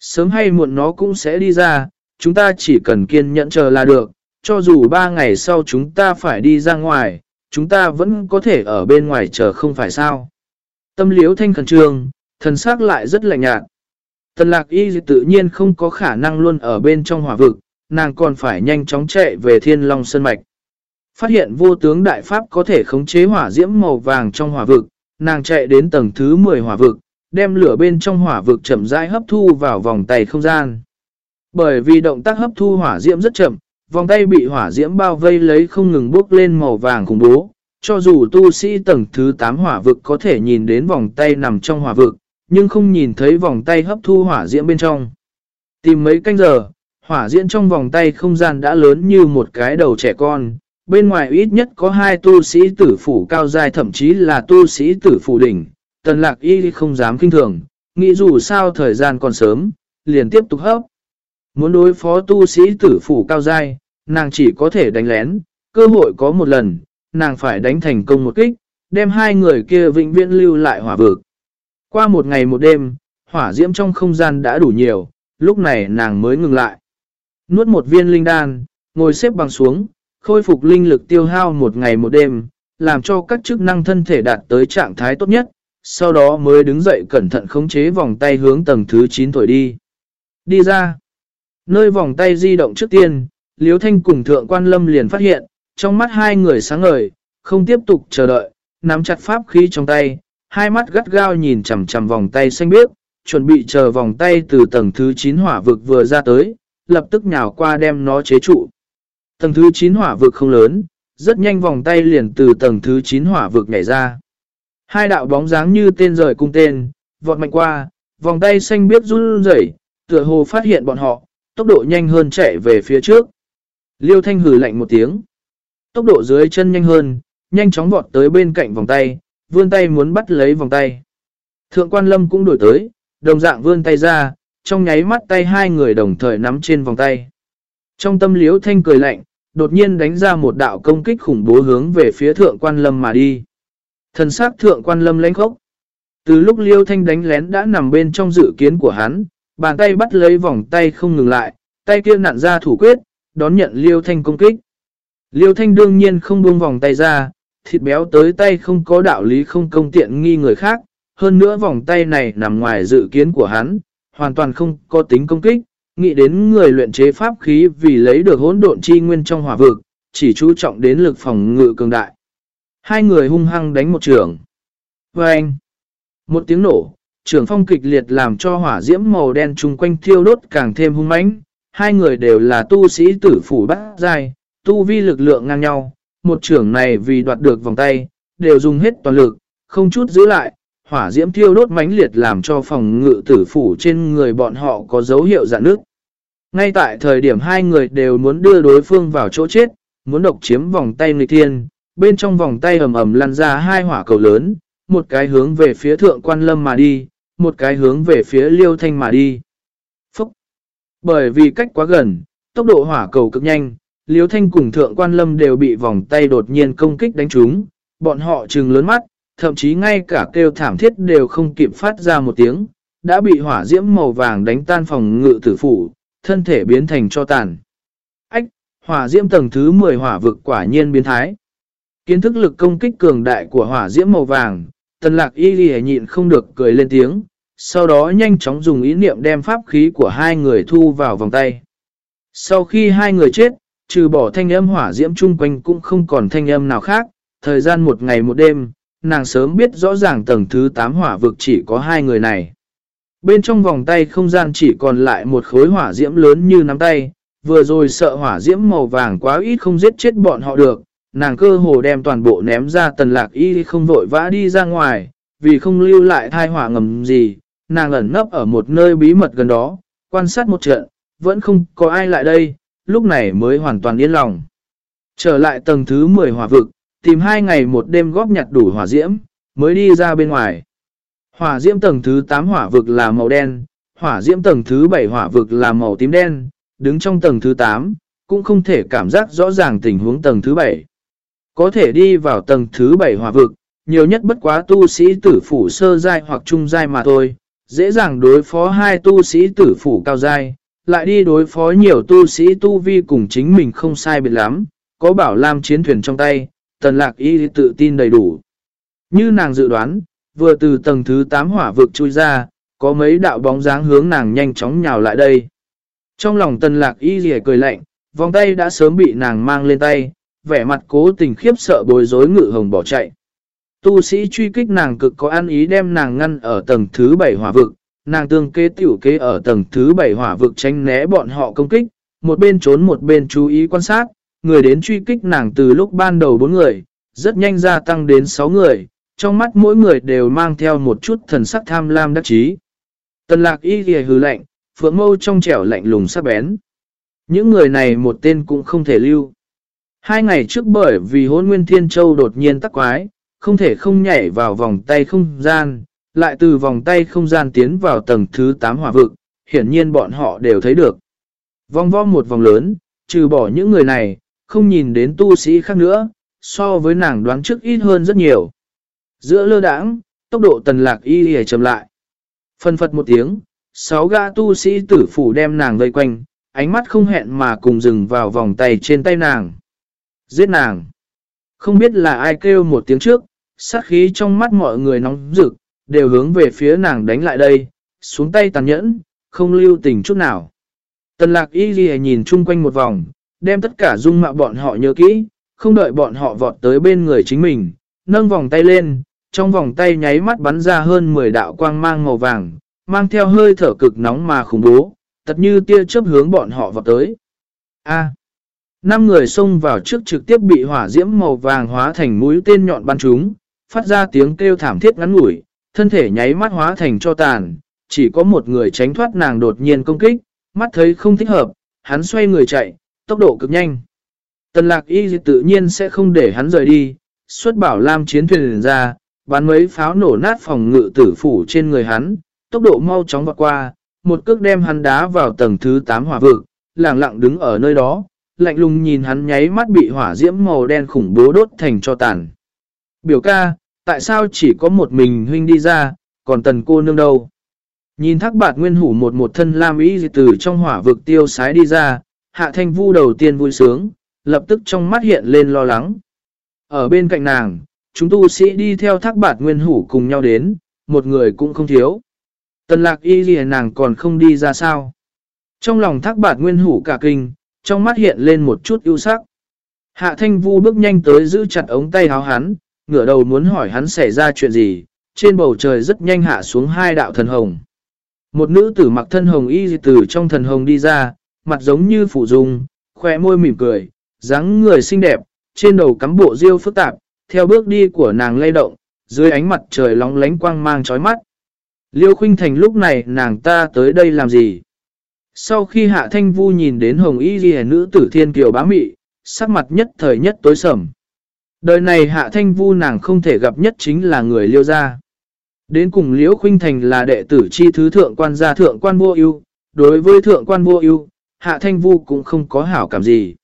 Sớm hay muộn nó cũng sẽ đi ra, chúng ta chỉ cần kiên nhẫn chờ là được, cho dù ba ngày sau chúng ta phải đi ra ngoài, chúng ta vẫn có thể ở bên ngoài chờ không phải sao. Tâm liếu thanh khẩn trương, thần sắc lại rất lạnh nhạt. Tần lạc y tự nhiên không có khả năng luôn ở bên trong hỏa vực, nàng còn phải nhanh chóng chạy về thiên long sơn mạch. Phát hiện vô tướng đại pháp có thể khống chế hỏa diễm màu vàng trong hỏa vực, nàng chạy đến tầng thứ 10 hỏa vực, đem lửa bên trong hỏa vực chậm rãi hấp thu vào vòng tay không gian. Bởi vì động tác hấp thu hỏa diễm rất chậm, vòng tay bị hỏa diễm bao vây lấy không ngừng bốc lên màu vàng khủng bố. Cho dù tu sĩ tầng thứ 8 hỏa vực có thể nhìn đến vòng tay nằm trong hỏa vực, nhưng không nhìn thấy vòng tay hấp thu hỏa diễm bên trong. Tìm mấy canh giờ, hỏa diễm trong vòng tay không gian đã lớn như một cái đầu trẻ con, bên ngoài ít nhất có hai tu sĩ tử phủ cao dài thậm chí là tu sĩ tử phủ đỉnh. Tần lạc y không dám kinh thường, nghĩ dù sao thời gian còn sớm, liền tiếp tục hấp. Muốn đối phó tu sĩ tử phủ cao dai, nàng chỉ có thể đánh lén, cơ hội có một lần, nàng phải đánh thành công một kích, đem hai người kia vĩnh viễn lưu lại hỏa vực. Qua một ngày một đêm, hỏa diễm trong không gian đã đủ nhiều, lúc này nàng mới ngừng lại. Nuốt một viên linh đan, ngồi xếp bằng xuống, khôi phục linh lực tiêu hao một ngày một đêm, làm cho các chức năng thân thể đạt tới trạng thái tốt nhất, sau đó mới đứng dậy cẩn thận khống chế vòng tay hướng tầng thứ 9 thổi đi. Đi ra. Nơi vòng tay di động trước tiên, Liếu Thanh cùng Thượng Quan Lâm liền phát hiện, trong mắt hai người sáng ngời, không tiếp tục chờ đợi, nắm chặt pháp khí trong tay, hai mắt gắt gao nhìn chằm chằm vòng tay xanh biếc, chuẩn bị chờ vòng tay từ tầng thứ 9 hỏa vực vừa ra tới, lập tức nhào qua đem nó chế trụ. Tầng thứ 9 hỏa vực không lớn, rất nhanh vòng tay liền từ tầng thứ 9 hỏa vực nhảy ra. Hai đạo bóng dáng như tên rời cung tên, vọt mạnh qua, vòng tay xanh biếc run rẩy, tựa hồ phát hiện bọn họ, tốc độ nhanh hơn chạy về phía trước. Liêu Thanh hử lạnh một tiếng. Tốc độ dưới chân nhanh hơn, nhanh chóng vọt tới bên cạnh vòng tay, vươn tay muốn bắt lấy vòng tay. Thượng quan lâm cũng đổi tới, đồng dạng vươn tay ra, trong nháy mắt tay hai người đồng thời nắm trên vòng tay. Trong tâm liếu thanh cười lạnh, đột nhiên đánh ra một đạo công kích khủng bố hướng về phía thượng quan lâm mà đi. Thần sắc thượng quan lâm lãnh khốc. Từ lúc liêu thanh đánh lén đã nằm bên trong dự kiến của hắn, bàn tay bắt lấy vòng tay không ngừng lại, tay kia nặn ra thủ quyết, đón nhận liêu thanh công kích. Liêu thanh đương nhiên không buông vòng tay ra, thịt béo tới tay không có đạo lý không công tiện nghi người khác, hơn nữa vòng tay này nằm ngoài dự kiến của hắn, hoàn toàn không có tính công kích, nghĩ đến người luyện chế pháp khí vì lấy được hỗn độn chi nguyên trong hỏa vực, chỉ chú trọng đến lực phòng ngự cường đại. Hai người hung hăng đánh một trường. Và anh, một tiếng nổ, trưởng phong kịch liệt làm cho hỏa diễm màu đen chung quanh thiêu đốt càng thêm hung mãnh. Hai người đều là tu sĩ tử phủ bát giai, tu vi lực lượng ngang nhau. Một trưởng này vì đoạt được vòng tay, đều dùng hết toàn lực, không chút giữ lại, hỏa diễm thiêu đốt mãnh liệt làm cho phòng ngự tử phủ trên người bọn họ có dấu hiệu dạn nước. Ngay tại thời điểm hai người đều muốn đưa đối phương vào chỗ chết, muốn độc chiếm vòng tay người thiên, bên trong vòng tay ầm ầm lăn ra hai hỏa cầu lớn, một cái hướng về phía thượng quan lâm mà đi, một cái hướng về phía liêu thanh mà đi. Phúc! Bởi vì cách quá gần, tốc độ hỏa cầu cực nhanh, liêu thanh cùng thượng quan lâm đều bị vòng tay đột nhiên công kích đánh trúng, bọn họ trừng lớn mắt, thậm chí ngay cả kêu thảm thiết đều không kịp phát ra một tiếng, đã bị hỏa diễm màu vàng đánh tan phòng ngự tử phủ, thân thể biến thành cho tàn. Ách, hỏa diễm tầng thứ 10 hỏa vực quả nhiên biến thái. Kiến thức lực công kích cường đại của hỏa diễm màu vàng, tần lạc y ghi nhịn không được cười lên tiếng, sau đó nhanh chóng dùng ý niệm đem pháp khí của hai người thu vào vòng tay. Sau khi hai người chết, trừ bỏ thanh âm hỏa diễm chung quanh cũng không còn thanh âm nào khác, thời gian một ngày một đêm, nàng sớm biết rõ ràng tầng thứ 8 hỏa vực chỉ có hai người này. Bên trong vòng tay không gian chỉ còn lại một khối hỏa diễm lớn như nắm tay, vừa rồi sợ hỏa diễm màu vàng quá ít không giết chết bọn họ được, nàng cơ hồ đem toàn bộ ném ra tần lạc y không vội vã đi ra ngoài, vì không lưu lại thai hỏa ngầm gì, nàng ẩn nấp ở một nơi bí mật gần đó, quan sát một trận, vẫn không có ai lại đây, lúc này mới hoàn toàn yên lòng. Trở lại tầng thứ 10 hỏa vực, tìm hai ngày một đêm góp nhặt đủ hỏa diễm, mới đi ra bên ngoài. Hỏa diễm tầng thứ 8 hỏa vực là màu đen, hỏa diễm tầng thứ 7 hỏa vực là màu tím đen, đứng trong tầng thứ 8, cũng không thể cảm giác rõ ràng tình huống tầng thứ 7. Có thể đi vào tầng thứ 7 hỏa vực, nhiều nhất bất quá tu sĩ tử phủ sơ giai hoặc trung giai mà thôi, dễ dàng đối phó hai tu sĩ tử phủ cao giai, lại đi đối phó nhiều tu sĩ tu vi cùng chính mình không sai biệt lắm, có bảo lam chiến thuyền trong tay, tần lạc y tự tin đầy đủ. Như nàng dự đoán, vừa từ tầng thứ 8 hỏa vực chui ra, có mấy đạo bóng dáng hướng nàng nhanh chóng nhào lại đây. Trong lòng tần lạc y rỉa cười lạnh, vòng tay đã sớm bị nàng mang lên tay, vẻ mặt cố tình khiếp sợ bối rối ngự hồng bỏ chạy. Tu sĩ truy kích nàng cực có ăn ý đem nàng ngăn ở tầng thứ 7 hỏa vực, nàng tương kế tiểu kế ở tầng thứ 7 hỏa vực tránh né bọn họ công kích, một bên trốn một bên chú ý quan sát, người đến truy kích nàng từ lúc ban đầu 4 người, rất nhanh gia tăng đến 6 người, trong mắt mỗi người đều mang theo một chút thần sắc tham lam đắc chí. Tần lạc y ghề hư lạnh, phượng mâu trong trẻo lạnh lùng sắc bén. Những người này một tên cũng không thể lưu. Hai ngày trước bởi vì hôn nguyên thiên châu đột nhiên tắc quái, không thể không nhảy vào vòng tay không gian, lại từ vòng tay không gian tiến vào tầng thứ 8 hỏa vực, hiển nhiên bọn họ đều thấy được. Vòng vo một vòng lớn, trừ bỏ những người này, không nhìn đến tu sĩ khác nữa, so với nàng đoán trước ít hơn rất nhiều. Giữa lơ đãng, tốc độ tần lạc y hề chậm lại. Phân phật một tiếng, sáu gã tu sĩ tử phủ đem nàng vây quanh, ánh mắt không hẹn mà cùng dừng vào vòng tay trên tay nàng. Giết nàng. Không biết là ai kêu một tiếng trước, sát khí trong mắt mọi người nóng rực, đều hướng về phía nàng đánh lại đây, xuống tay tàn nhẫn, không lưu tình chút nào. Tần lạc y ghi nhìn chung quanh một vòng, đem tất cả dung mạo bọn họ nhớ kỹ, không đợi bọn họ vọt tới bên người chính mình, nâng vòng tay lên, trong vòng tay nháy mắt bắn ra hơn 10 đạo quang mang màu vàng, mang theo hơi thở cực nóng mà khủng bố, tật như tia chớp hướng bọn họ vọt tới. A. Năm người xông vào trước trực tiếp bị hỏa diễm màu vàng hóa thành mũi tên nhọn bắn chúng, phát ra tiếng kêu thảm thiết ngắn ngủi, thân thể nháy mắt hóa thành cho tàn, chỉ có một người tránh thoát nàng đột nhiên công kích, mắt thấy không thích hợp, hắn xoay người chạy, tốc độ cực nhanh. Tần lạc y tự nhiên sẽ không để hắn rời đi, xuất bảo lam chiến thuyền ra, bắn mấy pháo nổ nát phòng ngự tử phủ trên người hắn, tốc độ mau chóng vọt qua, một cước đem hắn đá vào tầng thứ 8 hỏa vực, lặng lặng đứng ở nơi đó, lạnh lùng nhìn hắn nháy mắt bị hỏa diễm màu đen khủng bố đốt thành cho tàn. Biểu ca, tại sao chỉ có một mình huynh đi ra, còn tần cô nương đâu? Nhìn thác bạt nguyên hủ một một thân lam ý từ trong hỏa vực tiêu sái đi ra, hạ thanh vu đầu tiên vui sướng, lập tức trong mắt hiện lên lo lắng. Ở bên cạnh nàng, chúng tu sĩ đi theo thác bạt nguyên hủ cùng nhau đến, một người cũng không thiếu. Tần lạc y gì nàng còn không đi ra sao? Trong lòng thác bạt nguyên hủ cả kinh, trong mắt hiện lên một chút ưu sắc. Hạ thanh vu bước nhanh tới giữ chặt ống tay háo hắn, ngửa đầu muốn hỏi hắn xảy ra chuyện gì, trên bầu trời rất nhanh hạ xuống hai đạo thần hồng. Một nữ tử mặc thân hồng y từ trong thần hồng đi ra, mặt giống như phụ dung, khoe môi mỉm cười, dáng người xinh đẹp, trên đầu cắm bộ diêu phức tạp, theo bước đi của nàng lay động, dưới ánh mặt trời lóng lánh quang mang chói mắt. Liêu Khuynh Thành lúc này nàng ta tới đây làm gì? Sau khi Hạ Thanh Vu nhìn đến Hồng Y Ghi nữ tử thiên kiều bá mị, sắc mặt nhất thời nhất tối sầm. Đời này Hạ Thanh Vu nàng không thể gặp nhất chính là người Liêu gia. Đến cùng Liễu Khuynh Thành là đệ tử chi thứ thượng quan gia thượng quan vô ưu, đối với thượng quan vô ưu, Hạ Thanh Vu cũng không có hảo cảm gì.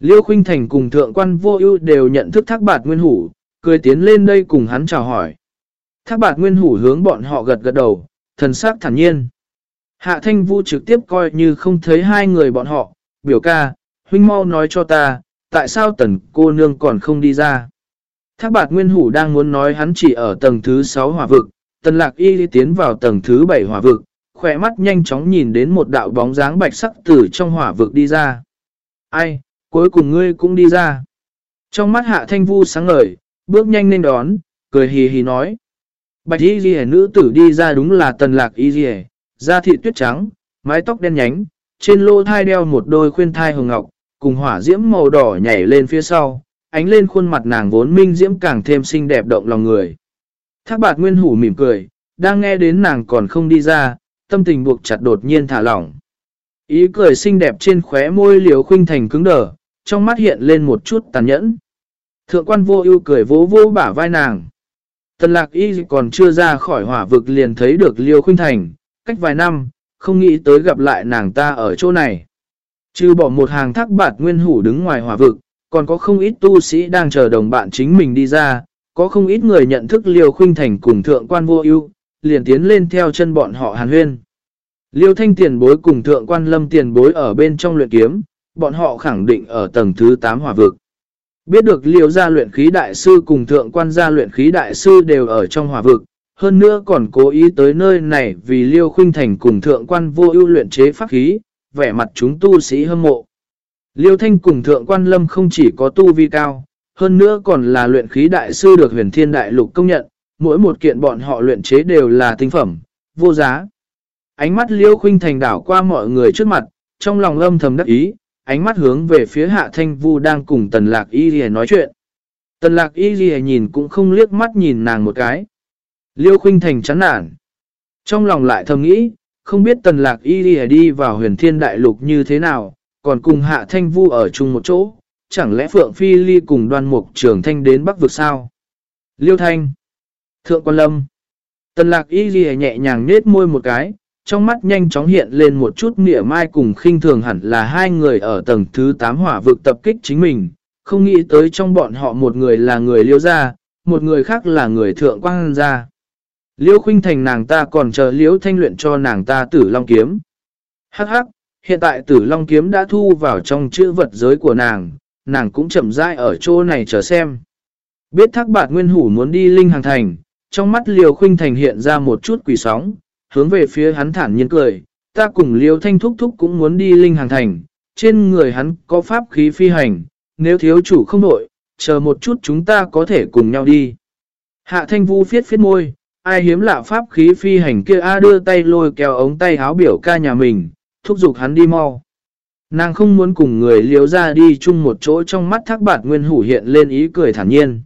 liễu Khuynh Thành cùng thượng quan vô ưu đều nhận thức thác bạt nguyên hủ, cười tiến lên đây cùng hắn chào hỏi. Thác bạt nguyên hủ hướng bọn họ gật gật đầu, thần sắc thản nhiên. Hạ Thanh Vu trực tiếp coi như không thấy hai người bọn họ, biểu ca, huynh mau nói cho ta, tại sao tần cô nương còn không đi ra. Thác bạt nguyên hủ đang muốn nói hắn chỉ ở tầng thứ 6 hỏa vực, tần lạc y tiến vào tầng thứ 7 hỏa vực, khỏe mắt nhanh chóng nhìn đến một đạo bóng dáng bạch sắc tử trong hỏa vực đi ra. Ai, cuối cùng ngươi cũng đi ra. Trong mắt hạ thanh vu sáng ngời, bước nhanh lên đón, cười hì hì nói. Bạch y ghi nữ tử đi ra đúng là tần lạc y ghi da thị tuyết trắng, mái tóc đen nhánh, trên lô thai đeo một đôi khuyên thai hồng ngọc, cùng hỏa diễm màu đỏ nhảy lên phía sau, ánh lên khuôn mặt nàng vốn minh diễm càng thêm xinh đẹp động lòng người. Thác bạt nguyên hủ mỉm cười, đang nghe đến nàng còn không đi ra, tâm tình buộc chặt đột nhiên thả lỏng. Ý cười xinh đẹp trên khóe môi liều khuynh thành cứng đờ, trong mắt hiện lên một chút tàn nhẫn. Thượng quan vô ưu cười vỗ vô bả vai nàng. Tần lạc y còn chưa ra khỏi hỏa vực liền thấy được liều khuynh thành, cách vài năm, không nghĩ tới gặp lại nàng ta ở chỗ này. Trừ bỏ một hàng thác bạt nguyên hủ đứng ngoài hỏa vực, còn có không ít tu sĩ đang chờ đồng bạn chính mình đi ra, có không ít người nhận thức Liêu Khuynh Thành cùng thượng quan vô ưu liền tiến lên theo chân bọn họ hàn huyên. Liêu Thanh tiền bối cùng thượng quan lâm tiền bối ở bên trong luyện kiếm, bọn họ khẳng định ở tầng thứ 8 hỏa vực. Biết được Liêu gia luyện khí đại sư cùng thượng quan gia luyện khí đại sư đều ở trong hỏa vực, hơn nữa còn cố ý tới nơi này vì Liêu Khuynh Thành cùng thượng quan vô ưu luyện chế pháp khí, vẻ mặt chúng tu sĩ hâm mộ. Liêu Thanh cùng thượng quan lâm không chỉ có tu vi cao, hơn nữa còn là luyện khí đại sư được huyền thiên đại lục công nhận, mỗi một kiện bọn họ luyện chế đều là tinh phẩm, vô giá. Ánh mắt Liêu Khuynh Thành đảo qua mọi người trước mặt, trong lòng âm thầm đắc ý, ánh mắt hướng về phía Hạ Thanh Vu đang cùng Tần Lạc Y Ghi nói chuyện. Tần Lạc Y Ghi nhìn cũng không liếc mắt nhìn nàng một cái. Liêu Khuynh Thành chán nản. Trong lòng lại thầm nghĩ, không biết Tần Lạc Y Ghi đi vào huyền thiên đại lục như thế nào, còn cùng Hạ Thanh Vu ở chung một chỗ, chẳng lẽ Phượng Phi Ly cùng đoan mục trường thanh đến Bắc vực sao? Liêu Thanh Thượng Quan Lâm Tần lạc y ghi nhẹ nhàng nết môi một cái, trong mắt nhanh chóng hiện lên một chút nghĩa mai cùng khinh thường hẳn là hai người ở tầng thứ 8 hỏa vực tập kích chính mình, không nghĩ tới trong bọn họ một người là người liêu gia, một người khác là người thượng Quan gia. Liễu khuynh thành nàng ta còn chờ liễu thanh luyện cho nàng ta tử long kiếm. Hắc hắc, hiện tại tử long kiếm đã thu vào trong chữ vật giới của nàng, nàng cũng chậm rãi ở chỗ này chờ xem. Biết thác bạt nguyên hủ muốn đi linh hàng thành, trong mắt liều khuynh thành hiện ra một chút quỷ sóng, hướng về phía hắn thản nhiên cười, ta cùng Liễu thanh thúc thúc cũng muốn đi linh hàng thành, trên người hắn có pháp khí phi hành, nếu thiếu chủ không nội, chờ một chút chúng ta có thể cùng nhau đi. Hạ thanh vu phiết phiết môi, ai hiếm lạ pháp khí phi hành kia A đưa tay lôi kéo ống tay háo biểu ca nhà mình, thúc giục hắn đi mau. Nàng không muốn cùng người liếu ra đi chung một chỗ trong mắt thác bạt nguyên hủ hiện lên ý cười thản nhiên.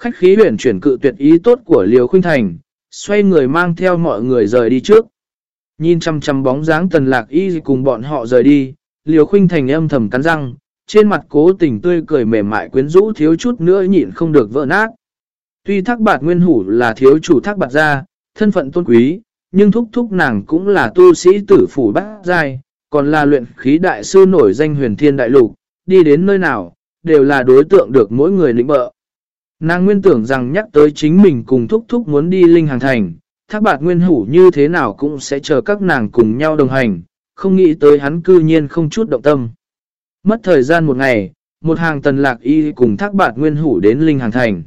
Khách khí huyển chuyển cự tuyệt ý tốt của liều khuynh thành, xoay người mang theo mọi người rời đi trước. Nhìn chăm chăm bóng dáng tần lạc y cùng bọn họ rời đi, liều khuynh thành âm thầm cắn răng, trên mặt cố tình tươi cười mềm mại quyến rũ thiếu chút nữa nhịn không được vỡ nát. Tuy thác bạt nguyên hủ là thiếu chủ thác bạt gia, thân phận tôn quý, nhưng thúc thúc nàng cũng là tu sĩ tử phủ bát giai, còn là luyện khí đại sư nổi danh huyền thiên đại lục, đi đến nơi nào, đều là đối tượng được mỗi người lĩnh bợ. Nàng nguyên tưởng rằng nhắc tới chính mình cùng thúc thúc muốn đi linh hàng thành, thác bạt nguyên hủ như thế nào cũng sẽ chờ các nàng cùng nhau đồng hành, không nghĩ tới hắn cư nhiên không chút động tâm. Mất thời gian một ngày, một hàng tần lạc y cùng thác bạt nguyên hủ đến linh hàng thành.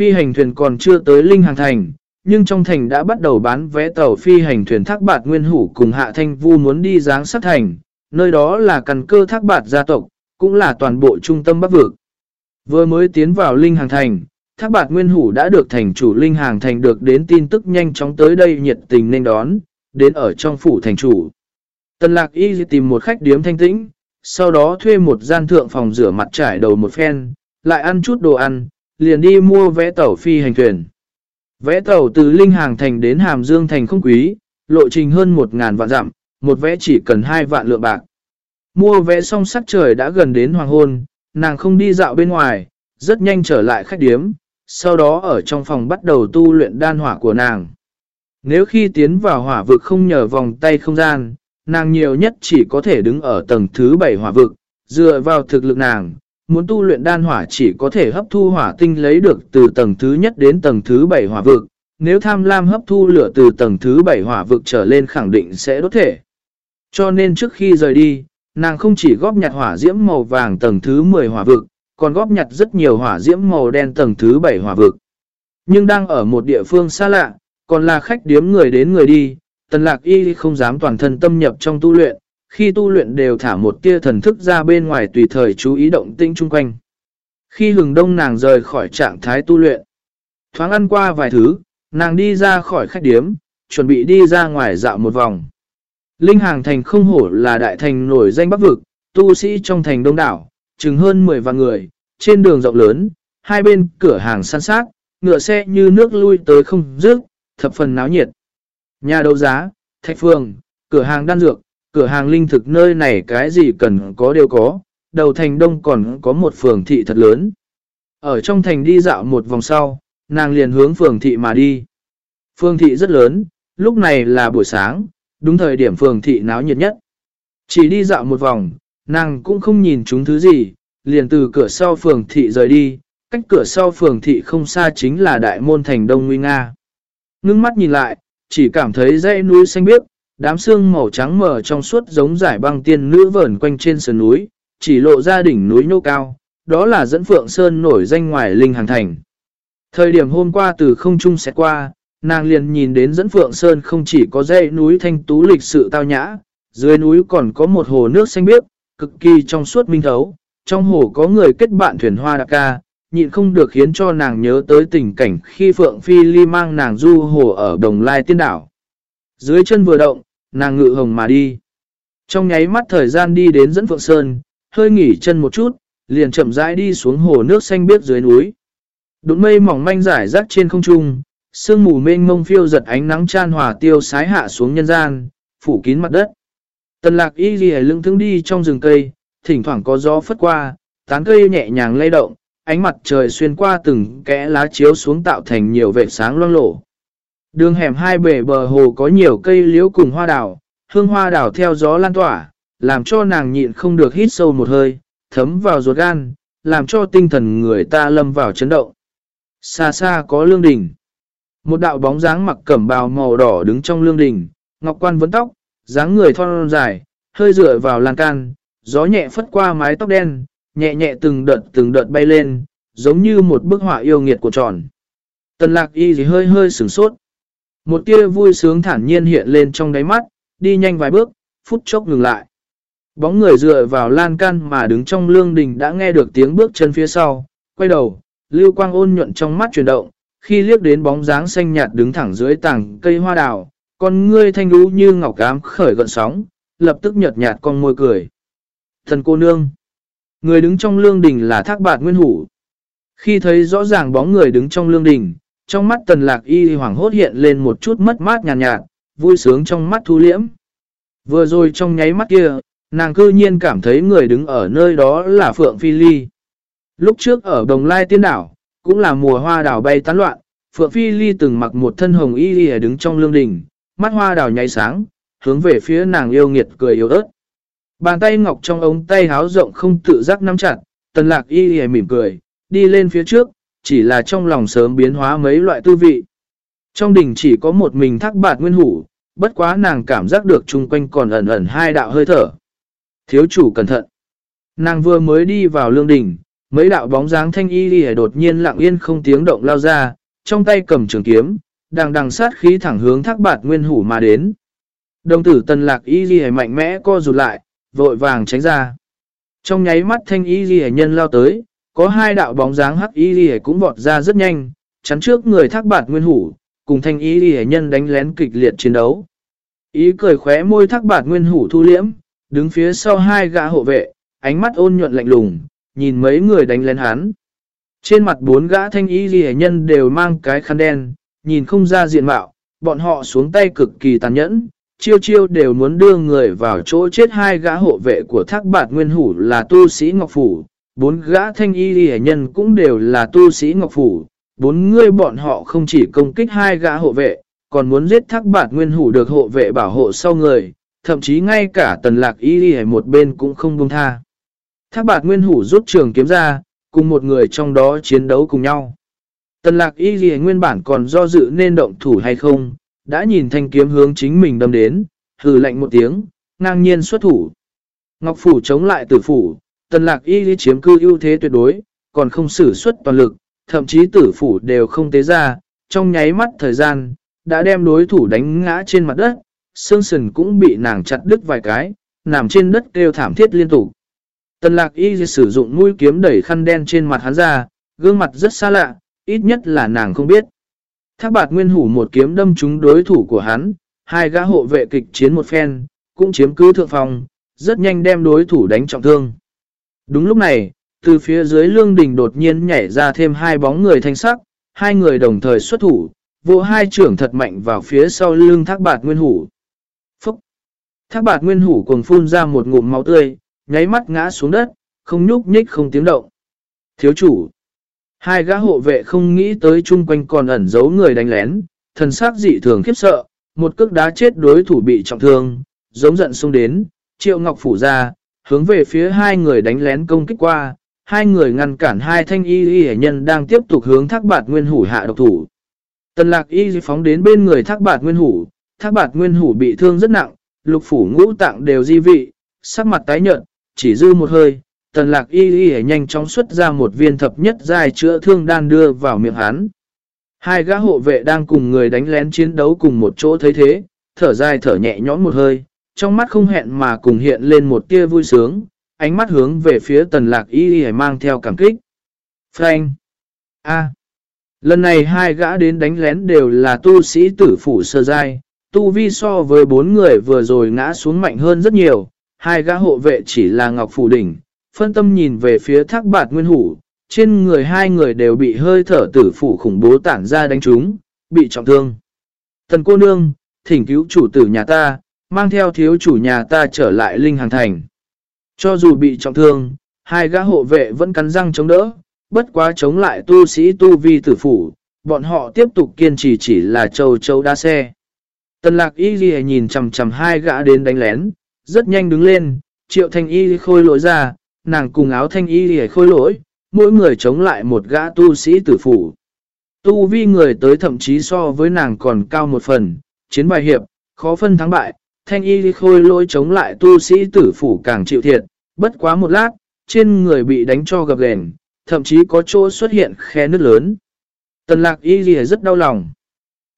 Phi hành thuyền còn chưa tới linh hàng thành, nhưng trong thành đã bắt đầu bán vé tàu phi hành thuyền thác bạt nguyên hủ cùng hạ thanh vu muốn đi dáng sát thành, nơi đó là căn cơ thác bạt gia tộc, cũng là toàn bộ trung tâm bắc vực. Vừa mới tiến vào linh hàng thành, thác bạt nguyên hủ đã được thành chủ linh hàng thành được đến tin tức nhanh chóng tới đây nhiệt tình nên đón, đến ở trong phủ thành chủ. Tần lạc y tìm một khách điếm thanh tĩnh, sau đó thuê một gian thượng phòng rửa mặt trải đầu một phen, lại ăn chút đồ ăn, liền đi mua vé tàu phi hành thuyền. Vé tàu từ Linh Hàng Thành đến Hàm Dương Thành không quý, lộ trình hơn 1.000 vạn dặm, một vé chỉ cần 2 vạn lượng bạc. Mua vé xong sắc trời đã gần đến hoàng hôn, nàng không đi dạo bên ngoài, rất nhanh trở lại khách điếm, sau đó ở trong phòng bắt đầu tu luyện đan hỏa của nàng. Nếu khi tiến vào hỏa vực không nhờ vòng tay không gian, nàng nhiều nhất chỉ có thể đứng ở tầng thứ 7 hỏa vực, dựa vào thực lực nàng, muốn tu luyện đan hỏa chỉ có thể hấp thu hỏa tinh lấy được từ tầng thứ nhất đến tầng thứ bảy hỏa vực, nếu tham lam hấp thu lửa từ tầng thứ bảy hỏa vực trở lên khẳng định sẽ đốt thể. Cho nên trước khi rời đi, nàng không chỉ góp nhặt hỏa diễm màu vàng tầng thứ 10 hỏa vực, còn góp nhặt rất nhiều hỏa diễm màu đen tầng thứ 7 hỏa vực. Nhưng đang ở một địa phương xa lạ, còn là khách điếm người đến người đi, tần lạc y không dám toàn thân tâm nhập trong tu luyện, khi tu luyện đều thả một tia thần thức ra bên ngoài tùy thời chú ý động tĩnh chung quanh. Khi hừng đông nàng rời khỏi trạng thái tu luyện, thoáng ăn qua vài thứ, nàng đi ra khỏi khách điếm, chuẩn bị đi ra ngoài dạo một vòng. Linh hàng thành không hổ là đại thành nổi danh bắc vực, tu sĩ trong thành đông đảo, chừng hơn 10 vạn người, trên đường rộng lớn, hai bên cửa hàng săn sát, ngựa xe như nước lui tới không dứt, thập phần náo nhiệt. Nhà đấu giá, thạch phường, cửa hàng đan dược, cửa hàng linh thực nơi này cái gì cần có đều có, đầu thành đông còn có một phường thị thật lớn. Ở trong thành đi dạo một vòng sau, nàng liền hướng phường thị mà đi. Phường thị rất lớn, lúc này là buổi sáng, đúng thời điểm phường thị náo nhiệt nhất. Chỉ đi dạo một vòng, nàng cũng không nhìn chúng thứ gì, liền từ cửa sau phường thị rời đi, cách cửa sau phường thị không xa chính là đại môn thành Đông Nguy Nga. Ngưng mắt nhìn lại, chỉ cảm thấy dãy núi xanh biếc, đám xương màu trắng mờ trong suốt giống giải băng tiên nữ vờn quanh trên sườn núi, chỉ lộ ra đỉnh núi nhô cao, đó là dẫn Phượng Sơn nổi danh ngoài Linh Hàng Thành. Thời điểm hôm qua từ không trung sẽ qua, nàng liền nhìn đến dẫn Phượng Sơn không chỉ có dãy núi thanh tú lịch sự tao nhã, dưới núi còn có một hồ nước xanh biếc, cực kỳ trong suốt minh thấu, trong hồ có người kết bạn thuyền hoa đặc ca, nhịn không được khiến cho nàng nhớ tới tình cảnh khi Phượng Phi Ly mang nàng du hồ ở Đồng Lai Tiên Đảo. Dưới chân vừa động, nàng ngự hồng mà đi. Trong nháy mắt thời gian đi đến dẫn Phượng Sơn, hơi nghỉ chân một chút, liền chậm rãi đi xuống hồ nước xanh biếc dưới núi. Đụng mây mỏng manh rải rác trên không trung, sương mù mênh mông phiêu giật ánh nắng chan hòa tiêu sái hạ xuống nhân gian, phủ kín mặt đất. Tần lạc y ghi lưng thương đi trong rừng cây, thỉnh thoảng có gió phất qua, tán cây nhẹ nhàng lay động, ánh mặt trời xuyên qua từng kẽ lá chiếu xuống tạo thành nhiều vệ sáng loang lổ. Đường hẻm hai bể bờ hồ có nhiều cây liễu cùng hoa đào, hương hoa đào theo gió lan tỏa, làm cho nàng nhịn không được hít sâu một hơi, thấm vào ruột gan, làm cho tinh thần người ta lâm vào chấn động. Xa xa có lương đỉnh. Một đạo bóng dáng mặc cẩm bào màu đỏ đứng trong lương đỉnh, ngọc quan vấn tóc, dáng người thon dài, hơi dựa vào lan can, gió nhẹ phất qua mái tóc đen, nhẹ nhẹ từng đợt từng đợt bay lên, giống như một bức họa yêu nghiệt của tròn. Tần lạc y thì hơi hơi sửng sốt. Một tia vui sướng thản nhiên hiện lên trong đáy mắt, đi nhanh vài bước, phút chốc ngừng lại. Bóng người dựa vào lan can mà đứng trong lương đình đã nghe được tiếng bước chân phía sau, quay đầu, lưu quang ôn nhuận trong mắt chuyển động, khi liếc đến bóng dáng xanh nhạt đứng thẳng dưới tảng cây hoa đào, con ngươi thanh lũ như ngọc cám khởi gọn sóng, lập tức nhợt nhạt con môi cười. Thần cô nương. Người đứng trong lương đình là thác bạt nguyên hủ. Khi thấy rõ ràng bóng người đứng trong lương đình, trong mắt tần lạc y hoàng hốt hiện lên một chút mất mát nhàn nhạt, nhạt, vui sướng trong mắt thu liễm. Vừa rồi trong nháy mắt kia, nàng cư nhiên cảm thấy người đứng ở nơi đó là Phượng Phi Ly. Lúc trước ở Đồng Lai Tiên Đảo, cũng là mùa hoa đảo bay tán loạn, Phượng Phi Ly từng mặc một thân hồng y y đứng trong lương đình, mắt hoa đảo nháy sáng, hướng về phía nàng yêu nghiệt cười yếu ớt. Bàn tay ngọc trong ống tay háo rộng không tự giác nắm chặt, tần lạc y y mỉm cười, đi lên phía trước, chỉ là trong lòng sớm biến hóa mấy loại tư vị. Trong đỉnh chỉ có một mình thác bạt nguyên hủ, bất quá nàng cảm giác được chung quanh còn ẩn ẩn hai đạo hơi thở. Thiếu chủ cẩn thận. Nàng vừa mới đi vào lương đỉnh, mấy đạo bóng dáng thanh y đi đột nhiên lặng yên không tiếng động lao ra, trong tay cầm trường kiếm, đang đằng sát khí thẳng hướng thác bạt nguyên hủ mà đến. Đồng tử tần lạc y đi mạnh mẽ co rụt lại, vội vàng tránh ra. Trong nháy mắt thanh y đi nhân lao tới, có hai đạo bóng dáng hắc y lìa cũng vọt ra rất nhanh, chắn trước người thác bạt nguyên hủ, cùng thanh y lìa nhân đánh lén kịch liệt chiến đấu. Ý cười khóe môi thác bạt nguyên hủ thu liễm, đứng phía sau hai gã hộ vệ, ánh mắt ôn nhuận lạnh lùng, nhìn mấy người đánh lén hắn. Trên mặt bốn gã thanh y lìa nhân đều mang cái khăn đen, nhìn không ra diện mạo, bọn họ xuống tay cực kỳ tàn nhẫn, chiêu chiêu đều muốn đưa người vào chỗ chết hai gã hộ vệ của thác bạt nguyên hủ là tu sĩ Ngọc Phủ, bốn gã thanh y hệ nhân cũng đều là tu sĩ Ngọc Phủ, bốn người bọn họ không chỉ công kích hai gã hộ vệ, còn muốn giết thác bạt nguyên hủ được hộ vệ bảo hộ sau người, thậm chí ngay cả tần lạc y hệ một bên cũng không buông tha. Thác bạt nguyên hủ rút trường kiếm ra, cùng một người trong đó chiến đấu cùng nhau. Tần lạc y ghi nguyên bản còn do dự nên động thủ hay không, đã nhìn thanh kiếm hướng chính mình đâm đến, hừ lạnh một tiếng, ngang nhiên xuất thủ. Ngọc phủ chống lại tử phủ, tần lạc y chiếm cư ưu thế tuyệt đối, còn không sử xuất toàn lực, thậm chí tử phủ đều không tế ra, trong nháy mắt thời gian, đã đem đối thủ đánh ngã trên mặt đất, xương sườn cũng bị nàng chặt đứt vài cái, nằm trên đất kêu thảm thiết liên tục. Tần lạc y sử dụng mũi kiếm đẩy khăn đen trên mặt hắn ra, gương mặt rất xa lạ, ít nhất là nàng không biết. Thác bạt nguyên hủ một kiếm đâm trúng đối thủ của hắn, hai gã hộ vệ kịch chiến một phen, cũng chiếm cứ thượng phòng, rất nhanh đem đối thủ đánh trọng thương. Đúng lúc này, từ phía dưới lương đình đột nhiên nhảy ra thêm hai bóng người thanh sắc, hai người đồng thời xuất thủ, vô hai trưởng thật mạnh vào phía sau lưng thác bạt nguyên hủ. Phúc! Thác bạt nguyên hủ cùng phun ra một ngụm máu tươi, nháy mắt ngã xuống đất, không nhúc nhích không tiếng động. Thiếu chủ! Hai gã hộ vệ không nghĩ tới chung quanh còn ẩn giấu người đánh lén, thần sắc dị thường khiếp sợ, một cước đá chết đối thủ bị trọng thương, giống giận xông đến, triệu ngọc phủ ra, hướng về phía hai người đánh lén công kích qua, hai người ngăn cản hai thanh y y nhân đang tiếp tục hướng thác bạt nguyên hủ hạ độc thủ. Tần lạc y phóng đến bên người thác bạt nguyên hủ, thác bạt nguyên hủ bị thương rất nặng, lục phủ ngũ tạng đều di vị, sắc mặt tái nhợt, chỉ dư một hơi, tần lạc y y nhanh chóng xuất ra một viên thập nhất dài chữa thương đan đưa vào miệng hắn. Hai gã hộ vệ đang cùng người đánh lén chiến đấu cùng một chỗ thấy thế, thở dài thở nhẹ nhõm một hơi, trong mắt không hẹn mà cùng hiện lên một tia vui sướng, ánh mắt hướng về phía tần lạc y y mang theo cảm kích. Frank! A! Lần này hai gã đến đánh lén đều là tu sĩ tử phủ sơ giai, tu vi so với bốn người vừa rồi ngã xuống mạnh hơn rất nhiều, hai gã hộ vệ chỉ là ngọc phủ đỉnh, phân tâm nhìn về phía thác bạt nguyên hủ, trên người hai người đều bị hơi thở tử phủ khủng bố tản ra đánh trúng, bị trọng thương. Thần cô nương, thỉnh cứu chủ tử nhà ta, mang theo thiếu chủ nhà ta trở lại linh hàng thành. Cho dù bị trọng thương, hai gã hộ vệ vẫn cắn răng chống đỡ, bất quá chống lại tu sĩ tu vi tử phủ, bọn họ tiếp tục kiên trì chỉ là châu châu đa xe. Tần lạc y ghi nhìn chầm chầm hai gã đến đánh lén, rất nhanh đứng lên, triệu thanh y khôi lỗi ra, nàng cùng áo thanh y ghi khôi lỗi, mỗi người chống lại một gã tu sĩ tử phủ. Tu vi người tới thậm chí so với nàng còn cao một phần, chiến bài hiệp, khó phân thắng bại, thanh y khôi lỗi chống lại tu sĩ tử phủ càng chịu thiệt, bất quá một lát, trên người bị đánh cho gập gền, thậm chí có chỗ xuất hiện khe nứt lớn. Tần lạc y gì rất đau lòng.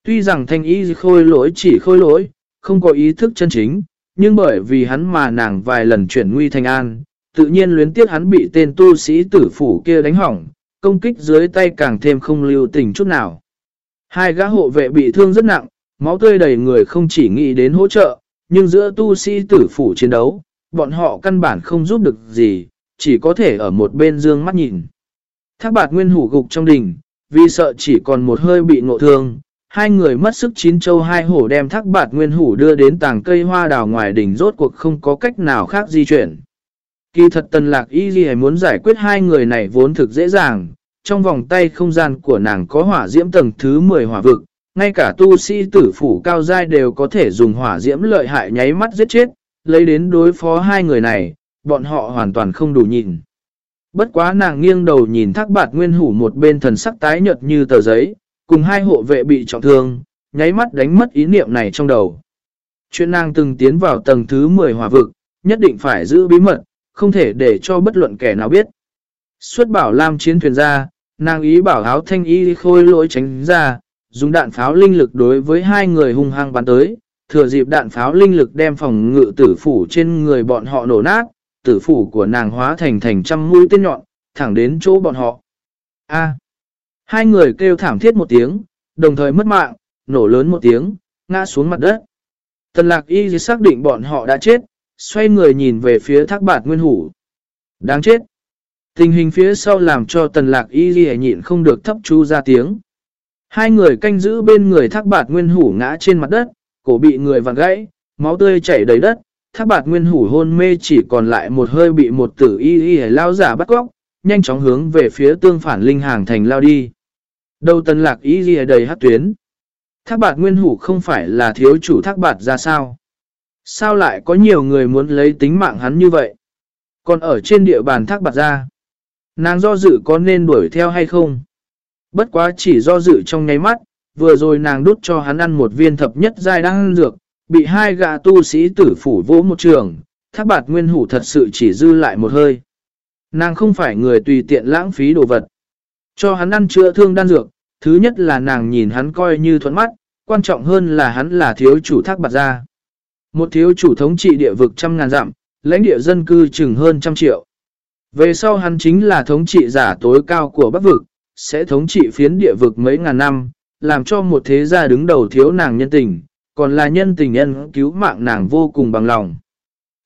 Tuy rằng thanh y khôi lỗi chỉ khôi lỗi, không có ý thức chân chính, nhưng bởi vì hắn mà nàng vài lần chuyển nguy thành an, tự nhiên luyến tiếc hắn bị tên tu sĩ tử phủ kia đánh hỏng, công kích dưới tay càng thêm không lưu tình chút nào. Hai gã hộ vệ bị thương rất nặng, máu tươi đầy người không chỉ nghĩ đến hỗ trợ, nhưng giữa tu sĩ tử phủ chiến đấu, bọn họ căn bản không giúp được gì, chỉ có thể ở một bên dương mắt nhìn. Thác bạt nguyên hủ gục trong đỉnh, vì sợ chỉ còn một hơi bị ngộ thương, hai người mất sức chín châu hai hổ đem thác bạt nguyên hủ đưa đến tàng cây hoa đào ngoài đỉnh rốt cuộc không có cách nào khác di chuyển. Kỳ thật tần lạc y gì muốn giải quyết hai người này vốn thực dễ dàng, trong vòng tay không gian của nàng có hỏa diễm tầng thứ 10 hỏa vực, ngay cả tu sĩ tử phủ cao giai đều có thể dùng hỏa diễm lợi hại nháy mắt giết chết, lấy đến đối phó hai người này, bọn họ hoàn toàn không đủ nhìn. Bất quá nàng nghiêng đầu nhìn thác bạt nguyên hủ một bên thần sắc tái nhợt như tờ giấy, cùng hai hộ vệ bị trọng thương, nháy mắt đánh mất ý niệm này trong đầu. Chuyện nàng từng tiến vào tầng thứ 10 hỏa vực, nhất định phải giữ bí mật, không thể để cho bất luận kẻ nào biết. Xuất bảo Lam chiến thuyền ra, nàng ý bảo áo thanh y khôi lỗi tránh ra, dùng đạn pháo linh lực đối với hai người hung hăng bắn tới, thừa dịp đạn pháo linh lực đem phòng ngự tử phủ trên người bọn họ nổ nát, tử phủ của nàng hóa thành thành trăm mũi tên nhọn, thẳng đến chỗ bọn họ. A. hai người kêu thảm thiết một tiếng, đồng thời mất mạng, nổ lớn một tiếng, ngã xuống mặt đất. Tần lạc y xác định bọn họ đã chết, xoay người nhìn về phía thác bạt nguyên hủ. Đáng chết. Tình hình phía sau làm cho tần lạc y nhịn không được thấp chú ra tiếng. Hai người canh giữ bên người thác bạt nguyên hủ ngã trên mặt đất, cổ bị người vặn gãy, máu tươi chảy đầy đất. Thác bạt nguyên hủ hôn mê chỉ còn lại một hơi bị một tử y y lao giả bắt góc, nhanh chóng hướng về phía tương phản linh hàng thành lao đi. Đầu tần lạc y y đầy hát tuyến. Thác bạt nguyên hủ không phải là thiếu chủ thác bạt ra sao? Sao lại có nhiều người muốn lấy tính mạng hắn như vậy? Còn ở trên địa bàn thác bạt ra, nàng do dự có nên đuổi theo hay không? Bất quá chỉ do dự trong nháy mắt, vừa rồi nàng đút cho hắn ăn một viên thập nhất giai đang dược, bị hai gã tu sĩ tử phủ vỗ một trường, thác bạt nguyên hủ thật sự chỉ dư lại một hơi. Nàng không phải người tùy tiện lãng phí đồ vật. Cho hắn ăn chữa thương đan dược, thứ nhất là nàng nhìn hắn coi như thuận mắt, quan trọng hơn là hắn là thiếu chủ thác bạt gia. Một thiếu chủ thống trị địa vực trăm ngàn dặm, lãnh địa dân cư chừng hơn trăm triệu. Về sau hắn chính là thống trị giả tối cao của Bắc vực, sẽ thống trị phiến địa vực mấy ngàn năm, làm cho một thế gia đứng đầu thiếu nàng nhân tình, còn là nhân tình nhân cứu mạng nàng vô cùng bằng lòng.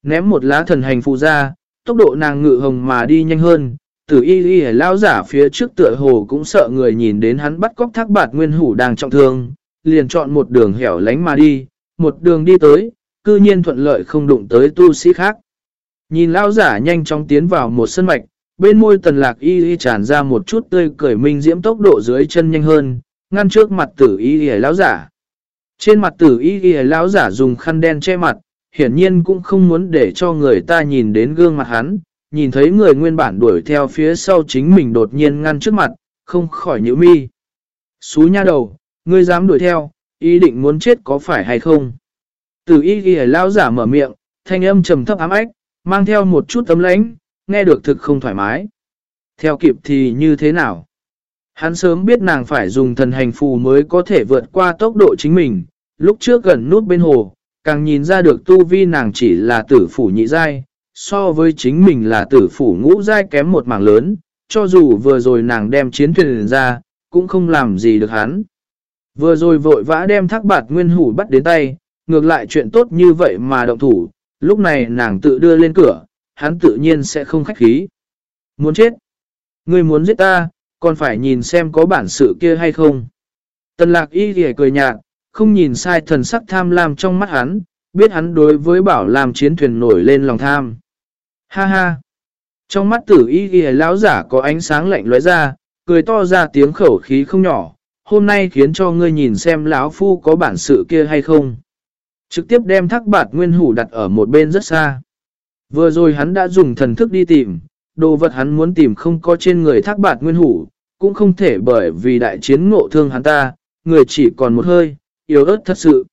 Ném một lá thần hành phụ ra, tốc độ nàng ngự hồng mà đi nhanh hơn, tử y y lao giả phía trước tựa hồ cũng sợ người nhìn đến hắn bắt cóc thác bạt nguyên hủ đang trọng thương, liền chọn một đường hẻo lánh mà đi, một đường đi tới, cư nhiên thuận lợi không đụng tới tu sĩ khác. Nhìn lao giả nhanh chóng tiến vào một sân mạch, bên môi tần lạc y y tràn ra một chút tươi cười minh diễm tốc độ dưới chân nhanh hơn, ngăn trước mặt tử y y lão giả. Trên mặt tử y y lão giả dùng khăn đen che mặt, hiển nhiên cũng không muốn để cho người ta nhìn đến gương mặt hắn, nhìn thấy người nguyên bản đuổi theo phía sau chính mình đột nhiên ngăn trước mặt, không khỏi nhíu mi. Xú nha đầu, ngươi dám đuổi theo, ý định muốn chết có phải hay không? Tử y y lão giả mở miệng, thanh âm trầm thấp ám ách, mang theo một chút tấm lãnh, nghe được thực không thoải mái. Theo kịp thì như thế nào? Hắn sớm biết nàng phải dùng thần hành phù mới có thể vượt qua tốc độ chính mình, lúc trước gần nút bên hồ, càng nhìn ra được tu vi nàng chỉ là tử phủ nhị giai, so với chính mình là tử phủ ngũ giai kém một mảng lớn, cho dù vừa rồi nàng đem chiến thuyền ra, cũng không làm gì được hắn. Vừa rồi vội vã đem thác bạt nguyên hủ bắt đến tay, ngược lại chuyện tốt như vậy mà động thủ, lúc này nàng tự đưa lên cửa, hắn tự nhiên sẽ không khách khí. Muốn chết? Ngươi muốn giết ta, còn phải nhìn xem có bản sự kia hay không. Tần lạc y thì cười nhạt, không nhìn sai thần sắc tham lam trong mắt hắn, biết hắn đối với bảo làm chiến thuyền nổi lên lòng tham. Ha ha! Trong mắt tử y thì lão giả có ánh sáng lạnh lóe ra, cười to ra tiếng khẩu khí không nhỏ, hôm nay khiến cho ngươi nhìn xem lão phu có bản sự kia hay không. Trực tiếp đem thác bạt nguyên hủ đặt ở một bên rất xa. Vừa rồi hắn đã dùng thần thức đi tìm, đồ vật hắn muốn tìm không có trên người thác bạt nguyên hủ, cũng không thể bởi vì đại chiến ngộ thương hắn ta, người chỉ còn một hơi, yếu ớt thật sự.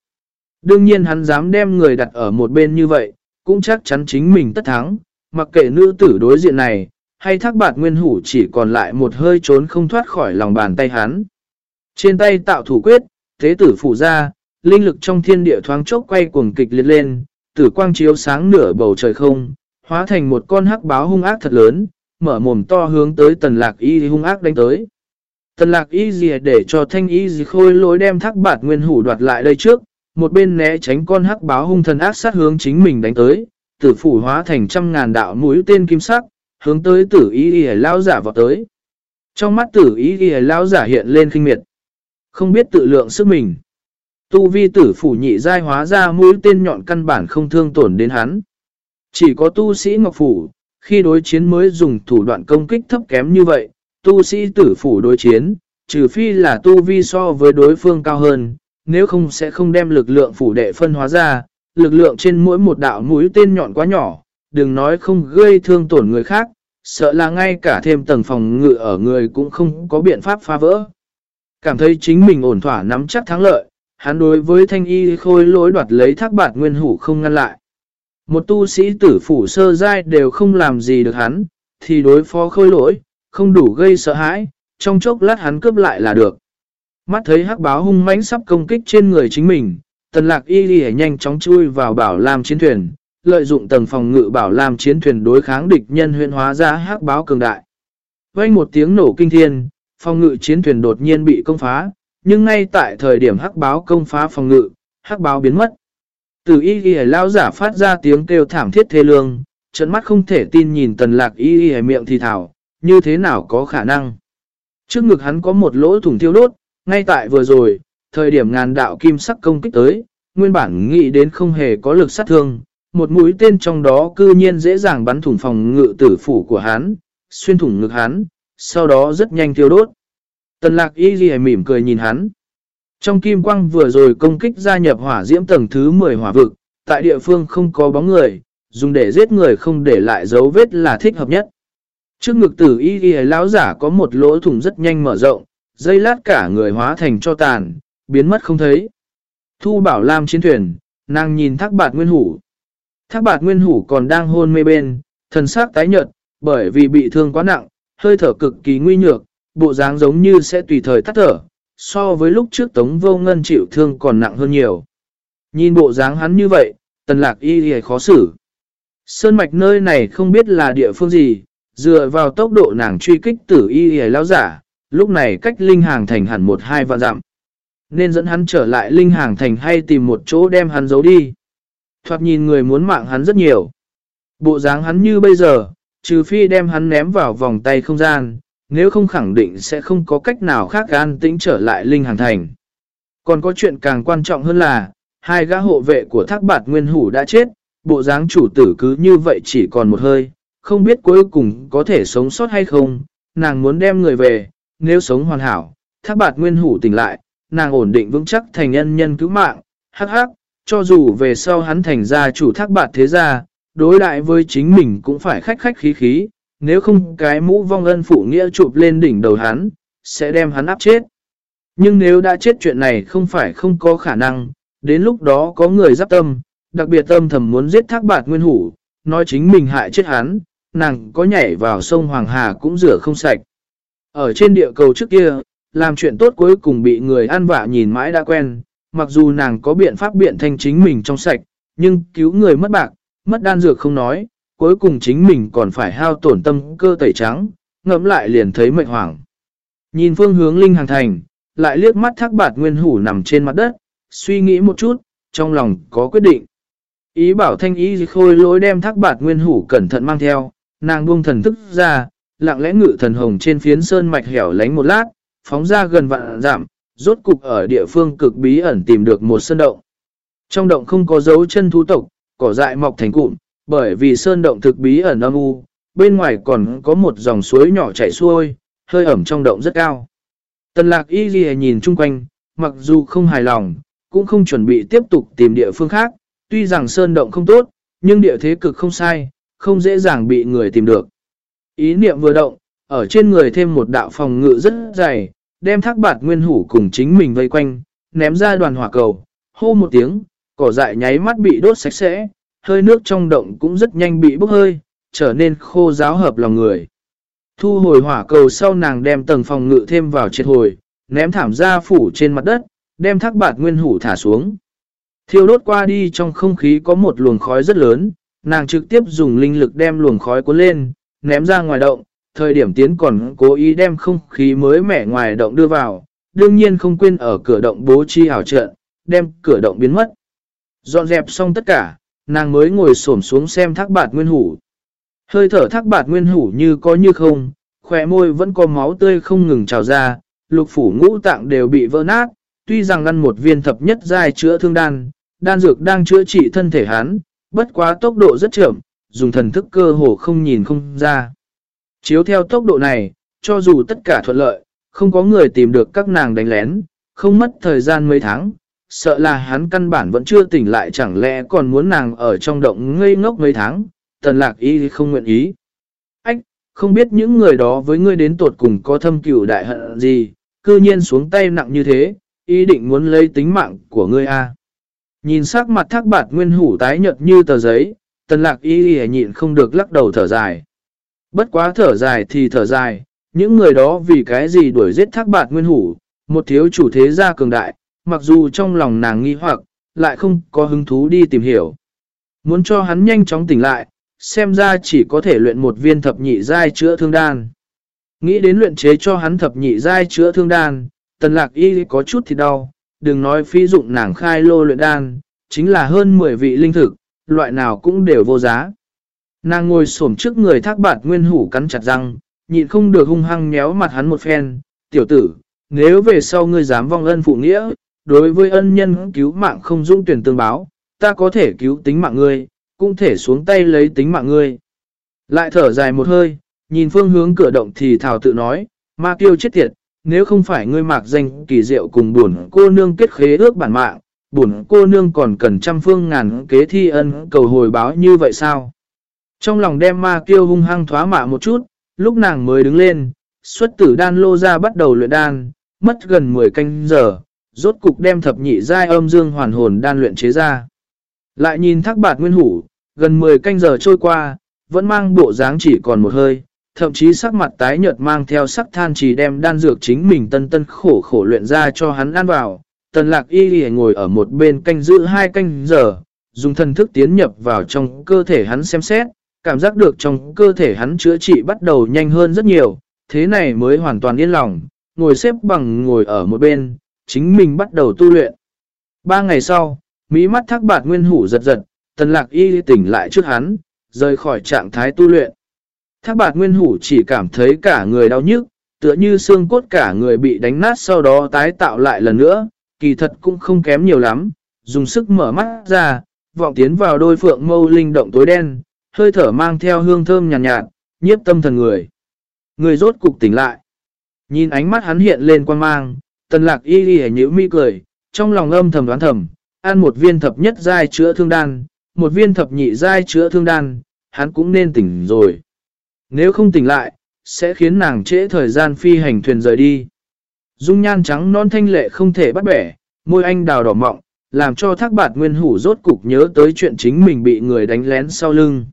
Đương nhiên hắn dám đem người đặt ở một bên như vậy, cũng chắc chắn chính mình tất thắng, mặc kệ nữ tử đối diện này, hay thác bạt nguyên hủ chỉ còn lại một hơi trốn không thoát khỏi lòng bàn tay hắn. Trên tay tạo thủ quyết, thế tử phủ ra, linh lực trong thiên địa thoáng chốc quay cuồng kịch liệt lên, tử quang chiếu sáng nửa bầu trời không, hóa thành một con hắc báo hung ác thật lớn, mở mồm to hướng tới tần lạc y hung ác đánh tới. Tần lạc y gì để cho thanh y gì khôi lối đem thác bạt nguyên hủ đoạt lại đây trước, một bên né tránh con hắc báo hung thần ác sát hướng chính mình đánh tới, tử phủ hóa thành trăm ngàn đạo mũi tên kim sắc, hướng tới tử y y lao giả vào tới. Trong mắt tử y y lao giả hiện lên kinh miệt. Không biết tự lượng sức mình. Tu vi tử phủ nhị giai hóa ra mũi tên nhọn căn bản không thương tổn đến hắn. Chỉ có tu sĩ ngọc phủ, khi đối chiến mới dùng thủ đoạn công kích thấp kém như vậy, tu sĩ tử phủ đối chiến, trừ phi là tu vi so với đối phương cao hơn, nếu không sẽ không đem lực lượng phủ đệ phân hóa ra, lực lượng trên mỗi một đạo mũi tên nhọn quá nhỏ, đừng nói không gây thương tổn người khác, sợ là ngay cả thêm tầng phòng ngự ở người cũng không có biện pháp phá vỡ. Cảm thấy chính mình ổn thỏa nắm chắc thắng lợi, hắn đối với thanh y khôi lỗi đoạt lấy thác bạt nguyên hủ không ngăn lại. Một tu sĩ tử phủ sơ giai đều không làm gì được hắn, thì đối phó khôi lỗi, không đủ gây sợ hãi, trong chốc lát hắn cướp lại là được. Mắt thấy hắc báo hung mãnh sắp công kích trên người chính mình, tần lạc y đi nhanh chóng chui vào bảo lam chiến thuyền, lợi dụng tầng phòng ngự bảo lam chiến thuyền đối kháng địch nhân huyện hóa ra hắc báo cường đại. Vang một tiếng nổ kinh thiên, phòng ngự chiến thuyền đột nhiên bị công phá, nhưng ngay tại thời điểm hắc báo công phá phòng ngự, hắc báo biến mất. Từ y ghi lao giả phát ra tiếng kêu thảm thiết thê lương, trận mắt không thể tin nhìn tần lạc y ghi miệng thì thảo, như thế nào có khả năng. Trước ngực hắn có một lỗ thủng thiêu đốt, ngay tại vừa rồi, thời điểm ngàn đạo kim sắc công kích tới, nguyên bản nghĩ đến không hề có lực sát thương, một mũi tên trong đó cư nhiên dễ dàng bắn thủng phòng ngự tử phủ của hắn, xuyên thủng ngực hắn, sau đó rất nhanh thiêu đốt. Tần lạc y ghi mỉm cười nhìn hắn. Trong kim quang vừa rồi công kích gia nhập hỏa diễm tầng thứ 10 hỏa vực, tại địa phương không có bóng người, dùng để giết người không để lại dấu vết là thích hợp nhất. Trước ngực tử y ghi lão giả có một lỗ thủng rất nhanh mở rộng, dây lát cả người hóa thành cho tàn, biến mất không thấy. Thu bảo lam chiến thuyền, nàng nhìn thác bạt nguyên hủ. Thác bạt nguyên hủ còn đang hôn mê bên, thần sắc tái nhợt, bởi vì bị thương quá nặng, hơi thở cực kỳ nguy nhược, bộ dáng giống như sẽ tùy thời tắt thở, so với lúc trước Tống Vô Ngân chịu thương còn nặng hơn nhiều. Nhìn bộ dáng hắn như vậy, tần lạc y thì khó xử. Sơn mạch nơi này không biết là địa phương gì, dựa vào tốc độ nàng truy kích tử y thì lao giả, lúc này cách linh hàng thành hẳn một hai vạn dặm. Nên dẫn hắn trở lại linh hàng thành hay tìm một chỗ đem hắn giấu đi. Thoạt nhìn người muốn mạng hắn rất nhiều. Bộ dáng hắn như bây giờ, trừ phi đem hắn ném vào vòng tay không gian, nếu không khẳng định sẽ không có cách nào khác an tĩnh trở lại Linh Hàng Thành. Còn có chuyện càng quan trọng hơn là, hai gã hộ vệ của thác bạt nguyên hủ đã chết, bộ dáng chủ tử cứ như vậy chỉ còn một hơi, không biết cuối cùng có thể sống sót hay không, nàng muốn đem người về, nếu sống hoàn hảo, thác bạt nguyên hủ tỉnh lại, nàng ổn định vững chắc thành nhân nhân cứu mạng, hắc hắc, cho dù về sau hắn thành ra chủ thác bạt thế gia, đối đại với chính mình cũng phải khách khách khí khí, nếu không cái mũ vong ân phụ nghĩa chụp lên đỉnh đầu hắn, sẽ đem hắn áp chết. Nhưng nếu đã chết chuyện này không phải không có khả năng, đến lúc đó có người giáp tâm, đặc biệt tâm thầm muốn giết thác bạt nguyên hủ, nói chính mình hại chết hắn, nàng có nhảy vào sông Hoàng Hà cũng rửa không sạch. Ở trên địa cầu trước kia, làm chuyện tốt cuối cùng bị người ăn vạ nhìn mãi đã quen, mặc dù nàng có biện pháp biện thanh chính mình trong sạch, nhưng cứu người mất bạc, mất đan dược không nói, cuối cùng chính mình còn phải hao tổn tâm cơ tẩy trắng, ngẫm lại liền thấy mệnh hoảng. Nhìn phương hướng linh hàng thành, lại liếc mắt thác bạt nguyên hủ nằm trên mặt đất, suy nghĩ một chút, trong lòng có quyết định. Ý bảo thanh ý khôi lối đem thác bạt nguyên hủ cẩn thận mang theo, nàng buông thần thức ra, lặng lẽ ngự thần hồng trên phiến sơn mạch hẻo lánh một lát, phóng ra gần vạn giảm, rốt cục ở địa phương cực bí ẩn tìm được một sơn động. Trong động không có dấu chân thú tộc, cỏ dại mọc thành cụm, bởi vì sơn động thực bí ẩn âm u, bên ngoài còn có một dòng suối nhỏ chảy xuôi, hơi ẩm trong động rất cao. Tần lạc y ghi nhìn chung quanh, mặc dù không hài lòng, cũng không chuẩn bị tiếp tục tìm địa phương khác, tuy rằng sơn động không tốt, nhưng địa thế cực không sai, không dễ dàng bị người tìm được. Ý niệm vừa động, ở trên người thêm một đạo phòng ngự rất dày, đem thác bạt nguyên hủ cùng chính mình vây quanh, ném ra đoàn hỏa cầu, hô một tiếng, cỏ dại nháy mắt bị đốt sạch sẽ, hơi nước trong động cũng rất nhanh bị bốc hơi, trở nên khô giáo hợp lòng người. Thu hồi hỏa cầu sau nàng đem tầng phòng ngự thêm vào triệt hồi, ném thảm ra phủ trên mặt đất, đem thác bạt nguyên hủ thả xuống. Thiêu đốt qua đi trong không khí có một luồng khói rất lớn, nàng trực tiếp dùng linh lực đem luồng khói cuốn lên, ném ra ngoài động, thời điểm tiến còn cố ý đem không khí mới mẻ ngoài động đưa vào, đương nhiên không quên ở cửa động bố trí ảo trận, đem cửa động biến mất. Dọn dẹp xong tất cả, nàng mới ngồi xổm xuống xem thác bạt nguyên hủ. Hơi thở thác bạt nguyên hủ như có như không, khỏe môi vẫn có máu tươi không ngừng trào ra, lục phủ ngũ tạng đều bị vỡ nát, tuy rằng ăn một viên thập nhất dài chữa thương đan, đan dược đang chữa trị thân thể hắn, bất quá tốc độ rất chậm, dùng thần thức cơ hồ không nhìn không ra. Chiếu theo tốc độ này, cho dù tất cả thuận lợi, không có người tìm được các nàng đánh lén, không mất thời gian mấy tháng, sợ là hắn căn bản vẫn chưa tỉnh lại chẳng lẽ còn muốn nàng ở trong động ngây ngốc mấy tháng, tần lạc y không nguyện ý. Ách, không biết những người đó với ngươi đến tột cùng có thâm cửu đại hận gì, cư nhiên xuống tay nặng như thế, ý định muốn lấy tính mạng của ngươi a à. Nhìn sắc mặt thác bạt nguyên hủ tái nhợt như tờ giấy, tần lạc y y nhịn không được lắc đầu thở dài. Bất quá thở dài thì thở dài, những người đó vì cái gì đuổi giết thác bạt nguyên hủ, một thiếu chủ thế gia cường đại, mặc dù trong lòng nàng nghi hoặc, lại không có hứng thú đi tìm hiểu. Muốn cho hắn nhanh chóng tỉnh lại, xem ra chỉ có thể luyện một viên thập nhị giai chữa thương đan. Nghĩ đến luyện chế cho hắn thập nhị giai chữa thương đan, tần lạc y có chút thì đau, đừng nói phi dụng nàng khai lô luyện đan, chính là hơn 10 vị linh thực, loại nào cũng đều vô giá. Nàng ngồi xổm trước người thác bạt nguyên hủ cắn chặt răng, nhịn không được hung hăng nhéo mặt hắn một phen, tiểu tử, nếu về sau ngươi dám vong ân phụ nghĩa, đối với ân nhân cứu mạng không dũng tuyển tương báo, ta có thể cứu tính mạng ngươi, cũng thể xuống tay lấy tính mạng ngươi. Lại thở dài một hơi, nhìn phương hướng cửa động thì thảo tự nói, ma kiêu chết tiệt, nếu không phải ngươi mạc danh kỳ diệu cùng buồn cô nương kết khế ước bản mạng, buồn cô nương còn cần trăm phương ngàn kế thi ân cầu hồi báo như vậy sao? Trong lòng đem ma kiêu hung hăng thoá mạ một chút, lúc nàng mới đứng lên, xuất tử đan lô ra bắt đầu luyện đan, mất gần 10 canh giờ, rốt cục đem thập nhị giai âm dương hoàn hồn đan luyện chế ra. Lại nhìn thác bạt nguyên hủ, gần 10 canh giờ trôi qua, vẫn mang bộ dáng chỉ còn một hơi, thậm chí sắc mặt tái nhợt mang theo sắc than chỉ đem đan dược chính mình tân tân khổ khổ luyện ra cho hắn ăn vào. Tần lạc y ghi ngồi ở một bên canh giữ hai canh giờ, dùng thần thức tiến nhập vào trong cơ thể hắn xem xét, cảm giác được trong cơ thể hắn chữa trị bắt đầu nhanh hơn rất nhiều, thế này mới hoàn toàn yên lòng, ngồi xếp bằng ngồi ở một bên, chính mình bắt đầu tu luyện. Ba ngày sau, Mỹ mắt thác bạt nguyên hủ giật giật, tần lạc y tỉnh lại trước hắn, rời khỏi trạng thái tu luyện. Thác bạt nguyên hủ chỉ cảm thấy cả người đau nhức, tựa như xương cốt cả người bị đánh nát sau đó tái tạo lại lần nữa, kỳ thật cũng không kém nhiều lắm, dùng sức mở mắt ra, vọng tiến vào đôi phượng mâu linh động tối đen, hơi thở mang theo hương thơm nhàn nhạt, nhạt, nhiếp tâm thần người. Người rốt cục tỉnh lại. Nhìn ánh mắt hắn hiện lên quan mang, tần lạc y ghi nhữ mi cười, trong lòng âm thầm đoán thầm, ăn một viên thập nhất giai chữa thương đan, một viên thập nhị giai chữa thương đan, hắn cũng nên tỉnh rồi. Nếu không tỉnh lại, sẽ khiến nàng trễ thời gian phi hành thuyền rời đi. Dung nhan trắng non thanh lệ không thể bắt bẻ, môi anh đào đỏ mọng, làm cho thác bạt nguyên hủ rốt cục nhớ tới chuyện chính mình bị người đánh lén sau lưng.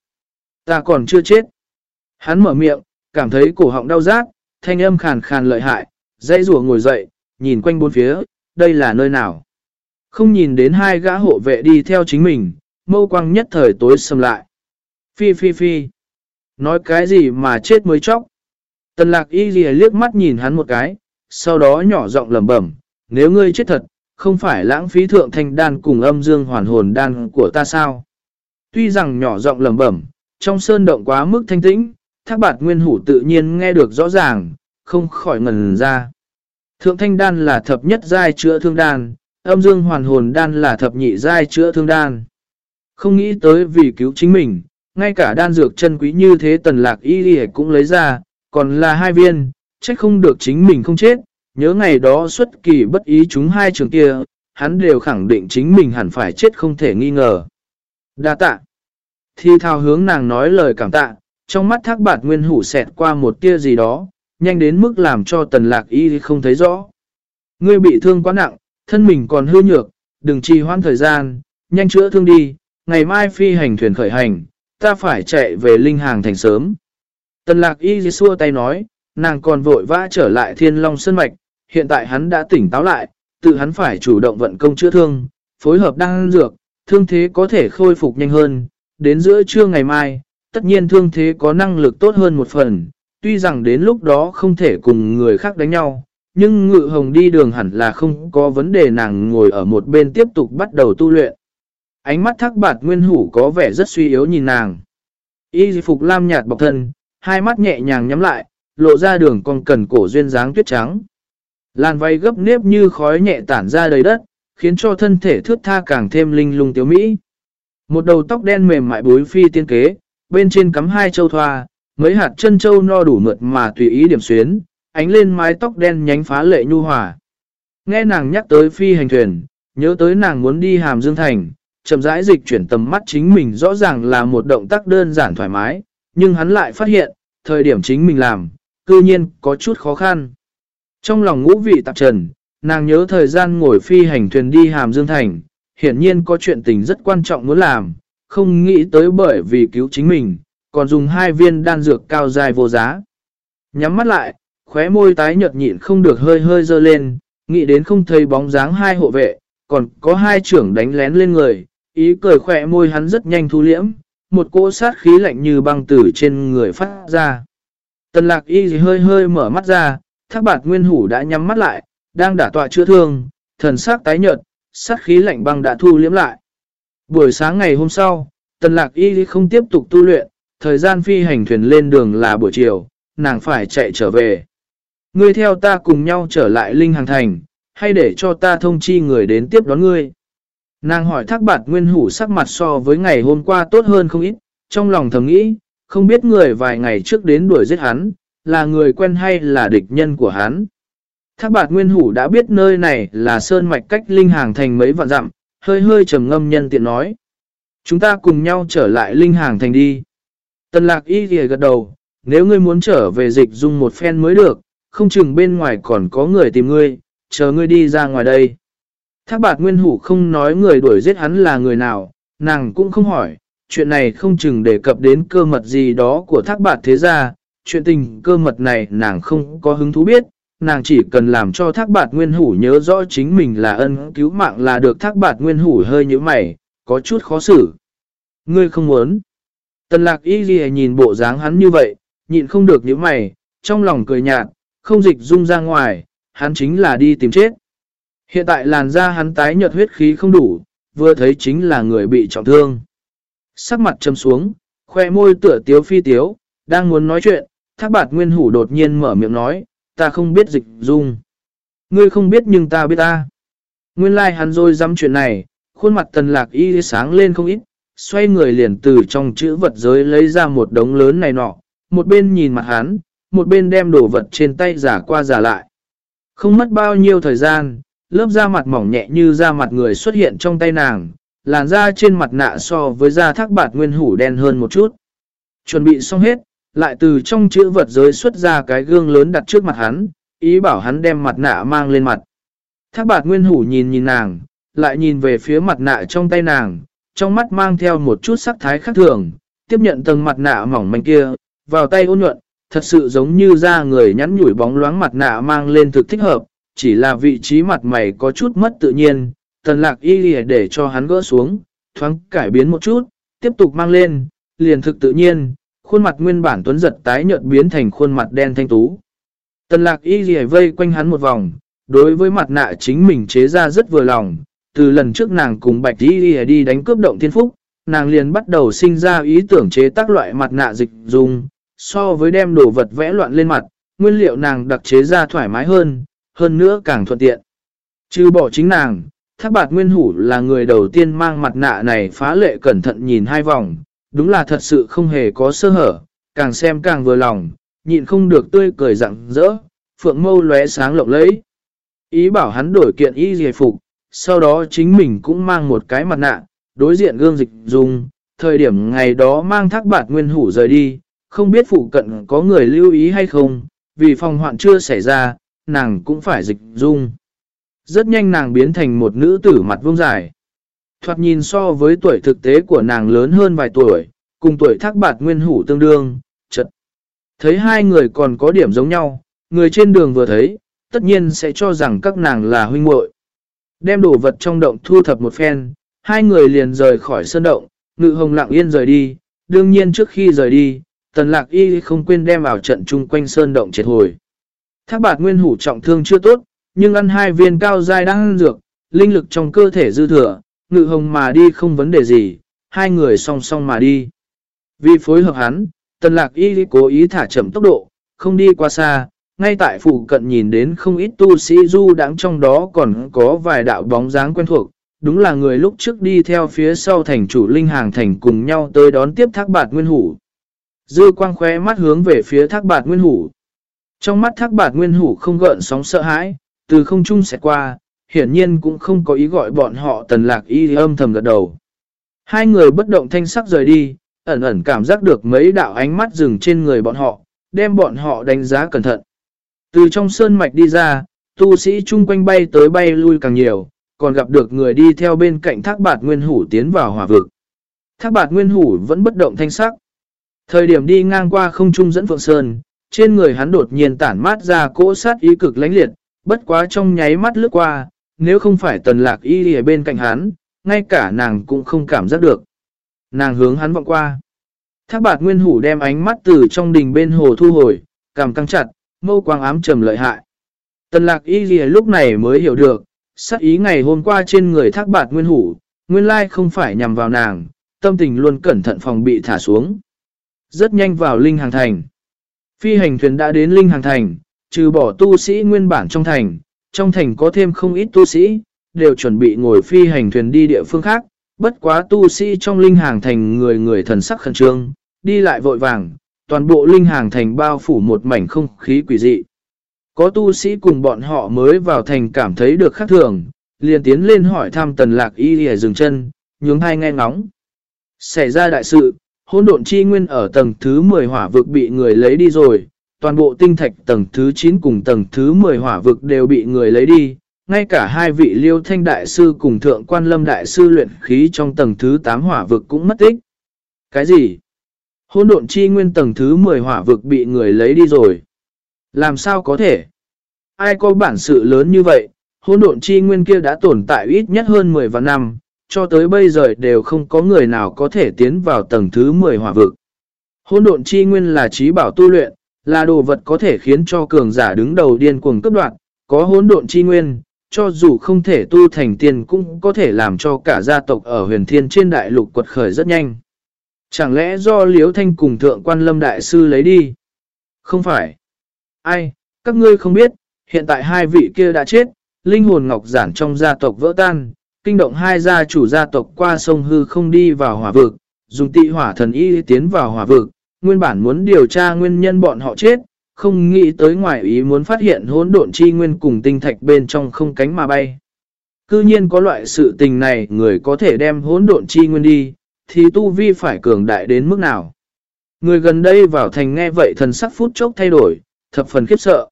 Ta còn chưa chết. Hắn mở miệng, cảm thấy cổ họng đau rát, thanh âm khàn khàn lợi hại, dãy rùa ngồi dậy, nhìn quanh bốn phía, đây là nơi nào. Không nhìn đến hai gã hộ vệ đi theo chính mình, mâu quang nhất thời tối xâm lại. Phi phi phi. Nói cái gì mà chết mới chóc. Tần lạc y ghi liếc mắt nhìn hắn một cái, sau đó nhỏ giọng lẩm bẩm, nếu ngươi chết thật, không phải lãng phí thượng thanh đan cùng âm dương hoàn hồn đan của ta sao. Tuy rằng nhỏ giọng lẩm bẩm, trong sơn động quá mức thanh tĩnh, thác bạt nguyên hủ tự nhiên nghe được rõ ràng, không khỏi ngần ra. Thượng thanh đan là thập nhất giai chữa thương đan, âm dương hoàn hồn đan là thập nhị giai chữa thương đan. Không nghĩ tới vì cứu chính mình, ngay cả đan dược chân quý như thế tần lạc y đi cũng lấy ra, còn là hai viên, trách không được chính mình không chết. Nhớ ngày đó xuất kỳ bất ý chúng hai trường kia, hắn đều khẳng định chính mình hẳn phải chết không thể nghi ngờ. Đa tạ. Thi thao hướng nàng nói lời cảm tạ, trong mắt thác bạt nguyên hủ xẹt qua một tia gì đó, nhanh đến mức làm cho tần lạc y không thấy rõ. Ngươi bị thương quá nặng, thân mình còn hư nhược, đừng trì hoãn thời gian, nhanh chữa thương đi, ngày mai phi hành thuyền khởi hành, ta phải chạy về linh hàng thành sớm. Tần lạc y xua tay nói, nàng còn vội vã trở lại thiên long sơn mạch, hiện tại hắn đã tỉnh táo lại, tự hắn phải chủ động vận công chữa thương, phối hợp đang dược, thương thế có thể khôi phục nhanh hơn, đến giữa trưa ngày mai, tất nhiên thương thế có năng lực tốt hơn một phần, tuy rằng đến lúc đó không thể cùng người khác đánh nhau, nhưng ngự hồng đi đường hẳn là không có vấn đề nàng ngồi ở một bên tiếp tục bắt đầu tu luyện. Ánh mắt thác bạt nguyên hủ có vẻ rất suy yếu nhìn nàng. Y phục lam nhạt bọc thân, hai mắt nhẹ nhàng nhắm lại, lộ ra đường con cần cổ duyên dáng tuyết trắng. Làn váy gấp nếp như khói nhẹ tản ra đầy đất, khiến cho thân thể thước tha càng thêm linh lung tiếu mỹ. Một đầu tóc đen mềm mại bối phi tiên kế, bên trên cắm hai châu thoa, mấy hạt chân châu no đủ mượt mà tùy ý điểm xuyến, ánh lên mái tóc đen nhánh phá lệ nhu hòa. Nghe nàng nhắc tới phi hành thuyền, nhớ tới nàng muốn đi hàm dương thành, chậm rãi dịch chuyển tầm mắt chính mình rõ ràng là một động tác đơn giản thoải mái, nhưng hắn lại phát hiện, thời điểm chính mình làm, cư nhiên có chút khó khăn. Trong lòng ngũ vị tạp trần, nàng nhớ thời gian ngồi phi hành thuyền đi hàm dương thành, hiển nhiên có chuyện tình rất quan trọng muốn làm, không nghĩ tới bởi vì cứu chính mình, còn dùng hai viên đan dược cao dài vô giá. Nhắm mắt lại, khóe môi tái nhợt nhịn không được hơi hơi dơ lên, nghĩ đến không thấy bóng dáng hai hộ vệ, còn có hai trưởng đánh lén lên người, ý cười khỏe môi hắn rất nhanh thu liễm, một cỗ sát khí lạnh như băng tử trên người phát ra. Tần lạc y hơi hơi mở mắt ra, thác bạt nguyên hủ đã nhắm mắt lại, đang đả tọa chữa thương, thần sắc tái nhợt, sát khí lạnh băng đã thu liễm lại. Buổi sáng ngày hôm sau, tần lạc y không tiếp tục tu luyện, thời gian phi hành thuyền lên đường là buổi chiều, nàng phải chạy trở về. Ngươi theo ta cùng nhau trở lại Linh Hàng Thành, hay để cho ta thông chi người đến tiếp đón ngươi. Nàng hỏi thác bạt nguyên hủ sắc mặt so với ngày hôm qua tốt hơn không ít, trong lòng thầm nghĩ, không biết người vài ngày trước đến đuổi giết hắn, là người quen hay là địch nhân của hắn. Thác bạt nguyên hủ đã biết nơi này là sơn mạch cách linh hàng thành mấy vạn dặm, hơi hơi trầm ngâm nhân tiện nói. Chúng ta cùng nhau trở lại linh hàng thành đi. Tần lạc y ghề gật đầu, nếu ngươi muốn trở về dịch dung một phen mới được, không chừng bên ngoài còn có người tìm ngươi, chờ ngươi đi ra ngoài đây. Thác bạt nguyên hủ không nói người đuổi giết hắn là người nào, nàng cũng không hỏi, chuyện này không chừng đề cập đến cơ mật gì đó của thác bạt thế gia, chuyện tình cơ mật này nàng không có hứng thú biết, nàng chỉ cần làm cho thác bạt nguyên hủ nhớ rõ chính mình là ân cứu mạng là được thác bạt nguyên hủ hơi như mày, có chút khó xử. Ngươi không muốn. Tần lạc y ghi nhìn bộ dáng hắn như vậy, nhịn không được những mày, trong lòng cười nhạt, không dịch dung ra ngoài, hắn chính là đi tìm chết. Hiện tại làn da hắn tái nhợt huyết khí không đủ, vừa thấy chính là người bị trọng thương. Sắc mặt châm xuống, khoe môi tựa tiếu phi tiếu, đang muốn nói chuyện, thác bạt nguyên hủ đột nhiên mở miệng nói, ta không biết dịch dung. Ngươi không biết nhưng ta biết ta. Nguyên lai like hắn rồi dám chuyện này, khuôn mặt tần lạc y sáng lên không ít, xoay người liền từ trong chữ vật giới lấy ra một đống lớn này nọ, một bên nhìn mặt hắn, một bên đem đồ vật trên tay giả qua giả lại. Không mất bao nhiêu thời gian, lớp da mặt mỏng nhẹ như da mặt người xuất hiện trong tay nàng, làn da trên mặt nạ so với da thác bạt nguyên hủ đen hơn một chút. Chuẩn bị xong hết, lại từ trong chữ vật giới xuất ra cái gương lớn đặt trước mặt hắn, ý bảo hắn đem mặt nạ mang lên mặt. Thác bạt nguyên hủ nhìn nhìn nàng, lại nhìn về phía mặt nạ trong tay nàng, trong mắt mang theo một chút sắc thái khác thường, tiếp nhận tầng mặt nạ mỏng manh kia, vào tay ôn nhuận, thật sự giống như da người nhắn nhủi bóng loáng mặt nạ mang lên thực thích hợp, chỉ là vị trí mặt mày có chút mất tự nhiên, tần lạc y lìa để cho hắn gỡ xuống, thoáng cải biến một chút, tiếp tục mang lên, liền thực tự nhiên, khuôn mặt nguyên bản tuấn giật tái nhợt biến thành khuôn mặt đen thanh tú. Tần lạc y lìa vây quanh hắn một vòng, đối với mặt nạ chính mình chế ra rất vừa lòng, từ lần trước nàng cùng bạch y đi đánh cướp động thiên phúc, nàng liền bắt đầu sinh ra ý tưởng chế tác loại mặt nạ dịch dùng, so với đem đồ vật vẽ loạn lên mặt, nguyên liệu nàng đặc chế ra thoải mái hơn, hơn nữa càng thuận tiện. Trừ bỏ chính nàng, Thác bạt nguyên hủ là người đầu tiên mang mặt nạ này phá lệ cẩn thận nhìn hai vòng, đúng là thật sự không hề có sơ hở, càng xem càng vừa lòng, nhịn không được tươi cười rặng rỡ, phượng mâu lóe sáng lộng lẫy. Ý bảo hắn đổi kiện y dề phục, sau đó chính mình cũng mang một cái mặt nạ, đối diện gương dịch dùng, thời điểm ngày đó mang thác bạt nguyên hủ rời đi, không biết phụ cận có người lưu ý hay không, vì phòng hoạn chưa xảy ra, nàng cũng phải dịch dung. Rất nhanh nàng biến thành một nữ tử mặt vuông dài. Thoạt nhìn so với tuổi thực tế của nàng lớn hơn vài tuổi, cùng tuổi thác bạt nguyên hủ tương đương, chật. Thấy hai người còn có điểm giống nhau, người trên đường vừa thấy, tất nhiên sẽ cho rằng các nàng là huynh muội. Đem đồ vật trong động thu thập một phen, hai người liền rời khỏi sơn động, ngự hồng lặng yên rời đi. Đương nhiên trước khi rời đi, tần lạc y không quên đem vào trận chung quanh sơn động triệt hồi. Thác bạt nguyên hủ trọng thương chưa tốt, nhưng ăn hai viên cao dai đang ăn dược, linh lực trong cơ thể dư thừa, ngự hồng mà đi không vấn đề gì, hai người song song mà đi. Vì phối hợp hắn, tần lạc y cố ý thả chậm tốc độ, không đi qua xa, ngay tại phủ cận nhìn đến không ít tu sĩ du đáng trong đó còn có vài đạo bóng dáng quen thuộc, đúng là người lúc trước đi theo phía sau thành chủ linh hàng thành cùng nhau tới đón tiếp thác bạt nguyên hủ. Dư quang khóe mắt hướng về phía thác bạt nguyên hủ. Trong mắt thác bạt nguyên hủ không gợn sóng sợ hãi, từ không trung sẽ qua, hiển nhiên cũng không có ý gọi bọn họ tần lạc y âm thầm gật đầu. Hai người bất động thanh sắc rời đi, ẩn ẩn cảm giác được mấy đạo ánh mắt dừng trên người bọn họ, đem bọn họ đánh giá cẩn thận. Từ trong sơn mạch đi ra, tu sĩ chung quanh bay tới bay lui càng nhiều, còn gặp được người đi theo bên cạnh thác bạt nguyên hủ tiến vào hỏa vực. Thác bạt nguyên hủ vẫn bất động thanh sắc. Thời điểm đi ngang qua không trung dẫn phượng sơn, trên người hắn đột nhiên tản mát ra cỗ sát ý cực lánh liệt, bất quá trong nháy mắt lướt qua, nếu không phải tần lạc y ở bên cạnh hắn, ngay cả nàng cũng không cảm giác được. Nàng hướng hắn vọng qua. Thác bạt nguyên hủ đem ánh mắt từ trong đình bên hồ thu hồi, cảm căng chặt, mâu quang ám trầm lợi hại. Tần lạc y gì lúc này mới hiểu được, sát ý ngày hôm qua trên người thác bạt nguyên hủ, nguyên lai không phải nhằm vào nàng, tâm tình luôn cẩn thận phòng bị thả xuống. Rất nhanh vào Linh Hàng Thành. Phi hành thuyền đã đến Linh Hàng Thành, trừ bỏ tu sĩ nguyên bản trong thành, trong thành có thêm không ít tu sĩ, đều chuẩn bị ngồi phi hành thuyền đi địa phương khác, bất quá tu sĩ trong Linh Hàng Thành người người thần sắc khẩn trương, đi lại vội vàng, toàn bộ Linh Hàng Thành bao phủ một mảnh không khí quỷ dị. Có tu sĩ cùng bọn họ mới vào thành cảm thấy được khác thường, liền tiến lên hỏi thăm tần lạc y lìa dừng chân, nhướng hai nghe ngóng. Xảy ra đại sự, hỗn độn chi nguyên ở tầng thứ 10 hỏa vực bị người lấy đi rồi, toàn bộ tinh thạch tầng thứ 9 cùng tầng thứ 10 hỏa vực đều bị người lấy đi, ngay cả hai vị liêu thanh đại sư cùng thượng quan lâm đại sư luyện khí trong tầng thứ 8 hỏa vực cũng mất tích. Cái gì? Hôn độn chi nguyên tầng thứ 10 hỏa vực bị người lấy đi rồi. Làm sao có thể? Ai có bản sự lớn như vậy? Hôn độn chi nguyên kia đã tồn tại ít nhất hơn 10 vạn năm, cho tới bây giờ đều không có người nào có thể tiến vào tầng thứ 10 hỏa vực. Hôn độn chi nguyên là trí bảo tu luyện, là đồ vật có thể khiến cho cường giả đứng đầu điên cuồng cấp đoạn, có hôn độn chi nguyên, cho dù không thể tu thành tiên cũng có thể làm cho cả gia tộc ở huyền thiên trên đại lục quật khởi rất nhanh. Chẳng lẽ do Liễu Thanh cùng thượng quan lâm đại sư lấy đi? Không phải. Ai, các ngươi không biết, hiện tại hai vị kia đã chết, linh hồn ngọc giản trong gia tộc vỡ tan, kinh động hai gia chủ gia tộc qua sông hư không đi vào hỏa vực, dùng tị hỏa thần y tiến vào hỏa vực, nguyên bản muốn điều tra nguyên nhân bọn họ chết, không nghĩ tới ngoài ý muốn phát hiện hỗn độn chi nguyên cùng tinh thạch bên trong không cánh mà bay. Cư nhiên có loại sự tình này người có thể đem hỗn độn chi nguyên đi, thì tu vi phải cường đại đến mức nào. Người gần đây vào thành nghe vậy thần sắc phút chốc thay đổi, thập phần khiếp sợ.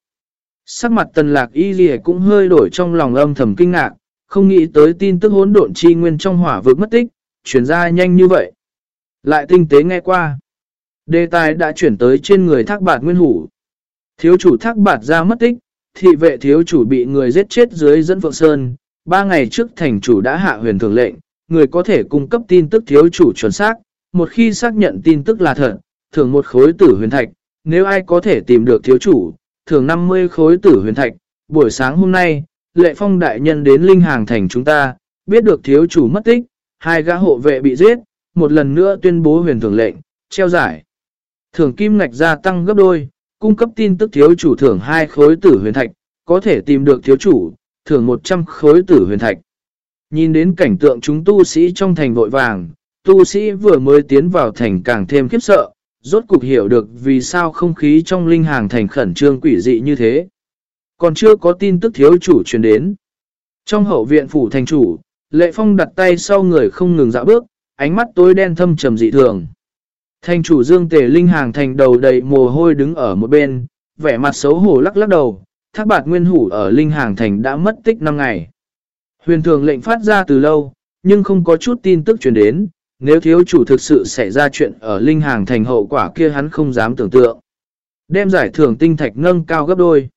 Sắc mặt tần lạc y gì cũng hơi đổi trong lòng âm thầm kinh ngạc, không nghĩ tới tin tức hỗn độn chi nguyên trong hỏa vực mất tích, chuyển ra nhanh như vậy. Lại tinh tế nghe qua. Đề tài đã chuyển tới trên người thác bạt nguyên hủ. Thiếu chủ thác bạt ra mất tích, thị vệ thiếu chủ bị người giết chết dưới dẫn Phượng Sơn. Ba ngày trước thành chủ đã hạ huyền thường lệnh, người có thể cung cấp tin tức thiếu chủ chuẩn xác. Một khi xác nhận tin tức là thật, thưởng một khối tử huyền thạch. Nếu ai có thể tìm được thiếu chủ, thưởng 50 khối tử huyền thạch. Buổi sáng hôm nay, lệ phong đại nhân đến linh hàng thành chúng ta, biết được thiếu chủ mất tích, hai gã hộ vệ bị giết, một lần nữa tuyên bố huyền thường lệnh, treo giải. Thưởng kim ngạch gia tăng gấp đôi, cung cấp tin tức thiếu chủ thưởng hai khối tử huyền thạch, có thể tìm được thiếu chủ, thưởng 100 khối tử huyền thạch. Nhìn đến cảnh tượng chúng tu sĩ trong thành vội vàng, tu sĩ vừa mới tiến vào thành càng thêm khiếp sợ, rốt cục hiểu được vì sao không khí trong linh hàng thành khẩn trương quỷ dị như thế. Còn chưa có tin tức thiếu chủ truyền đến. Trong hậu viện phủ thành chủ, Lệ Phong đặt tay sau người không ngừng dạo bước, ánh mắt tối đen thâm trầm dị thường. Thành chủ Dương Tề Linh hàng thành đầu đầy mồ hôi đứng ở một bên, vẻ mặt xấu hổ lắc lắc đầu, thác bạt nguyên hủ ở Linh hàng thành đã mất tích 5 ngày. Huyền thường lệnh phát ra từ lâu, nhưng không có chút tin tức truyền đến, nếu thiếu chủ thực sự xảy ra chuyện ở Linh hàng thành hậu quả kia hắn không dám tưởng tượng. Đem giải thưởng tinh thạch nâng cao gấp đôi.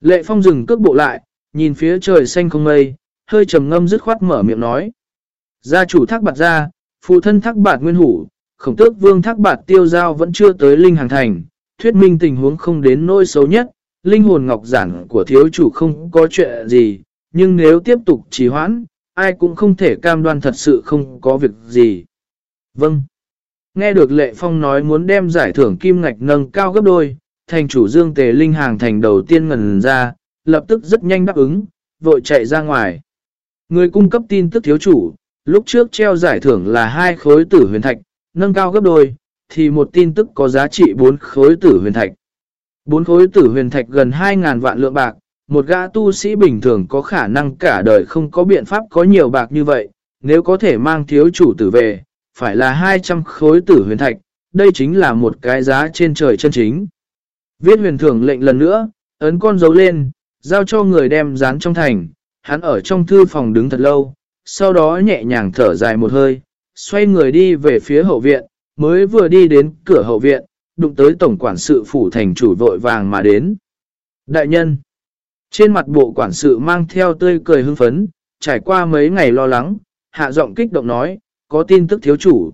Lệ phong dừng cước bộ lại, nhìn phía trời xanh không mây, hơi trầm ngâm dứt khoát mở miệng nói. Gia chủ thác bạt gia, phụ thân thác bạt nguyên hủ, khổng tước vương thác bạt tiêu giao vẫn chưa tới linh hàng thành, thuyết minh tình huống không đến nỗi xấu nhất, linh hồn ngọc giản của thiếu chủ không có chuyện gì, nhưng nếu tiếp tục trì hoãn, ai cũng không thể cam đoan thật sự không có việc gì. Vâng. Nghe được Lệ Phong nói muốn đem giải thưởng kim ngạch nâng cao gấp đôi, thành chủ Dương Tề Linh hàng thành đầu tiên ngần ra, lập tức rất nhanh đáp ứng, vội chạy ra ngoài. Người cung cấp tin tức thiếu chủ, lúc trước treo giải thưởng là hai khối tử huyền thạch, nâng cao gấp đôi, thì một tin tức có giá trị 4 khối tử huyền thạch. 4 khối tử huyền thạch gần 2.000 vạn lượng bạc, một gã tu sĩ bình thường có khả năng cả đời không có biện pháp có nhiều bạc như vậy, nếu có thể mang thiếu chủ tử về, phải là 200 khối tử huyền thạch, đây chính là một cái giá trên trời chân chính. Viết huyền thưởng lệnh lần nữa, ấn con dấu lên, giao cho người đem dán trong thành, hắn ở trong thư phòng đứng thật lâu, sau đó nhẹ nhàng thở dài một hơi, xoay người đi về phía hậu viện, mới vừa đi đến cửa hậu viện, đụng tới tổng quản sự phủ thành chủ vội vàng mà đến. Đại nhân, trên mặt bộ quản sự mang theo tươi cười hưng phấn, trải qua mấy ngày lo lắng, hạ giọng kích động nói, có tin tức thiếu chủ.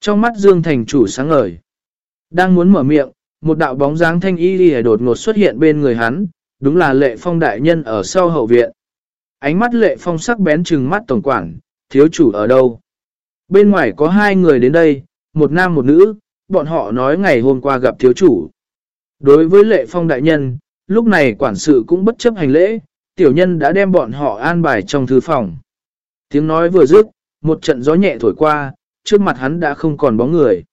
Trong mắt Dương thành chủ sáng ngời, đang muốn mở miệng, một đạo bóng dáng thanh y lìa đột ngột xuất hiện bên người hắn, đúng là lệ phong đại nhân ở sau hậu viện. Ánh mắt lệ phong sắc bén trừng mắt tổng quản, thiếu chủ ở đâu? Bên ngoài có hai người đến đây, một nam một nữ, bọn họ nói ngày hôm qua gặp thiếu chủ. Đối với lệ phong đại nhân, lúc này quản sự cũng bất chấp hành lễ, tiểu nhân đã đem bọn họ an bài trong thư phòng. Tiếng nói vừa dứt, một trận gió nhẹ thổi qua, trước mặt hắn đã không còn bóng người.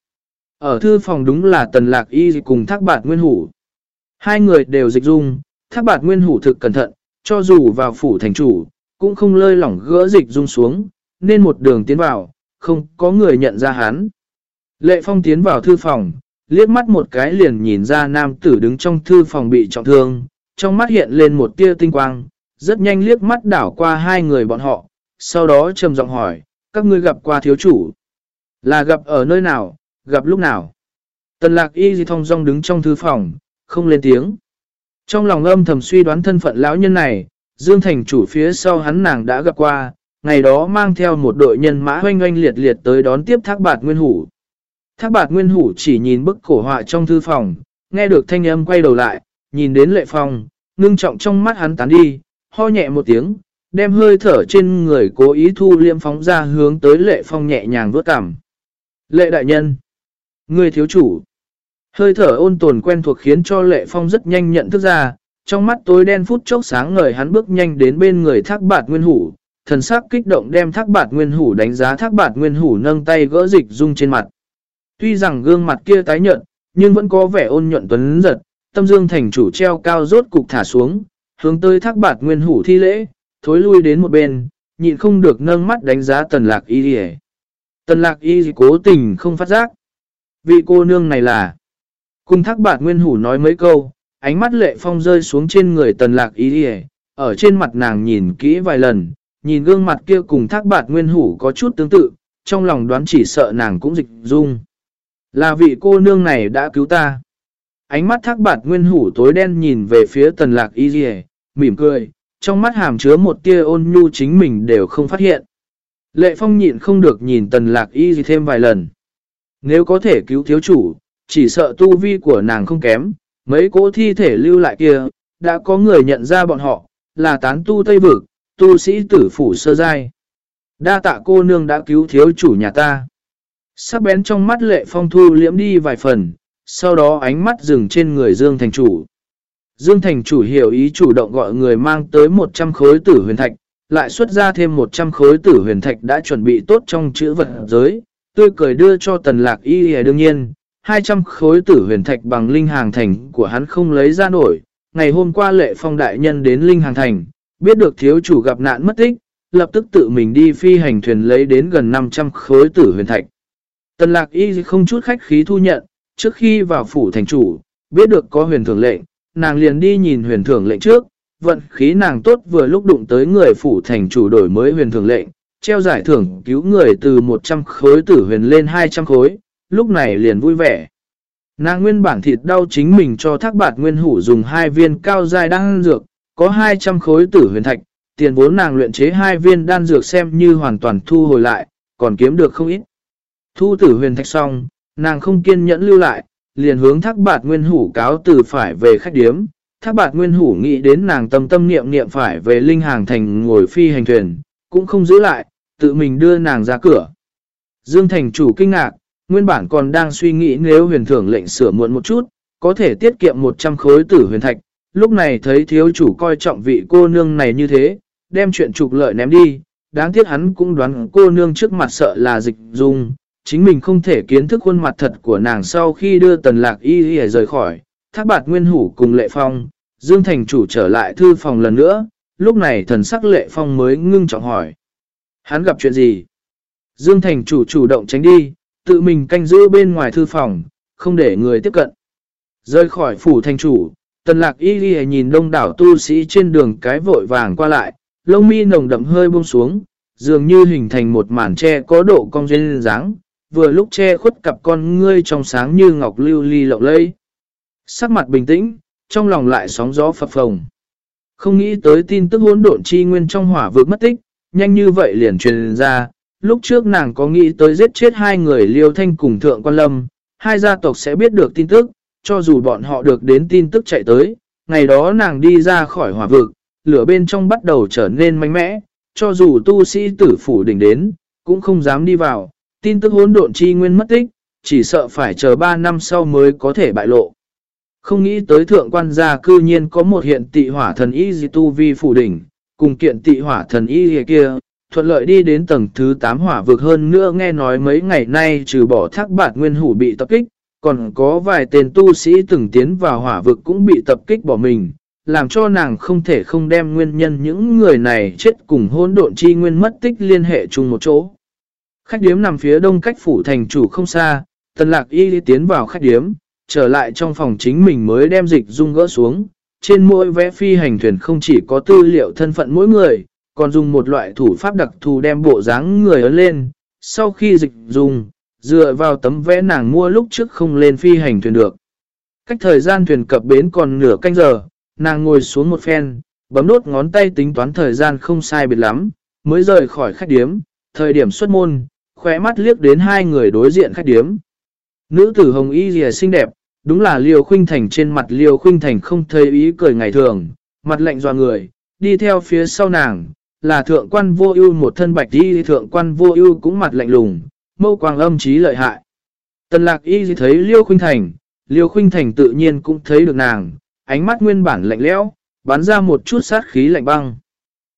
Ở thư phòng đúng là tần lạc y cùng thác bạt nguyên hủ. Hai người đều dịch dung, thác bạt nguyên hủ thực cẩn thận, cho dù vào phủ thành chủ, cũng không lơi lỏng gỡ dịch dung xuống, nên một đường tiến vào, không có người nhận ra hắn. Lệ Phong tiến vào thư phòng, liếc mắt một cái liền nhìn ra nam tử đứng trong thư phòng bị trọng thương, trong mắt hiện lên một tia tinh quang, rất nhanh liếc mắt đảo qua hai người bọn họ, sau đó trầm giọng hỏi, các ngươi gặp qua thiếu chủ. Là gặp ở nơi nào, gặp lúc nào. Tần lạc y di thông dong đứng trong thư phòng, không lên tiếng. Trong lòng âm thầm suy đoán thân phận lão nhân này, Dương Thành chủ phía sau hắn nàng đã gặp qua, ngày đó mang theo một đội nhân mã hoanh hoanh liệt liệt tới đón tiếp thác bạt nguyên hủ. Thác bạt nguyên hủ chỉ nhìn bức cổ họa trong thư phòng, nghe được thanh âm quay đầu lại, nhìn đến lệ phong, ngưng trọng trong mắt hắn tán đi, ho nhẹ một tiếng, đem hơi thở trên người cố ý thu liêm phóng ra hướng tới lệ phong nhẹ nhàng vốt cảm. Lệ đại nhân, người thiếu chủ, hơi thở ôn tồn quen thuộc khiến cho lệ phong rất nhanh nhận thức ra, trong mắt tối đen phút chốc sáng ngời hắn bước nhanh đến bên người thác bạt nguyên hủ, thần sắc kích động đem thác bạt nguyên hủ đánh giá thác bạt nguyên hủ nâng tay gỡ dịch dung trên mặt. Tuy rằng gương mặt kia tái nhợt, nhưng vẫn có vẻ ôn nhuận tuấn giật, tâm dương thành chủ treo cao rốt cục thả xuống, hướng tới thác bạt nguyên hủ thi lễ, thối lui đến một bên, nhịn không được nâng mắt đánh giá tần lạc y đi Tần lạc y cố tình không phát giác. Vị cô nương này là... Cùng thác bạt nguyên hủ nói mấy câu, ánh mắt lệ phong rơi xuống trên người tần lạc y đi ở trên mặt nàng nhìn kỹ vài lần, nhìn gương mặt kia cùng thác bạt nguyên hủ có chút tương tự, trong lòng đoán chỉ sợ nàng cũng dịch dung. Là vị cô nương này đã cứu ta. Ánh mắt thác bạt nguyên hủ tối đen nhìn về phía tần lạc y dì mỉm cười, trong mắt hàm chứa một tia ôn nhu chính mình đều không phát hiện. Lệ phong nhịn không được nhìn tần lạc y dì thêm vài lần. Nếu có thể cứu thiếu chủ, chỉ sợ tu vi của nàng không kém, mấy cỗ thi thể lưu lại kia, đã có người nhận ra bọn họ, là tán tu Tây Vực, tu sĩ tử phủ sơ giai. Đa tạ cô nương đã cứu thiếu chủ nhà ta. Sắc bén trong mắt lệ phong thu liễm đi vài phần, sau đó ánh mắt dừng trên người Dương Thành Chủ. Dương Thành Chủ hiểu ý chủ động gọi người mang tới 100 khối tử huyền thạch, lại xuất ra thêm 100 khối tử huyền thạch đã chuẩn bị tốt trong chữ vật giới, tươi cười đưa cho tần lạc y đương nhiên, 200 khối tử huyền thạch bằng linh hàng thành của hắn không lấy ra nổi. Ngày hôm qua lệ phong đại nhân đến linh hàng thành, biết được thiếu chủ gặp nạn mất tích, lập tức tự mình đi phi hành thuyền lấy đến gần 500 khối tử huyền thạch. Tần lạc y không chút khách khí thu nhận, trước khi vào phủ thành chủ, biết được có huyền thưởng lệnh, nàng liền đi nhìn huyền thưởng lệnh trước, vận khí nàng tốt vừa lúc đụng tới người phủ thành chủ đổi mới huyền thưởng lệnh, treo giải thưởng cứu người từ 100 khối tử huyền lên 200 khối, lúc này liền vui vẻ. Nàng nguyên bản thịt đau chính mình cho thác bạt nguyên hủ dùng hai viên cao dài đan dược, có 200 khối tử huyền thạch, tiền vốn nàng luyện chế hai viên đan dược xem như hoàn toàn thu hồi lại, còn kiếm được không ít. Thu tử huyền thạch xong, nàng không kiên nhẫn lưu lại, liền hướng thác bạt nguyên hủ cáo từ phải về khách điếm. Thác bạt nguyên hủ nghĩ đến nàng tâm tâm niệm niệm phải về linh hàng thành ngồi phi hành thuyền, cũng không giữ lại, tự mình đưa nàng ra cửa. Dương thành chủ kinh ngạc, nguyên bản còn đang suy nghĩ nếu huyền thưởng lệnh sửa muộn một chút, có thể tiết kiệm 100 khối tử huyền thạch. Lúc này thấy thiếu chủ coi trọng vị cô nương này như thế, đem chuyện trục lợi ném đi. Đáng tiếc hắn cũng đoán cô nương trước mặt sợ là dịch dung, chính mình không thể kiến thức khuôn mặt thật của nàng sau khi đưa tần lạc y y rời khỏi. Thác bạt nguyên hủ cùng lệ phong, Dương Thành chủ trở lại thư phòng lần nữa, lúc này thần sắc lệ phong mới ngưng trọng hỏi. Hắn gặp chuyện gì? Dương Thành chủ chủ động tránh đi, tự mình canh giữ bên ngoài thư phòng, không để người tiếp cận. Rơi khỏi phủ thành chủ, tần lạc y y nhìn đông đảo tu sĩ trên đường cái vội vàng qua lại, lông mi nồng đậm hơi buông xuống, dường như hình thành một màn tre có độ cong duyên dáng, vừa lúc che khuất cặp con ngươi trong sáng như ngọc lưu ly lộng lây. Sắc mặt bình tĩnh, trong lòng lại sóng gió phập phồng. Không nghĩ tới tin tức hỗn độn chi nguyên trong hỏa vực mất tích, nhanh như vậy liền truyền ra. Lúc trước nàng có nghĩ tới giết chết hai người liêu thanh cùng thượng quan lâm, hai gia tộc sẽ biết được tin tức, cho dù bọn họ được đến tin tức chạy tới. Ngày đó nàng đi ra khỏi hỏa vực, lửa bên trong bắt đầu trở nên mạnh mẽ, cho dù tu sĩ tử phủ đỉnh đến, cũng không dám đi vào, tin tức hỗn độn chi nguyên mất tích, chỉ sợ phải chờ 3 năm sau mới có thể bại lộ. Không nghĩ tới thượng quan gia cư nhiên có một hiện tị hỏa thần y di tu vi phủ đỉnh, cùng kiện tị hỏa thần y kia, thuận lợi đi đến tầng thứ 8 hỏa vực hơn nữa nghe nói mấy ngày nay trừ bỏ thác bạt nguyên hủ bị tập kích, còn có vài tên tu sĩ từng tiến vào hỏa vực cũng bị tập kích bỏ mình, làm cho nàng không thể không đem nguyên nhân những người này chết cùng hôn độn chi nguyên mất tích liên hệ chung một chỗ. Khách điếm nằm phía đông cách phủ thành chủ không xa, tần lạc y tiến vào khách điếm, trở lại trong phòng chính mình mới đem dịch dung gỡ xuống. Trên mỗi vẽ phi hành thuyền không chỉ có tư liệu thân phận mỗi người, còn dùng một loại thủ pháp đặc thù đem bộ dáng người ấn lên. Sau khi dịch dung, dựa vào tấm vẽ nàng mua lúc trước không lên phi hành thuyền được. Cách thời gian thuyền cập bến còn nửa canh giờ, nàng ngồi xuống một phen, bấm nốt ngón tay tính toán thời gian không sai biệt lắm, mới rời khỏi khách điếm, thời điểm xuất môn, khóe mắt liếc đến hai người đối diện khách điếm. Nữ tử hồng y rìa xinh đẹp, đúng là Liêu Khuynh Thành trên mặt Liêu Khuynh Thành không thấy ý cười ngày thường, mặt lạnh dò người, đi theo phía sau nàng, là thượng quan vô ưu một thân bạch đi thượng quan vô ưu cũng mặt lạnh lùng, mâu quang âm trí lợi hại. Tần lạc y thấy Liêu Khuynh Thành, Liêu Khuynh Thành tự nhiên cũng thấy được nàng, ánh mắt nguyên bản lạnh lẽo, bắn ra một chút sát khí lạnh băng.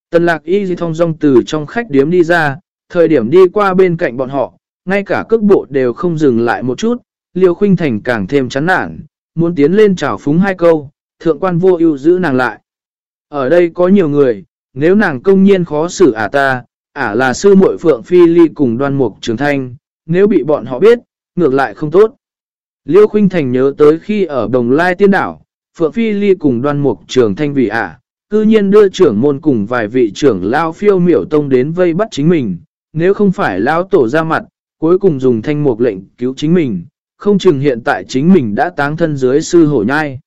Tần lạc y thông dong từ trong khách điếm đi ra, thời điểm đi qua bên cạnh bọn họ, ngay cả cước bộ đều không dừng lại một chút, Liêu Khuynh Thành càng thêm chán nản, muốn tiến lên chào phúng hai câu, thượng quan vô ưu giữ nàng lại. Ở đây có nhiều người, nếu nàng công nhiên khó xử ả ta, ả là sư muội Phượng Phi Ly cùng đoan mục trường thanh, nếu bị bọn họ biết, ngược lại không tốt. Liêu Khuynh Thành nhớ tới khi ở Đồng Lai Tiên Đảo, Phượng Phi Ly cùng đoan mục trường thanh vì ả, cư nhiên đưa trưởng môn cùng vài vị trưởng lao phiêu miểu tông đến vây bắt chính mình, nếu không phải Lão tổ ra mặt, cuối cùng dùng thanh mục lệnh cứu chính mình, không chừng hiện tại chính mình đã táng thân dưới sư hổ nhai.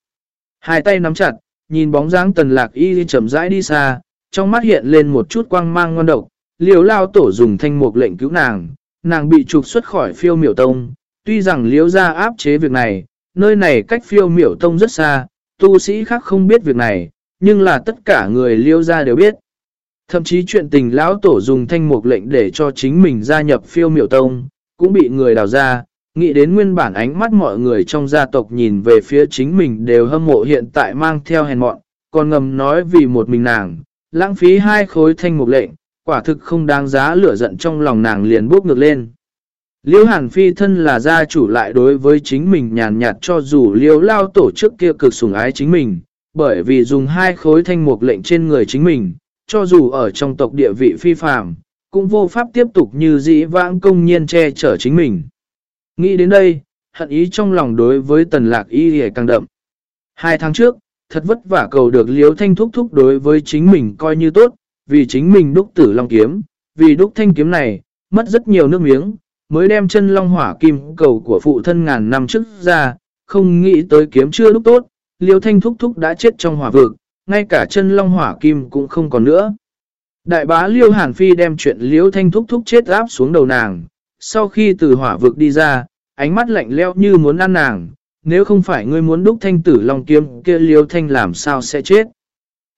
Hai tay nắm chặt, nhìn bóng dáng tần lạc y chậm rãi đi xa, trong mắt hiện lên một chút quang mang ngon độc, liều lao tổ dùng thanh mục lệnh cứu nàng, nàng bị trục xuất khỏi phiêu miểu tông, tuy rằng liếu ra áp chế việc này, nơi này cách phiêu miểu tông rất xa, tu sĩ khác không biết việc này, nhưng là tất cả người liêu ra đều biết. Thậm chí chuyện tình lão tổ dùng thanh mục lệnh để cho chính mình gia nhập phiêu miểu tông, cũng bị người đào ra, nghĩ đến nguyên bản ánh mắt mọi người trong gia tộc nhìn về phía chính mình đều hâm mộ hiện tại mang theo hèn mọn, còn ngầm nói vì một mình nàng, lãng phí hai khối thanh mục lệnh, quả thực không đáng giá lửa giận trong lòng nàng liền bốc ngược lên. Liêu Hàn Phi thân là gia chủ lại đối với chính mình nhàn nhạt cho dù liêu lao tổ chức kia cực sủng ái chính mình, bởi vì dùng hai khối thanh mục lệnh trên người chính mình, cho dù ở trong tộc địa vị phi phàm, cũng vô pháp tiếp tục như dĩ vãng công nhiên che chở chính mình. Nghĩ đến đây, hận ý trong lòng đối với tần lạc y hề càng đậm. Hai tháng trước, thật vất vả cầu được liếu thanh thúc thúc đối với chính mình coi như tốt, vì chính mình đúc tử long kiếm, vì đúc thanh kiếm này, mất rất nhiều nước miếng, mới đem chân long hỏa kim cầu của phụ thân ngàn năm trước ra, không nghĩ tới kiếm chưa đúc tốt, liếu thanh thúc thúc đã chết trong hỏa vực, ngay cả chân long hỏa kim cũng không còn nữa. Đại bá Liêu Hàn Phi đem chuyện Liễu Thanh thúc thúc chết áp xuống đầu nàng. Sau khi từ hỏa vực đi ra, ánh mắt lạnh leo như muốn ăn nàng. Nếu không phải ngươi muốn đúc thanh tử Long kiếm kia Liêu Thanh làm sao sẽ chết.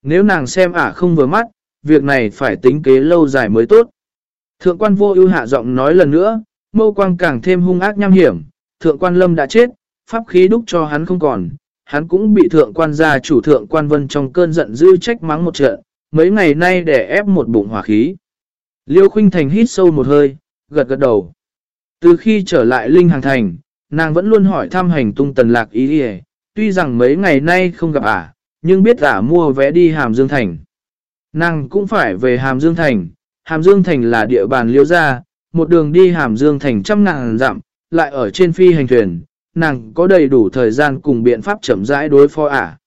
Nếu nàng xem ả không vừa mắt, việc này phải tính kế lâu dài mới tốt. Thượng quan vô ưu hạ giọng nói lần nữa, mâu quang càng thêm hung ác nham hiểm. Thượng quan lâm đã chết, pháp khí đúc cho hắn không còn. Hắn cũng bị thượng quan gia chủ thượng quan vân trong cơn giận dữ trách mắng một trận, mấy ngày nay để ép một bụng hỏa khí. Liêu Khuynh Thành hít sâu một hơi, gật gật đầu. Từ khi trở lại Linh Hàng Thành, nàng vẫn luôn hỏi thăm hành tung tần lạc ý đi Tuy rằng mấy ngày nay không gặp ả, nhưng biết ả mua vé đi Hàm Dương Thành. Nàng cũng phải về Hàm Dương Thành. Hàm Dương Thành là địa bàn liêu gia, một đường đi Hàm Dương Thành trăm ngàn dặm, lại ở trên phi hành thuyền. Nàng có đầy đủ thời gian cùng biện pháp chậm rãi đối phó ả.